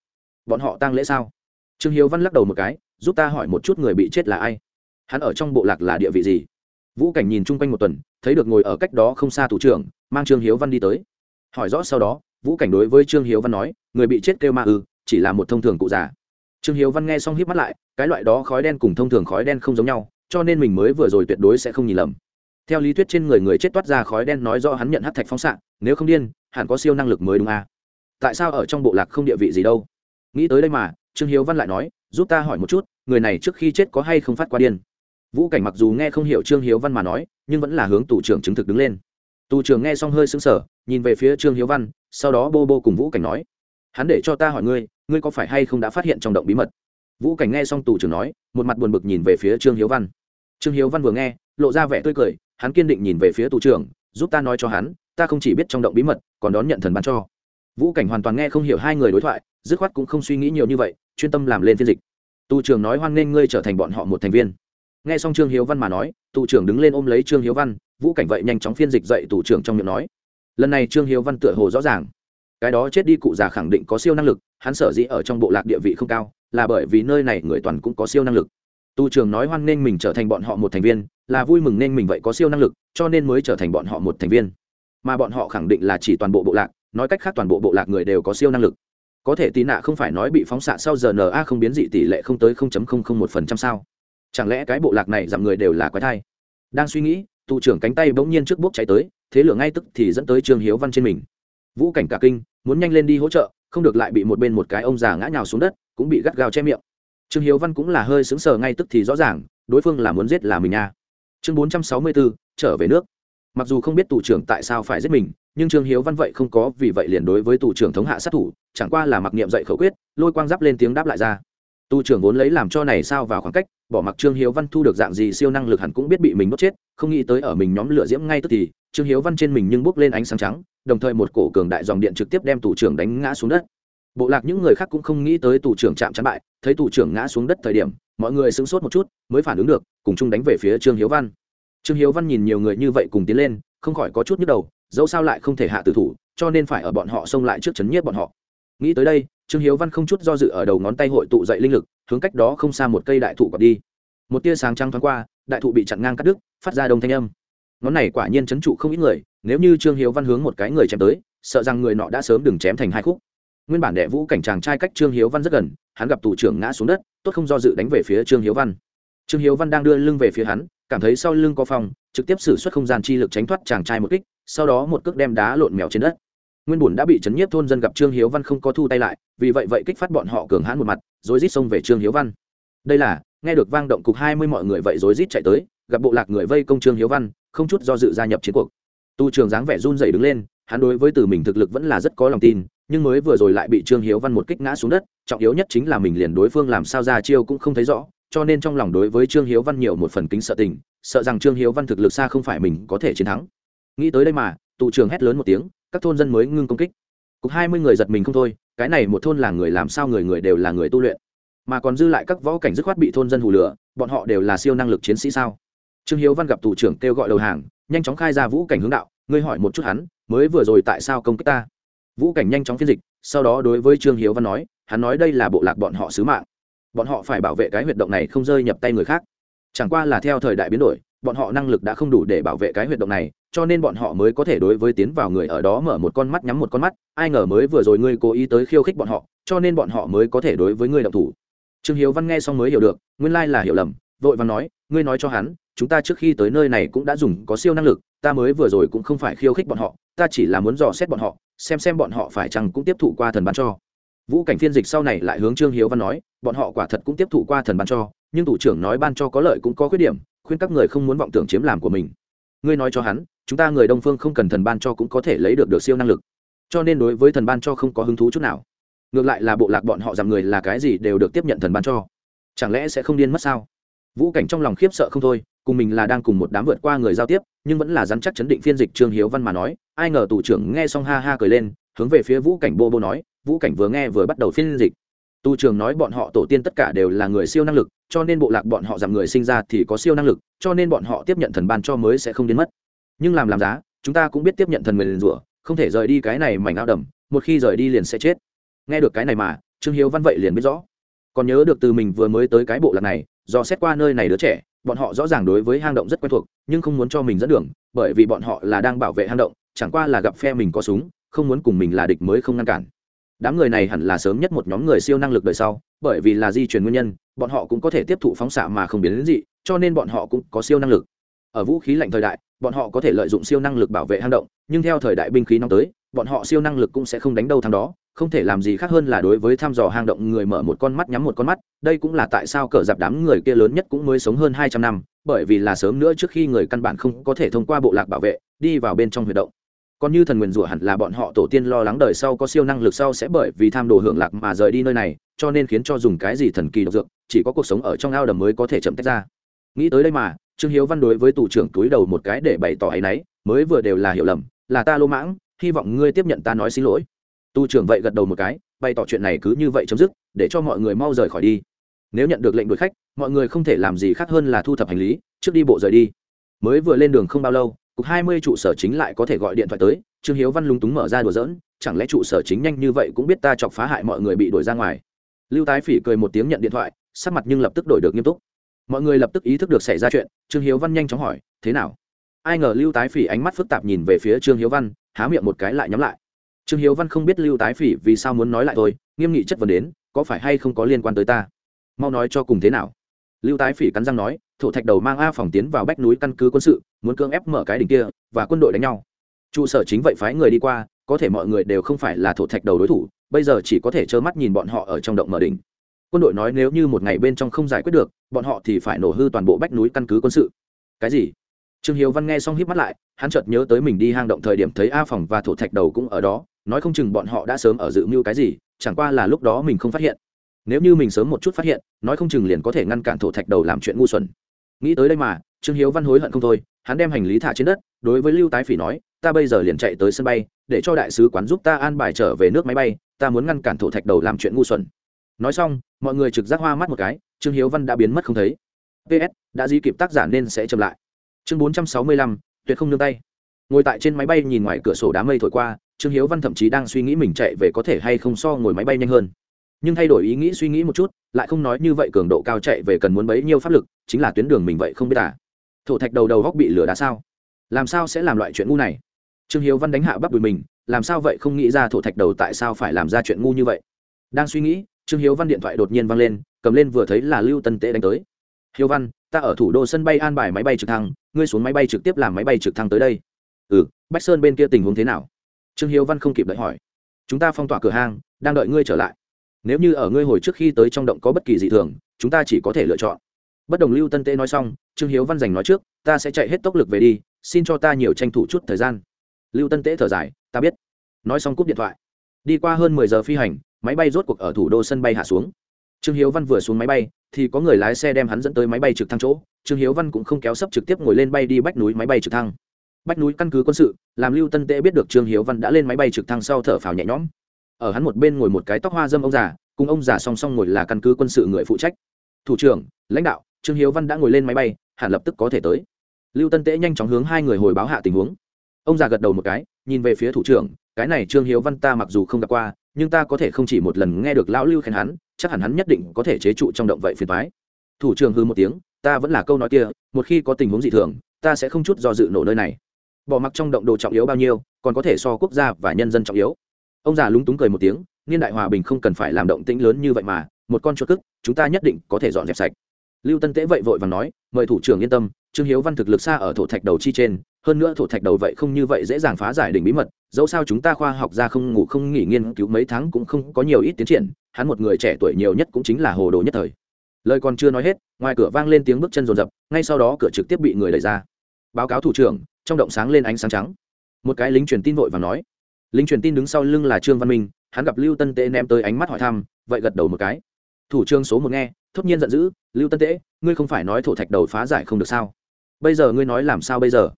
Bọn họ tăng lễ sao? Trương hiếu văn lắc đầu một cái, giúp ta hỏi một chút người bị chết là ai? Hắn ở trong bộ lạc là địa vị gì? Vũ cảnh nhìn chung quanh một tuần, thấy được ngồi ở cách đó không xa thủ trưởng, mang trương hiếu văn đi tới. Hỏi rõ sau đó, vũ cảnh đối với trương hiếu văn nói, người bị chết kêu ma ư, chỉ là một thông thường cụ già. Trương hiếu văn nghe xong híp mắt lại, cái loại đó khói đen cùng thông thường khói đen không giống nhau, cho nên mình mới vừa rồi tuyệt đối sẽ không nhìn lầm. Theo lý thuyết trên người người chết toát ra khói đen nói rõ hắn nhận hát thạch phóng xạ, nếu không điên hẳn có siêu năng lực mới đúng à? tại sao ở trong bộ lạc không địa vị gì đâu? Nghĩ tới đây mà, trương hiếu văn lại nói, giúp ta hỏi một chút, người này trước khi chết có hay không phát qua điên? Vũ cảnh mặc dù nghe không hiểu trương hiếu văn mà nói, nhưng vẫn là hướng tù trưởng chứng thực đứng lên. Tù trưởng nghe xong hơi sững sờ, nhìn về phía trương hiếu văn, sau đó bô bô cùng vũ cảnh nói, hắn để cho ta hỏi ngươi ngươi có phải hay không đã phát hiện trong động bí mật? Vũ cảnh nghe xong tù trưởng nói, một mặt buồn bực nhìn về phía trương hiếu văn. Trương hiếu văn vừa nghe, lộ ra vẻ tươi cười, hắn kiên định nhìn về phía tù trưởng, giúp ta nói cho hắn ta không chỉ biết trong động bí mật, còn đón nhận thần ban cho. Vũ cảnh hoàn toàn nghe không hiểu hai người đối thoại, dứt khoát cũng không suy nghĩ nhiều như vậy, chuyên tâm làm lên phiên dịch. Tu trưởng nói hoan nghênh ngươi trở thành bọn họ một thành viên. Nghe xong trương hiếu văn mà nói tù trưởng đứng lên ôm lấy trương hiếu văn, vũ cảnh vậy nhanh chóng phiên dịch dậy tù trưởng trong miệng nói. Lần này trương hiếu văn tựa hồ rõ ràng. Cái đó chết đi cụ già khẳng định có siêu năng lực, hắn sở dĩ ở trong bộ lạc địa vị không cao, là bởi vì nơi này người toàn cũng có siêu năng lực. Tu trường nói hoan nên mình trở thành bọn họ một thành viên, là vui mừng nên mình vậy có siêu năng lực, cho nên mới trở thành bọn họ một thành viên mà bọn họ khẳng định là chỉ toàn bộ bộ lạc, nói cách khác toàn bộ bộ lạc người đều có siêu năng lực. Có thể tì nạ không phải nói bị phóng xạ sau giờ na không biến dị tỷ lệ không tới một phần trăm sao? Chẳng lẽ cái bộ lạc này giảm người đều là quái thai? Đang suy nghĩ tụ trưởng cánh tay bỗng nhiên trước bốc cháy tới, thế lửa ngay tức thì dẫn tới trương hiếu văn trên mình. Vũ cảnh cả kinh, muốn nhanh lên đi hỗ trợ, không được lại bị một bên một cái ông già ngã nhào xuống đất, cũng bị gắt gao che miệng. Trương hiếu văn cũng là hơi sững sờ ngay tức thì rõ ràng, đối phương là muốn giết là mình nha chương bốn trăm sáu mươi bốn trở về nước mặc dù không biết tù trưởng tại sao phải giết mình, nhưng trương hiếu văn vậy không có, vì vậy liền đối với tù trưởng thống hạ sát thủ, chẳng qua là mặc niệm dạy khẩu quyết, lôi quang giáp lên tiếng đáp lại ra. Tù trưởng vốn lấy làm cho này sao vào khoảng cách, bỏ mặc trương hiếu văn thu được dạng gì siêu năng lực hẳn cũng biết bị mình đốt chết, không nghĩ tới ở mình nhóm lửa diễm ngay tức thì, trương hiếu văn trên mình nhưng bốc lên ánh sáng trắng, đồng thời một cổ cường đại dòng điện trực tiếp đem tù trưởng đánh ngã xuống đất. Bộ lạc những người khác cũng không nghĩ tới tù trưởng chạm chắn bại, thấy tù trưởng ngã xuống đất thời điểm, mọi người sững sốt một chút, mới phản ứng được, cùng chung đánh về phía trương hiếu văn trương hiếu văn nhìn nhiều người như vậy cùng tiến lên, không khỏi có chút nhức đầu, dẫu sao lại không thể hạ tử thủ, cho nên phải ở bọn họ xông lại trước chấn nhiếp bọn họ. Nghĩ tới đây, trương hiếu văn không chút do dự ở đầu ngón tay hội tụ dậy linh lực, hướng cách đó không xa một cây đại thụ quạt đi. Một tia sáng trăng thoáng qua, đại thụ bị chặn ngang cắt đứt, phát ra đông thanh âm. Ngón này quả nhiên chấn trụ không ít người, nếu như trương hiếu văn hướng một cái người chém tới, sợ rằng người nọ đã sớm đừng chém thành hai khúc. Nguyên bản đệ vũ cảnh chàng trai cách trương hiếu văn rất gần, hắn gặp tù trưởng ngã xuống đất, tốt không do dự đánh về phía trương hiếu văn. Trương hiếu văn đang đưa lưng về phía hắn cảm thấy sau lưng có phòng trực tiếp xử suất không gian chi lực tránh thoát chàng trai một kích, sau đó một cước đem đá lộn mèo trên đất. Nguyên bùn đã bị chấn nhiếp thôn dân gặp trương hiếu văn không có thu tay lại, vì vậy vậy kích phát bọn họ cường hãn một mặt rối rít xông về trương hiếu văn. Đây là, nghe được vang động cục hai mươi mọi người vậy rối rít chạy tới, gặp bộ lạc người vây công trương hiếu văn, không chút do dự gia nhập chiến cuộc. Tu trường dáng vẻ run rẩy đứng lên, hắn đối với từ mình thực lực vẫn là rất có lòng tin, nhưng mới vừa rồi lại bị trương hiếu văn một kích ngã xuống đất, trọng yếu nhất chính là mình liền đối phương làm sao ra chiêu cũng không thấy rõ cho nên trong lòng đối với trương hiếu văn nhiều một phần kính sợ tình, sợ rằng trương hiếu văn thực lực xa không phải mình có thể chiến thắng. Nghĩ tới đây mà tụ trường hét lớn một tiếng, các thôn dân mới ngưng công kích. Cục hai mươi người giật mình không thôi, cái này một thôn là người làm sao người người đều là người tu luyện. Mà còn dư lại các võ cảnh dứt khoát bị thôn dân hù lửa, bọn họ đều là siêu năng lực chiến sĩ sao? Trương hiếu văn gặp tù trưởng kêu gọi đầu hàng, nhanh chóng khai ra vũ cảnh hướng đạo, ngươi hỏi một chút hắn, mới vừa rồi tại sao công kích ta? Vũ cảnh nhanh chóng phiên dịch, sau đó đối với trương hiếu văn nói, hắn nói đây là bộ lạc bọn họ sứ mạng bọn họ phải bảo vệ cái huyệt động này không rơi nhập tay người khác. Chẳng qua là theo thời đại biến đổi, bọn họ năng lực đã không đủ để bảo vệ cái huyệt động này, cho nên bọn họ mới có thể đối với tiến vào người ở đó mở một con mắt, nhắm một con mắt. Ai ngờ mới vừa rồi ngươi cố ý tới khiêu khích bọn họ, cho nên bọn họ mới có thể đối với ngươi động thủ. Trương hiếu văn nghe xong mới hiểu được, nguyên lai là hiểu lầm, vội văn nói, ngươi nói cho hắn, chúng ta trước khi tới nơi này cũng đã dùng có siêu năng lực, ta mới vừa rồi cũng không phải khiêu khích bọn họ, ta chỉ là muốn dò xét bọn họ, xem xem bọn họ phải chăng cũng tiếp thụ qua thần ban cho vũ cảnh phiên dịch sau này lại hướng trương hiếu văn nói, bọn họ quả thật cũng tiếp thụ qua thần ban cho, nhưng thủ trưởng nói ban cho có lợi cũng có khuyết điểm, khuyên các người không muốn vọng tưởng chiếm làm của mình. Ngươi nói cho hắn, chúng ta người đông phương không cần thần ban cho cũng có thể lấy được được siêu năng lực. Cho nên đối với thần ban cho không có hứng thú chút nào. Ngược lại là bộ lạc bọn họ rằng người là cái gì đều được tiếp nhận thần ban cho. Chẳng lẽ sẽ không điên mất sao? Vũ cảnh trong lòng khiếp sợ không thôi, cùng mình là đang cùng một đám vượt qua người giao tiếp, nhưng vẫn là dám chắc chấn định phiên dịch trương hiếu văn mà nói, ai ngờ tù trưởng nghe xong ha ha cười lên hướng về phía vũ cảnh bô bô nói, vũ cảnh vừa nghe vừa bắt đầu phiên dịch. Tu trường nói bọn họ tổ tiên tất cả đều là người siêu năng lực, cho nên bộ lạc bọn họ giảm người sinh ra thì có siêu năng lực, cho nên bọn họ tiếp nhận thần ban cho mới sẽ không đến mất. Nhưng làm làm giá, chúng ta cũng biết tiếp nhận thần nguyền rủa, không thể rời đi cái này mảnh ao đầm, một khi rời đi liền sẽ chết. Nghe được cái này mà, trương hiếu văn vậy liền biết rõ. Còn nhớ được từ mình vừa mới tới cái bộ lạc này, do xét qua nơi này đứa trẻ, bọn họ rõ ràng đối với hang động rất quen thuộc, nhưng không muốn cho mình dẫn đường, bởi vì bọn họ là đang bảo vệ hang động, chẳng qua là gặp phe mình có súng không muốn cùng mình là địch mới không ngăn cản. Đám người này hẳn là sớm nhất một nhóm người siêu năng lực đời sau, bởi vì là di truyền nguyên nhân, bọn họ cũng có thể tiếp thụ phóng xạ mà không biến đến dị, cho nên bọn họ cũng có siêu năng lực. Ở vũ khí lạnh thời đại, bọn họ có thể lợi dụng siêu năng lực bảo vệ hang động, nhưng theo thời đại binh khí nóng tới, bọn họ siêu năng lực cũng sẽ không đánh đâu thằng đó, không thể làm gì khác hơn là đối với thăm dò hang động người mở một con mắt nhắm một con mắt, đây cũng là tại sao cờ dạp đám người kia lớn nhất cũng mới sống hơn hai trăm năm, bởi vì là sớm nữa trước khi người căn bản không có thể thông qua bộ lạc bảo vệ, đi vào bên trong huyệt động còn như thần nguyền rủa hẳn là bọn họ tổ tiên lo lắng đời sau có siêu năng lực sau sẽ bởi vì tham đồ hưởng lạc mà rời đi nơi này, cho nên khiến cho dùng cái gì thần kỳ độc dược, chỉ có cuộc sống ở trong ao đầm mới có thể chậm tách ra. Nghĩ tới đây mà, trương hiếu văn đối với tù trưởng túi đầu một cái để bày tỏ ấy y mới vừa đều là hiểu lầm, là ta lô mãng, hy vọng ngươi tiếp nhận ta nói xin lỗi. Tu trưởng vậy gật đầu một cái, bày tỏ chuyện này cứ như vậy chấm dứt, để cho mọi người mau rời khỏi đi. Nếu nhận được lệnh đuổi khách, mọi người không thể làm gì khác hơn là thu thập hành lý, trước đi bộ rời đi. Mới vừa lên đường không bao lâu cục hai mươi trụ sở chính lại có thể gọi điện thoại tới, trương hiếu văn lúng túng mở ra đùa dỡn chẳng lẽ trụ sở chính nhanh như vậy cũng biết ta chọc phá hại mọi người bị đuổi ra ngoài. Lưu tái phỉ cười một tiếng nhận điện thoại, sắc mặt nhưng lập tức đổi được nghiêm túc. Mọi người lập tức ý thức được xảy ra chuyện, trương hiếu văn nhanh chóng hỏi, thế nào? Ai ngờ lưu tái phỉ ánh mắt phức tạp nhìn về phía trương hiếu văn, há miệng một cái lại nhắm lại. Trương hiếu văn không biết lưu tái phỉ vì sao muốn nói lại tôi nghiêm nghị chất vấn đến, có phải hay không có liên quan tới ta? Mau nói cho cùng thế nào? Lưu tái phỉ cắn răng nói, thổ thạch đầu mang a phòng tiến vào bách núi căn cứ quân sự muốn cưỡng ép mở cái đỉnh kia và quân đội đánh nhau. Trụ sở chính vậy phái người đi qua, có thể mọi người đều không phải là thổ thạch đầu đối thủ, bây giờ chỉ có thể trơ mắt nhìn bọn họ ở trong động mở đỉnh. Quân đội nói nếu như một ngày bên trong không giải quyết được, bọn họ thì phải nổ hư toàn bộ bách núi căn cứ quân sự. Cái gì? Trương hiếu văn nghe xong híp mắt lại, hắn chợt nhớ tới mình đi hang động thời điểm thấy a phòng và thổ thạch đầu cũng ở đó, nói không chừng bọn họ đã sớm ở dự mưu cái gì, chẳng qua là lúc đó mình không phát hiện. Nếu như mình sớm một chút phát hiện, nói không chừng liền có thể ngăn cản thổ thạch đầu làm chuyện ngu xuẩn. Nghĩ tới đây mà, trương hiếu văn hối hận không thôi hắn đem hành lý thả trên đất, đối với lưu tái phỉ nói, ta bây giờ liền chạy tới sân bay, để cho đại sứ quán giúp ta an bài trở về nước máy bay, ta muốn ngăn cản thổ thạch đầu làm chuyện ngu xuẩn. Nói xong, mọi người trực giác hoa mắt một cái, trương hiếu văn đã biến mất không thấy. Ps đã di kịp tác giả nên sẽ chậm lại. Chương bốn trăm sáu mươi lăm, tuyệt không nương tay. Ngồi tại trên máy bay nhìn ngoài cửa sổ đám mây thổi qua, trương hiếu văn thậm chí đang suy nghĩ mình chạy về có thể hay không so ngồi máy bay nhanh hơn. Nhưng thay đổi ý nghĩ suy nghĩ một chút, lại không nói như vậy cường độ cao chạy về cần muốn bấy nhiêu pháp lực, chính là tuyến đường mình vậy không biết à thổ thạch đầu đầu góc bị lửa đá sao? Làm sao sẽ làm loại chuyện ngu này? Trương hiếu văn đánh hạ bắp đùi mình, làm sao vậy không nghĩ ra thổ thạch đầu tại sao phải làm ra chuyện ngu như vậy? Đang suy nghĩ, trương hiếu văn điện thoại đột nhiên văng lên, cầm lên vừa thấy là lưu tân tế đánh tới. Hiếu văn, ta ở thủ đô sân bay an bài máy bay trực thăng, ngươi xuống máy bay trực tiếp làm máy bay trực thăng tới đây. Ừ bách sơn bên kia tình huống thế nào? Trương hiếu văn không kịp đợi hỏi. Chúng ta phong tỏa cửa hang, đang đợi ngươi trở lại. Nếu như ở ngươi hồi trước khi tới trong động có bất kỳ dị thường, chúng ta chỉ có thể lựa chọn bất đồng lưu tân tế nói xong, trương hiếu văn giành nói trước, ta sẽ chạy hết tốc lực về đi, xin cho ta nhiều tranh thủ chút thời gian. Lưu tân tế thở dài, ta biết. Nói xong cúp điện thoại. Đi qua hơn mười giờ phi hành, máy bay rốt cuộc ở thủ đô sân bay hạ xuống. Trương hiếu văn vừa xuống máy bay, thì có người lái xe đem hắn dẫn tới máy bay trực thăng chỗ. Trương hiếu văn cũng không kéo sấp trực tiếp ngồi lên bay đi bách núi máy bay trực thăng. Bách núi căn cứ quân sự, làm lưu tân tễ biết được trương hiếu văn đã lên máy bay trực thăng sau thở phào nhẹ nhõm. Ở hắn một bên ngồi một cái tóc hoa dâm ông già, cùng ông già song song ngồi là căn cứ quân sự người phụ trách. Thủ trưởng, lãnh đạo trương hiếu văn đã ngồi lên máy bay, hẳn lập tức có thể tới. Lưu tân tễ nhanh chóng hướng hai người hồi báo hạ tình huống. Ông già gật đầu một cái, nhìn về phía thủ trưởng, cái này trương hiếu văn ta mặc dù không gặp qua, nhưng ta có thể không chỉ một lần nghe được lão lưu khen hắn, chắc hẳn hắn nhất định có thể chế trụ trong động vậy phiền thoái thủ trưởng hư một tiếng, ta vẫn là câu nói kia, một khi có tình huống dị thường, ta sẽ không chút do dự nổ nơi này. Bỏ mặc trong động đồ trọng yếu bao nhiêu, còn có thể so quốc gia và nhân dân trọng yếu. Ông già lúng túng cười một tiếng, niên đại hòa bình không cần phải làm động tĩnh lớn như vậy mà, một con chuột cức, chúng ta nhất định có thể dọn dẹp sạch lưu tân tế vậy vội và nói, mời thủ trưởng yên tâm, trương hiếu văn thực lực xa ở thổ thạch đầu chi trên, hơn nữa thổ thạch đầu vậy không như vậy dễ dàng phá giải đỉnh bí mật, dẫu sao chúng ta khoa học ra không ngủ không nghỉ nghiên cứu mấy tháng cũng không có nhiều ít tiến triển, hắn một người trẻ tuổi nhiều nhất cũng chính là hồ đồ nhất thời. Lời còn chưa nói hết, ngoài cửa vang lên tiếng bước chân rồn rập ngay sau đó cửa trực tiếp bị người đẩy ra. Báo cáo thủ trưởng, trong động sáng lên ánh sáng trắng. Một cái lính truyền tin vội và nói. Lính truyền tin đứng sau lưng là trương văn minh, hắn gặp lưu tân tế ném tới ánh mắt hỏi thăm, vậy gật đầu một cái. Thủ trương số một nghe thốt nhiên giận dữ, lưu tân tế ngươi không phải nói thổ thạch đầu phá giải không được sao? Bây giờ ngươi nói làm sao bây giờ?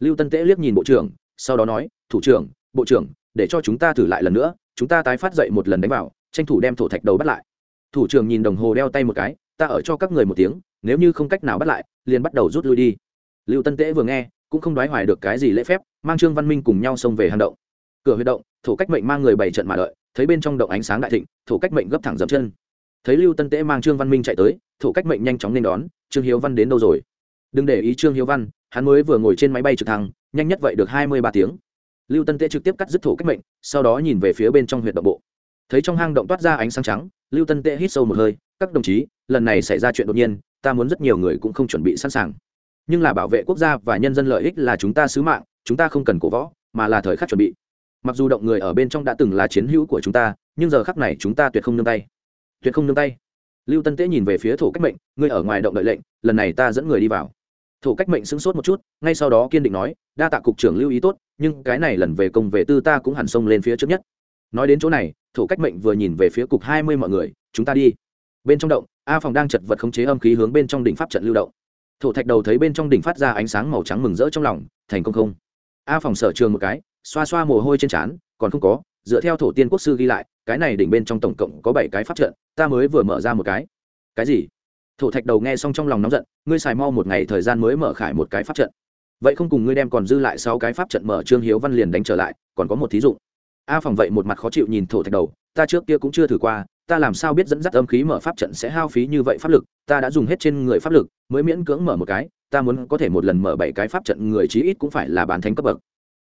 Lưu tân tế liếc nhìn bộ trưởng, sau đó nói, thủ trưởng, bộ trưởng, để cho chúng ta thử lại lần nữa, chúng ta tái phát dậy một lần đánh vào, tranh thủ đem thổ thạch đầu bắt lại. Thủ trưởng nhìn đồng hồ đeo tay một cái, ta ở cho các người một tiếng, nếu như không cách nào bắt lại, liền bắt đầu rút lui đi. Lưu tân tế vừa nghe, cũng không đoái hoài được cái gì lễ phép, mang trương văn minh cùng nhau xông về hang động. Cửa huy động, thổ cách mệnh mang người bảy trận mà đợi, thấy bên trong động ánh sáng đại thịnh, thổ cách mệnh gấp thẳng dậm chân thấy lưu tân tế mang trương văn minh chạy tới, thổ cách mệnh nhanh chóng nên đón, trương hiếu văn đến đâu rồi? Đừng để ý trương hiếu văn, hắn mới vừa ngồi trên máy bay trực thăng, nhanh nhất vậy được hai mươi ba tiếng. Lưu tân tế trực tiếp cắt dứt thổ cách mệnh, sau đó nhìn về phía bên trong huyện động bộ. Thấy trong hang động toát ra ánh sáng trắng, lưu tân tế hít sâu một hơi, các đồng chí, lần này xảy ra chuyện đột nhiên, ta muốn rất nhiều người cũng không chuẩn bị sẵn sàng. Nhưng là bảo vệ quốc gia và nhân dân lợi ích là chúng ta sứ mạng, chúng ta không cần cổ võ, mà là thời khắc chuẩn bị. Mặc dù động người ở bên trong đã từng là chiến hữu của chúng ta, nhưng giờ khắc này chúng ta tuyệt không nương tay tuyệt không nương tay. Lưu tân tế nhìn về phía thổ cách mệnh, ngươi ở ngoài động đợi lệnh, lần này ta dẫn người đi vào. Thổ cách mệnh sững sốt một chút, ngay sau đó kiên định nói, đa tạ cục trưởng lưu ý tốt, nhưng cái này lần về công về tư ta cũng hẳn xông lên phía trước nhất. Nói đến chỗ này, thổ cách mệnh vừa nhìn về phía cục hai mươi mọi người, chúng ta đi. Bên trong động, a phòng đang chật vật khống chế âm khí hướng bên trong đỉnh pháp trận lưu động. Thổ thạch đầu thấy bên trong đỉnh phát ra ánh sáng màu trắng mừng rỡ trong lòng, thành công không? A phòng sở trường một cái, xoa xoa mồ hôi trên trán, còn không có dựa theo thổ tiên quốc sư ghi lại, cái này đỉnh bên trong tổng cộng có bảy cái pháp trận, ta mới vừa mở ra một cái. Cái gì? Thổ thạch đầu nghe xong trong lòng nóng giận, ngươi xài mau một ngày thời gian mới mở khải một cái pháp trận. Vậy không cùng ngươi đem còn dư lại sáu cái pháp trận mở trương hiếu văn liền đánh trở lại, còn có một thí dụ. A phòng vậy một mặt khó chịu nhìn thổ thạch đầu, ta trước kia cũng chưa thử qua, ta làm sao biết dẫn dắt âm khí mở pháp trận sẽ hao phí như vậy pháp lực, ta đã dùng hết trên người pháp lực, mới miễn cưỡng mở một cái, ta muốn có thể một lần mở bảy cái pháp trận người chí ít cũng phải là bàn thánh cấp bậc.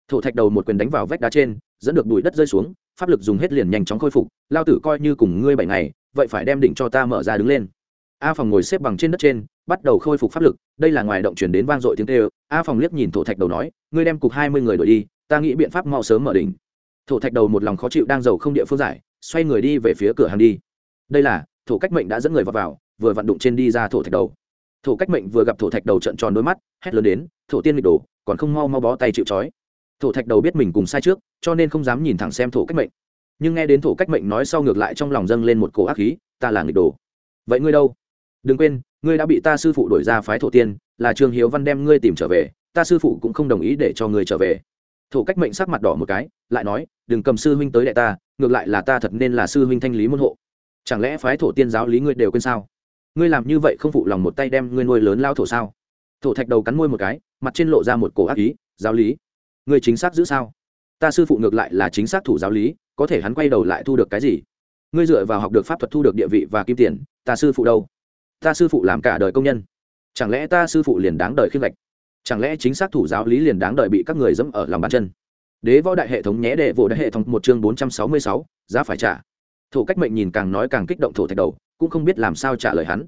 Thổ thạch đầu một quyền đánh vào vách đá trên dẫn được bụi đất rơi xuống pháp lực dùng hết liền nhanh chóng khôi phục lao tử coi như cùng ngươi bảy ngày vậy phải đem đỉnh cho ta mở ra đứng lên. A phòng ngồi xếp bằng trên đất trên bắt đầu khôi phục pháp lực đây là ngoài động chuyển đến vang dội tiếng tê a phòng liếc nhìn thổ thạch đầu nói ngươi đem cục hai mươi người đổi đi ta nghĩ biện pháp mau sớm mở đỉnh. Thổ thạch đầu một lòng khó chịu đang giàu không địa phương giải xoay người đi về phía cửa hàng đi. Đây là thổ cách mệnh đã dẫn người vào, vào vừa vặn đụng trên đi ra thổ thạch đầu. Thổ cách mệnh vừa gặp thổ thạch đầu trận tròn đôi mắt hét lớn đến thổ tiên nghịch đồ còn không mau mau bó tay chịu trói thổ thạch đầu biết mình cùng sai trước, cho nên không dám nhìn thẳng xem thổ cách mệnh. Nhưng nghe đến thổ cách mệnh nói sau ngược lại trong lòng dâng lên một cổ ác khí, ta là nghịch đồ. Vậy ngươi đâu? Đừng quên, ngươi đã bị ta sư phụ đổi ra phái thổ tiên, là trương hiếu văn đem ngươi tìm trở về, ta sư phụ cũng không đồng ý để cho ngươi trở về. Thổ cách mệnh sắc mặt đỏ một cái, lại nói, đừng cầm sư huynh tới đại ta, ngược lại là ta thật nên là sư huynh thanh lý môn hộ. Chẳng lẽ phái thổ tiên giáo lý ngươi đều quên sao? Ngươi làm như vậy không phụ lòng một tay đem ngươi nuôi lớn lao thổ sao? Thổ thạch đầu cắn môi một cái, mặt trên lộ ra một cổ ác ý, giáo lý ngươi chính xác giữ sao? Ta sư phụ ngược lại là chính xác thủ giáo lý, có thể hắn quay đầu lại thu được cái gì? Ngươi dựa vào học được pháp thuật thu được địa vị và kim tiền, ta sư phụ đâu? Ta sư phụ làm cả đời công nhân. Chẳng lẽ ta sư phụ liền đáng đời khiêm lệch chẳng lẽ chính xác thủ giáo lý liền đáng đợi bị các người dẫm ở lòng bàn chân? Đế võ đại hệ thống nhé đệ vụ đại hệ thống một chương bốn trăm sáu mươi sáu, giá phải trả. Thổ cách mệnh nhìn càng nói càng kích động thổ thạch đầu, cũng không biết làm sao trả lời hắn.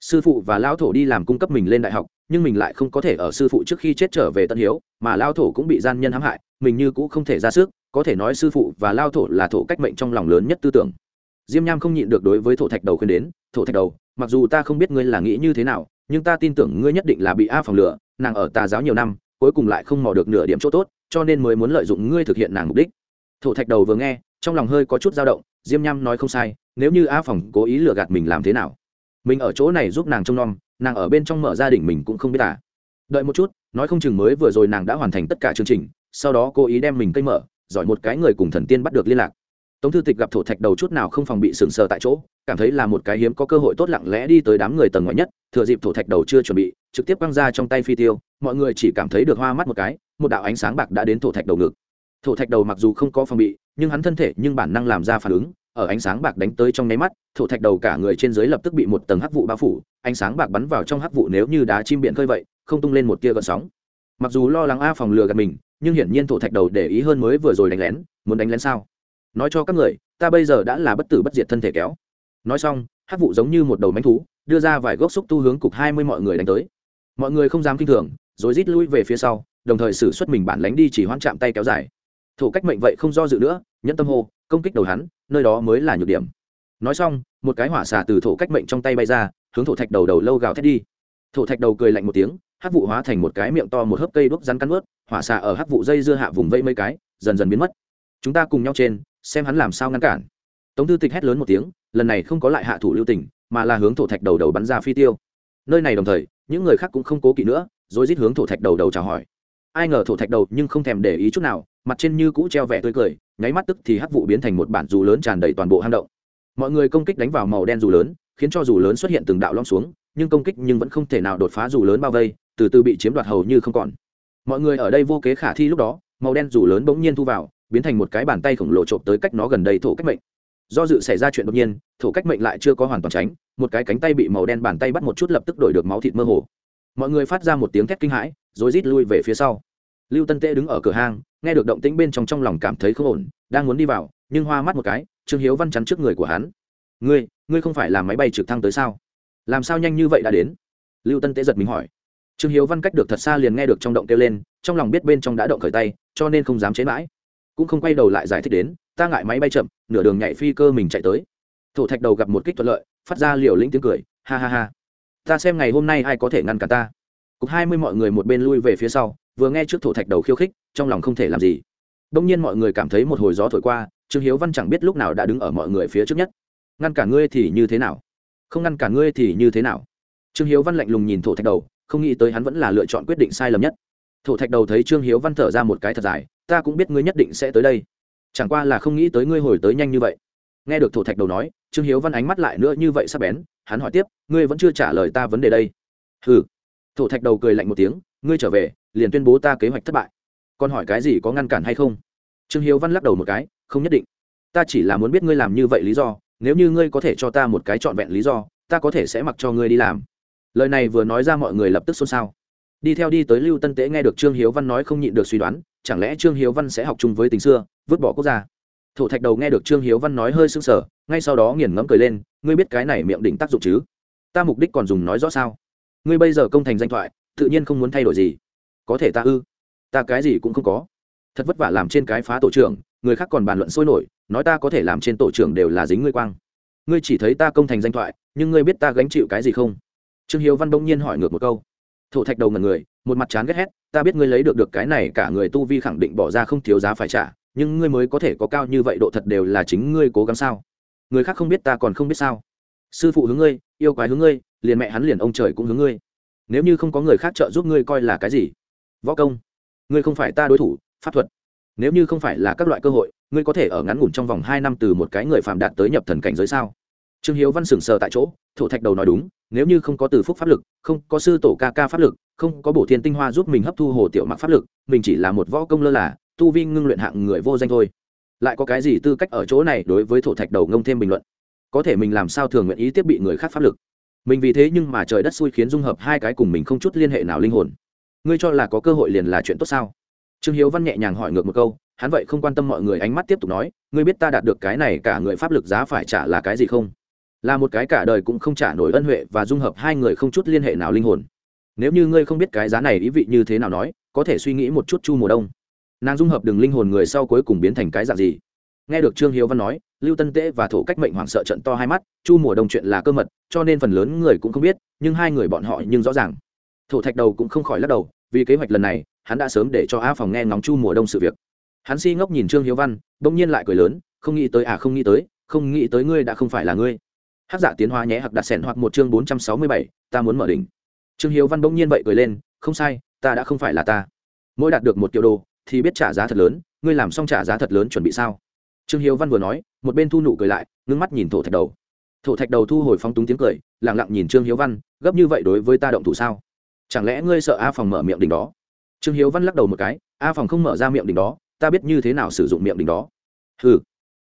Sư phụ và lão thổ đi làm cung cấp mình lên đại học nhưng mình lại không có thể ở sư phụ trước khi chết trở về tân hiếu, mà lao thổ cũng bị gian nhân hãm hại, mình như cũng không thể ra sức, có thể nói sư phụ và lao thổ là thổ cách mệnh trong lòng lớn nhất tư tưởng. Diêm nham không nhịn được đối với thổ thạch đầu khuyên đến, thổ thạch đầu, mặc dù ta không biết ngươi là nghĩ như thế nào, nhưng ta tin tưởng ngươi nhất định là bị a phòng lửa nàng ở tà giáo nhiều năm, cuối cùng lại không mò được nửa điểm chỗ tốt, cho nên mới muốn lợi dụng ngươi thực hiện nàng mục đích. Thổ thạch đầu vừa nghe, trong lòng hơi có chút dao động, diêm nham nói không sai, nếu như a phòng cố ý lừa gạt mình làm thế nào? Mình ở chỗ này giúp nàng trông nom nàng ở bên trong mở gia đình mình cũng không biết à. Đợi một chút, nói không chừng mới vừa rồi nàng đã hoàn thành tất cả chương trình, sau đó cố ý đem mình cây mở, giỏi một cái người cùng thần tiên bắt được liên lạc. Tống thư tịch gặp thổ thạch đầu chút nào không phòng bị sừng sờ tại chỗ, cảm thấy là một cái hiếm có cơ hội tốt lặng lẽ đi tới đám người tầng ngoài nhất, thừa dịp thổ thạch đầu chưa chuẩn bị, trực tiếp quăng ra trong tay phi tiêu, mọi người chỉ cảm thấy được hoa mắt một cái, một đạo ánh sáng bạc đã đến thổ thạch đầu ngực. Thổ thạch đầu mặc dù không có phòng bị, nhưng hắn thân thể, nhưng bản năng làm ra phản ứng ở ánh sáng bạc đánh tới trong nháy mắt, thổ thạch đầu cả người trên dưới lập tức bị một tầng hắc vụ bao phủ, ánh sáng bạc bắn vào trong hắc vụ nếu như đá chim biển khơi vậy, không tung lên một tia gợn sóng. Mặc dù lo lắng a phòng lừa gạt mình, nhưng hiển nhiên thổ thạch đầu để ý hơn mới vừa rồi đánh lén, muốn đánh lén sao? Nói cho các người, ta bây giờ đã là bất tử bất diệt thân thể kéo. Nói xong, hắc vụ giống như một đầu mánh thú, đưa ra vài gốc xúc tu hướng cục hai mươi mọi người đánh tới. Mọi người không dám kinh thường, rồi rít lui về phía sau, đồng thời xử xuất mình bản lánh đi chỉ hoãn chạm tay kéo dài. Thủ cách mệnh vậy không do dự nữa, nhẫn tâm hô, công kích đầu hắn nơi đó mới là nhược điểm. Nói xong, một cái hỏa xà từ thổ cách mệnh trong tay bay ra, hướng thổ thạch đầu đầu lâu gào thét đi. Thổ thạch đầu cười lạnh một tiếng hát vụ hóa thành một cái miệng to một hớp cây đuốc rắn cắn ướt hỏa xà ở hát vụ dây dưa hạ vùng vây mấy cái, dần dần biến mất. Chúng ta cùng nhau trên, xem hắn làm sao ngăn cản. Tống tư tịch hét lớn một tiếng, lần này không có lại hạ thủ lưu tình, mà là hướng thổ thạch đầu đầu bắn ra phi tiêu. Nơi này đồng thời, những người khác cũng không cố kỵ nữa, rồi rít hướng thổ thạch đầu đầu chào hỏi. Ai ngờ thổ thạch đầu nhưng không thèm để ý chút nào, mặt trên như cũ treo vẻ tươi cười nháy mắt tức thì hắc vụ biến thành một bản dù lớn tràn đầy toàn bộ hang động. Mọi người công kích đánh vào màu đen dù lớn, khiến cho dù lớn xuất hiện từng đạo lõm xuống, nhưng công kích nhưng vẫn không thể nào đột phá dù lớn bao vây, từ từ bị chiếm đoạt hầu như không còn. Mọi người ở đây vô kế khả thi lúc đó, màu đen dù lớn bỗng nhiên thu vào, biến thành một cái bàn tay khổng lồ trộm tới cách nó gần đây thổ cách mệnh. Do dự xảy ra chuyện đột nhiên, thổ cách mệnh lại chưa có hoàn toàn tránh, một cái cánh tay bị màu đen bàn tay bắt một chút lập tức đổi được máu thịt mơ hồ. Mọi người phát ra một tiếng thét kinh hãi, rồi rít lui về phía sau lưu tân tễ đứng ở cửa hang, nghe được động tĩnh bên trong trong lòng cảm thấy không ổn, đang muốn đi vào, nhưng hoa mắt một cái, trương hiếu văn chắn trước người của hắn. Ngươi ngươi không phải làm máy bay trực thăng tới sao? Làm sao nhanh như vậy đã đến? Lưu tân tễ giật mình hỏi. Trương hiếu văn cách được thật xa liền nghe được trong động kêu lên, trong lòng biết bên trong đã động khởi tay, cho nên không dám chế mãi. Cũng không quay đầu lại giải thích đến, ta ngại máy bay chậm, nửa đường nhảy phi cơ mình chạy tới. Thổ thạch đầu gặp một kích thuận lợi, phát ra liều lĩnh tiếng cười, ha ha ha. Ta xem ngày hôm nay ai có thể ngăn cả ta? Cục hai mươi mọi người một bên lui về phía sau, vừa nghe trước thổ thạch đầu khiêu khích, trong lòng không thể làm gì. Đông nhiên mọi người cảm thấy một hồi gió thổi qua, trương hiếu văn chẳng biết lúc nào đã đứng ở mọi người phía trước nhất. Ngăn cả ngươi thì như thế nào? Không ngăn cả ngươi thì như thế nào? Trương hiếu văn lạnh lùng nhìn thổ thạch đầu, không nghĩ tới hắn vẫn là lựa chọn quyết định sai lầm nhất. Thổ thạch đầu thấy trương hiếu văn thở ra một cái thật dài, ta cũng biết ngươi nhất định sẽ tới đây. Chẳng qua là không nghĩ tới ngươi hồi tới nhanh như vậy. Nghe được thổ thạch đầu nói, trương hiếu văn ánh mắt lại nữa như vậy sắp bén, hắn hỏi tiếp, ngươi vẫn chưa trả lời ta vấn đề đây. Ừ thổ thạch đầu cười lạnh một tiếng, ngươi trở về, liền tuyên bố ta kế hoạch thất bại. Còn hỏi cái gì có ngăn cản hay không? Trương hiếu văn lắc đầu một cái, không nhất định. Ta chỉ là muốn biết ngươi làm như vậy lý do. Nếu như ngươi có thể cho ta một cái trọn vẹn lý do, ta có thể sẽ mặc cho ngươi đi làm. Lời này vừa nói ra mọi người lập tức xôn xao. Đi theo đi tới lưu tân tế nghe được trương hiếu văn nói không nhịn được suy đoán, chẳng lẽ trương hiếu văn sẽ học chung với tình xưa, vứt bỏ quốc gia? Thổ thạch đầu nghe được trương hiếu văn nói hơi sưng sở ngay sau đó nghiền ngẫm cười lên, ngươi biết cái này miệng đỉnh tác dụng chứ? Ta mục đích còn dùng nói rõ sao? Ngươi bây giờ công thành danh thoại, tự nhiên không muốn thay đổi gì. Có thể ta ư? Ta cái gì cũng không có. Thật vất vả làm trên cái phá tổ trưởng, người khác còn bàn luận sôi nổi, nói ta có thể làm trên tổ trưởng đều là dính ngươi quang. Ngươi chỉ thấy ta công thành danh thoại, nhưng ngươi biết ta gánh chịu cái gì không? Trương hiếu văn đông nhiên hỏi ngược một câu. Thổ thạch đầu ngần người, một mặt chán ghét hét, ta biết ngươi lấy được được cái này, cả người tu vi khẳng định bỏ ra không thiếu giá phải trả, nhưng ngươi mới có thể có cao như vậy độ thật đều là chính ngươi cố gắng sao? Người khác không biết ta còn không biết sao? Sư phụ hướng ngươi, yêu quái hướng ngươi liền mẹ hắn liền ông trời cũng hướng ngươi. Nếu như không có người khác trợ giúp ngươi coi là cái gì? Võ công? Ngươi không phải ta đối thủ, pháp thuật. Nếu như không phải là các loại cơ hội, ngươi có thể ở ngắn ngủn trong vòng hai năm từ một cái người phạm đạt tới nhập thần cảnh giới sao? Trương hiếu văn sừng sờ tại chỗ, thổ thạch đầu nói đúng, nếu như không có từ phúc pháp lực, không có sư tổ ca ca pháp lực, không có bổ thiên tinh hoa giúp mình hấp thu hồ tiểu mặc pháp lực, mình chỉ là một võ công lơ là, tu vi ngưng luyện hạng người vô danh thôi. Lại có cái gì tư cách ở chỗ này đối với thổ thạch đầu ngông thêm bình luận? Có thể mình làm sao thường nguyện ý tiếp bị người khác pháp lực? Mình vì thế nhưng mà trời đất xui khiến dung hợp hai cái cùng mình không chút liên hệ nào linh hồn. Ngươi cho là có cơ hội liền là chuyện tốt sao? Trương hiếu văn nhẹ nhàng hỏi ngược một câu, hắn vậy không quan tâm mọi người ánh mắt tiếp tục nói, ngươi biết ta đạt được cái này cả người pháp lực giá phải trả là cái gì không? Là một cái cả đời cũng không trả nổi ân huệ và dung hợp hai người không chút liên hệ nào linh hồn. Nếu như ngươi không biết cái giá này ý vị như thế nào nói, có thể suy nghĩ một chút chu mùa đông. Nàng dung hợp đường linh hồn người sau cuối cùng biến thành cái dạng gì? Nghe được trương hiếu văn nói, lưu tân tễ và thổ cách mệnh hoảng sợ trận to hai mắt, chu mùa đông chuyện là cơ mật, cho nên phần lớn người cũng không biết, nhưng hai người bọn họ nhưng rõ ràng. Thổ thạch đầu cũng không khỏi lắc đầu, vì kế hoạch lần này, hắn đã sớm để cho a phòng nghe ngóng chu mùa đông sự việc. Hắn si ngốc nhìn trương hiếu văn, bỗng nhiên lại cười lớn, không nghĩ tới à không nghĩ tới, không nghĩ tới ngươi đã không phải là ngươi. Hát giả dạ tiến hóa nhé hoặc đặt sẻn hoặc một chương bốn trăm sáu mươi bảy, ta muốn mở đỉnh. Trương hiếu văn bỗng nhiên vậy cười lên, không sai, ta đã không phải là ta. Mỗi đạt được một triệu đô thì biết trả giá thật lớn, ngươi làm xong trả giá thật lớn chuẩn bị sao? Trương hiếu văn vừa nói, một bên thu nụ cười lại, ngưng mắt nhìn thổ thạch đầu. Thổ thạch đầu thu hồi phóng túng tiếng cười lẳng lặng nhìn trương hiếu văn, gấp như vậy đối với ta động thủ sao? Chẳng lẽ ngươi sợ a phòng mở miệng đỉnh đó? Trương hiếu văn lắc đầu một cái, a phòng không mở ra miệng đỉnh đó, ta biết như thế nào sử dụng miệng đỉnh đó. Ừ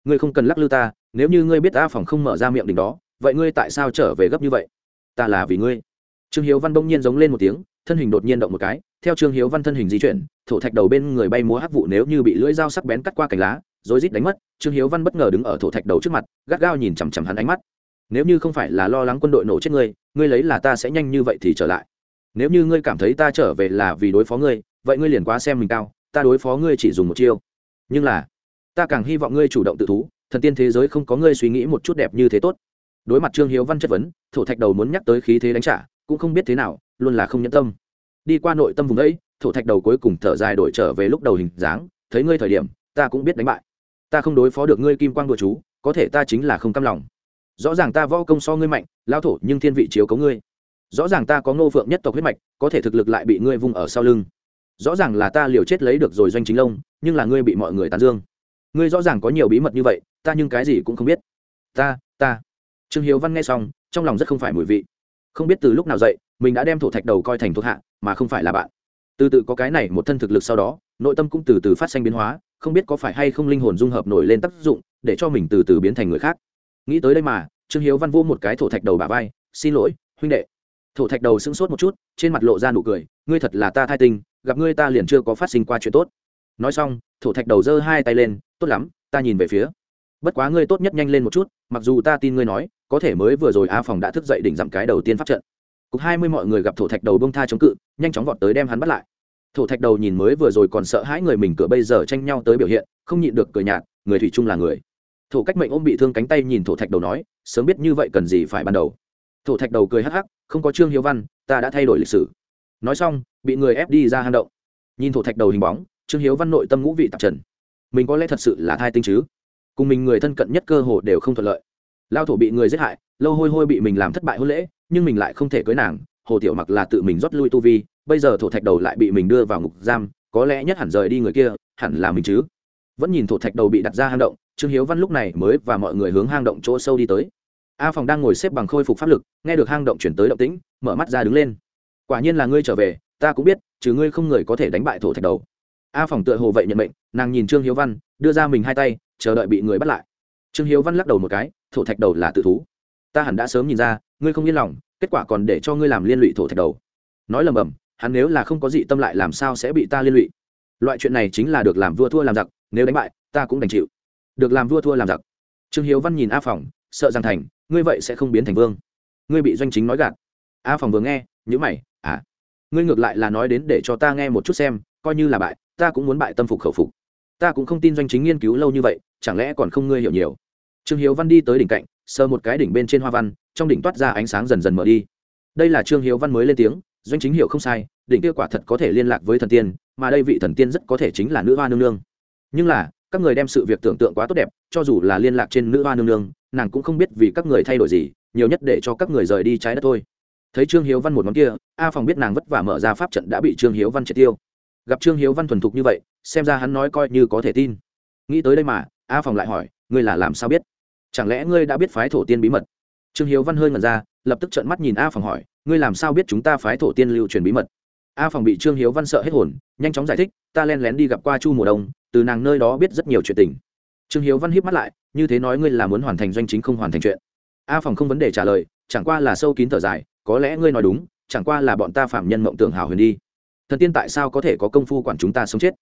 ngươi không cần lắc lư ta, nếu như ngươi biết a phòng không mở ra miệng đỉnh đó, vậy ngươi tại sao trở về gấp như vậy? Ta là vì ngươi. Trương hiếu văn bỗng nhiên giống lên một tiếng, thân hình đột nhiên động một cái, theo trương hiếu văn thân hình di chuyển, thổ thạch đầu bên người bay múa hắc vụ nếu như bị lưỡi dao sắc bén cắt qua cành lá rồi rít đánh mất, trương hiếu văn bất ngờ đứng ở thổ thạch đầu trước mặt, gắt gao nhìn chằm chằm hắn ánh mắt. Nếu như không phải là lo lắng quân đội nổ chết ngươi ngươi lấy là ta sẽ nhanh như vậy thì trở lại. Nếu như ngươi cảm thấy ta trở về là vì đối phó ngươi, vậy ngươi liền quá xem mình cao, ta đối phó ngươi chỉ dùng một chiêu. Nhưng là, ta càng hy vọng ngươi chủ động tự thú, thần tiên thế giới không có ngươi suy nghĩ một chút đẹp như thế tốt. Đối mặt trương hiếu văn chất vấn, thổ thạch đầu muốn nhắc tới khí thế đánh trả, cũng không biết thế nào, luôn là không nhẫn tâm. Đi qua nội tâm vùng ấy, thổ thạch đầu cuối cùng thở dài đổi trở về lúc đầu hình dáng, thấy ngươi thời điểm, ta cũng biết đánh bại ta không đối phó được ngươi kim quang đùa chú, có thể ta chính là không cam lòng. Rõ ràng ta võ công so ngươi mạnh lao thổ nhưng thiên vị chiếu cấu ngươi. Rõ ràng ta có ngô phượng nhất tộc huyết mạch, có thể thực lực lại bị ngươi vung ở sau lưng. Rõ ràng là ta liều chết lấy được rồi doanh chính lông, nhưng là ngươi bị mọi người tán dương. Ngươi rõ ràng có nhiều bí mật như vậy, ta nhưng cái gì cũng không biết. Ta ta. Trương hiếu văn nghe xong, trong lòng rất không phải mùi vị. Không biết từ lúc nào dậy, mình đã đem thổ thạch đầu coi thành thuộc hạ, mà không phải là bạn. Từ từ có cái này một thân thực lực sau đó, nội tâm cũng từ từ phát sinh biến hóa không biết có phải hay không linh hồn dung hợp nổi lên tác dụng, để cho mình từ từ biến thành người khác. Nghĩ tới đây mà, trương hiếu văn vô một cái thổ thạch đầu bà vai, xin lỗi, huynh đệ. Thổ thạch đầu sững sốt một chút, trên mặt lộ ra nụ cười, ngươi thật là ta thai tinh, gặp ngươi ta liền chưa có phát sinh qua chuyện tốt. Nói xong, thổ thạch đầu giơ hai tay lên, tốt lắm, ta nhìn về phía. Bất quá ngươi tốt nhất nhanh lên một chút, mặc dù ta tin ngươi nói, có thể mới vừa rồi a phòng đã thức dậy đỉnh dặm cái đầu tiên pháp trận. Cục hai mươi mọi người gặp thổ thạch đầu bông tha chống cự, nhanh chóng vọt tới đem hắn bắt lại thổ thạch đầu nhìn mới vừa rồi còn sợ hãi người mình cửa bây giờ tranh nhau tới biểu hiện, không nhịn được cười nhạt, người thủy chung là người. Thổ cách mệnh ôm bị thương cánh tay nhìn thổ thạch đầu nói, sớm biết như vậy cần gì phải ban đầu. Thổ thạch đầu cười hắc hắc, không có trương hiếu văn, ta đã thay đổi lịch sử. Nói xong, bị người ép đi ra hang động. Nhìn thổ thạch đầu hình bóng, trương hiếu văn nội tâm ngũ vị tạp trần. Mình có lẽ thật sự là thai tinh chứ? Cùng mình người thân cận nhất cơ hồ đều không thuận lợi. Lao thổ bị người giết hại, lâu hôi hôi bị mình làm thất bại hôn lễ, nhưng mình lại không thể cưới nàng, hồ tiểu mặc là tự mình rót lui tu vi bây giờ thổ thạch đầu lại bị mình đưa vào ngục giam, có lẽ nhất hẳn rời đi người kia, hẳn là mình chứ. Vẫn nhìn thổ thạch đầu bị đặt ra hang động, trương hiếu văn lúc này mới và mọi người hướng hang động chỗ sâu đi tới. A phòng đang ngồi xếp bằng khôi phục pháp lực, nghe được hang động chuyển tới động tĩnh, mở mắt ra đứng lên. Quả nhiên là ngươi trở về, ta cũng biết chứ ngươi không người có thể đánh bại thổ thạch đầu. A phòng tựa hồ vậy nhận mệnh, nàng nhìn trương hiếu văn, đưa ra mình hai tay, chờ đợi bị người bắt lại. Trương hiếu văn lắc đầu một cái, thổ thạch đầu là tự thú. Ta hẳn đã sớm nhìn ra, ngươi không yên lòng, kết quả còn để cho ngươi làm liên lụy thổ thạch đầu. Nói lầm bầm hắn nếu là không có gì tâm lại làm sao sẽ bị ta liên lụy? Loại chuyện này chính là được làm vua thua làm giặc, nếu đánh bại, ta cũng đành chịu. Được làm vua thua làm giặc. Trương hiếu văn nhìn a phòng, sợ rằng thành, ngươi vậy sẽ không biến thành vương. Ngươi bị doanh chính nói gạt. A phòng vừa nghe nhữ mày à ngươi ngược lại là nói đến để cho ta nghe một chút xem, coi như là bại, ta cũng muốn bại tâm phục khẩu phục. Ta cũng không tin doanh chính nghiên cứu lâu như vậy, chẳng lẽ còn không ngươi hiểu nhiều? Trương hiếu văn đi tới đỉnh cạnh, sờ một cái đỉnh bên trên hoa văn, trong đỉnh toát ra ánh sáng dần dần mở đi. Đây là trương hiếu văn mới lên tiếng doanh chính hiểu không sai, đỉnh kia quả thật có thể liên lạc với thần tiên, mà đây vị thần tiên rất có thể chính là nữ hoa nương nương. Nhưng là, các người đem sự việc tưởng tượng quá tốt đẹp, cho dù là liên lạc trên nữ hoa nương nương, nàng cũng không biết vì các người thay đổi gì, nhiều nhất để cho các người rời đi trái đất thôi. Thấy trương hiếu văn một món kia, a phòng biết nàng vất vả mở ra pháp trận đã bị trương hiếu văn triệt tiêu. Gặp trương hiếu văn thuần thục như vậy, xem ra hắn nói coi như có thể tin. Nghĩ tới đây mà, a phòng lại hỏi, ngươi là làm sao biết? Chẳng lẽ ngươi đã biết phái thổ tiên bí mật? Trương hiếu văn hơi ngẩn ra, lập tức trợn mắt nhìn a phòng hỏi ngươi làm sao biết chúng ta phái thổ tiên lưu truyền bí mật? A phòng bị trương hiếu văn sợ hết hồn, nhanh chóng giải thích, ta len lén đi gặp qua chu mùa đông, từ nàng nơi đó biết rất nhiều chuyện tình. Trương hiếu văn hiếp mắt lại, như thế nói ngươi là muốn hoàn thành doanh chính không hoàn thành chuyện. A phòng không vấn đề trả lời, chẳng qua là sâu kín thở dài, có lẽ ngươi nói đúng, chẳng qua là bọn ta phạm nhân mộng tưởng hào huyền đi. Thần tiên tại sao có thể có công phu quản chúng ta sống chết?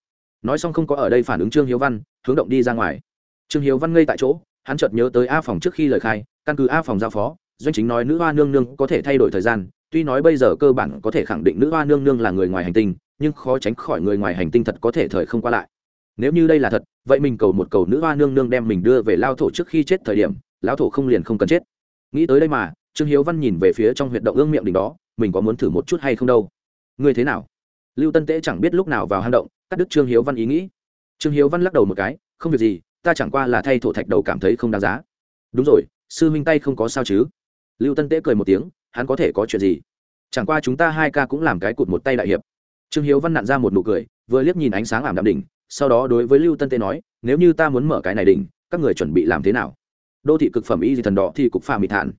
Nói xong không có ở đây phản ứng trương hiếu văn, hướng động đi ra ngoài. Trương hiếu văn ngây tại chỗ, hắn chợt nhớ tới a phòng trước khi lời khai, căn cứ a phòng giao phó doanh chính nói nữ hoa nương nương có thể thay đổi thời gian, tuy nói bây giờ cơ bản có thể khẳng định nữ hoa nương nương là người ngoài hành tinh, nhưng khó tránh khỏi người ngoài hành tinh thật có thể thời không qua lại. Nếu như đây là thật, vậy mình cầu một cầu nữ hoa nương nương đem mình đưa về lao thổ trước khi chết thời điểm lão thổ không liền không cần chết. Nghĩ tới đây mà, trương hiếu văn nhìn về phía trong huyệt động ương miệng đỉnh đó, mình có muốn thử một chút hay không đâu? Ngươi thế nào? Lưu tân tễ chẳng biết lúc nào vào hang động, cắt đứt trương hiếu văn ý nghĩ. Trương hiếu văn lắc đầu một cái, không việc gì, ta chẳng qua là thay thổ thạch đầu cảm thấy không đáng giá. Đúng rồi, sư minh tay không có sao chứ? Lưu tân tễ cười một tiếng, hắn có thể có chuyện gì? Chẳng qua chúng ta hai ca cũng làm cái cụt một tay đại hiệp. Trương hiếu văn nặn ra một nụ cười, vừa liếc nhìn ánh sáng ảm đạm đỉnh, sau đó đối với lưu tân tê nói, nếu như ta muốn mở cái này đỉnh, các người chuẩn bị làm thế nào? Đô thị cực phẩm y di thần đỏ thì cục pha mị thản.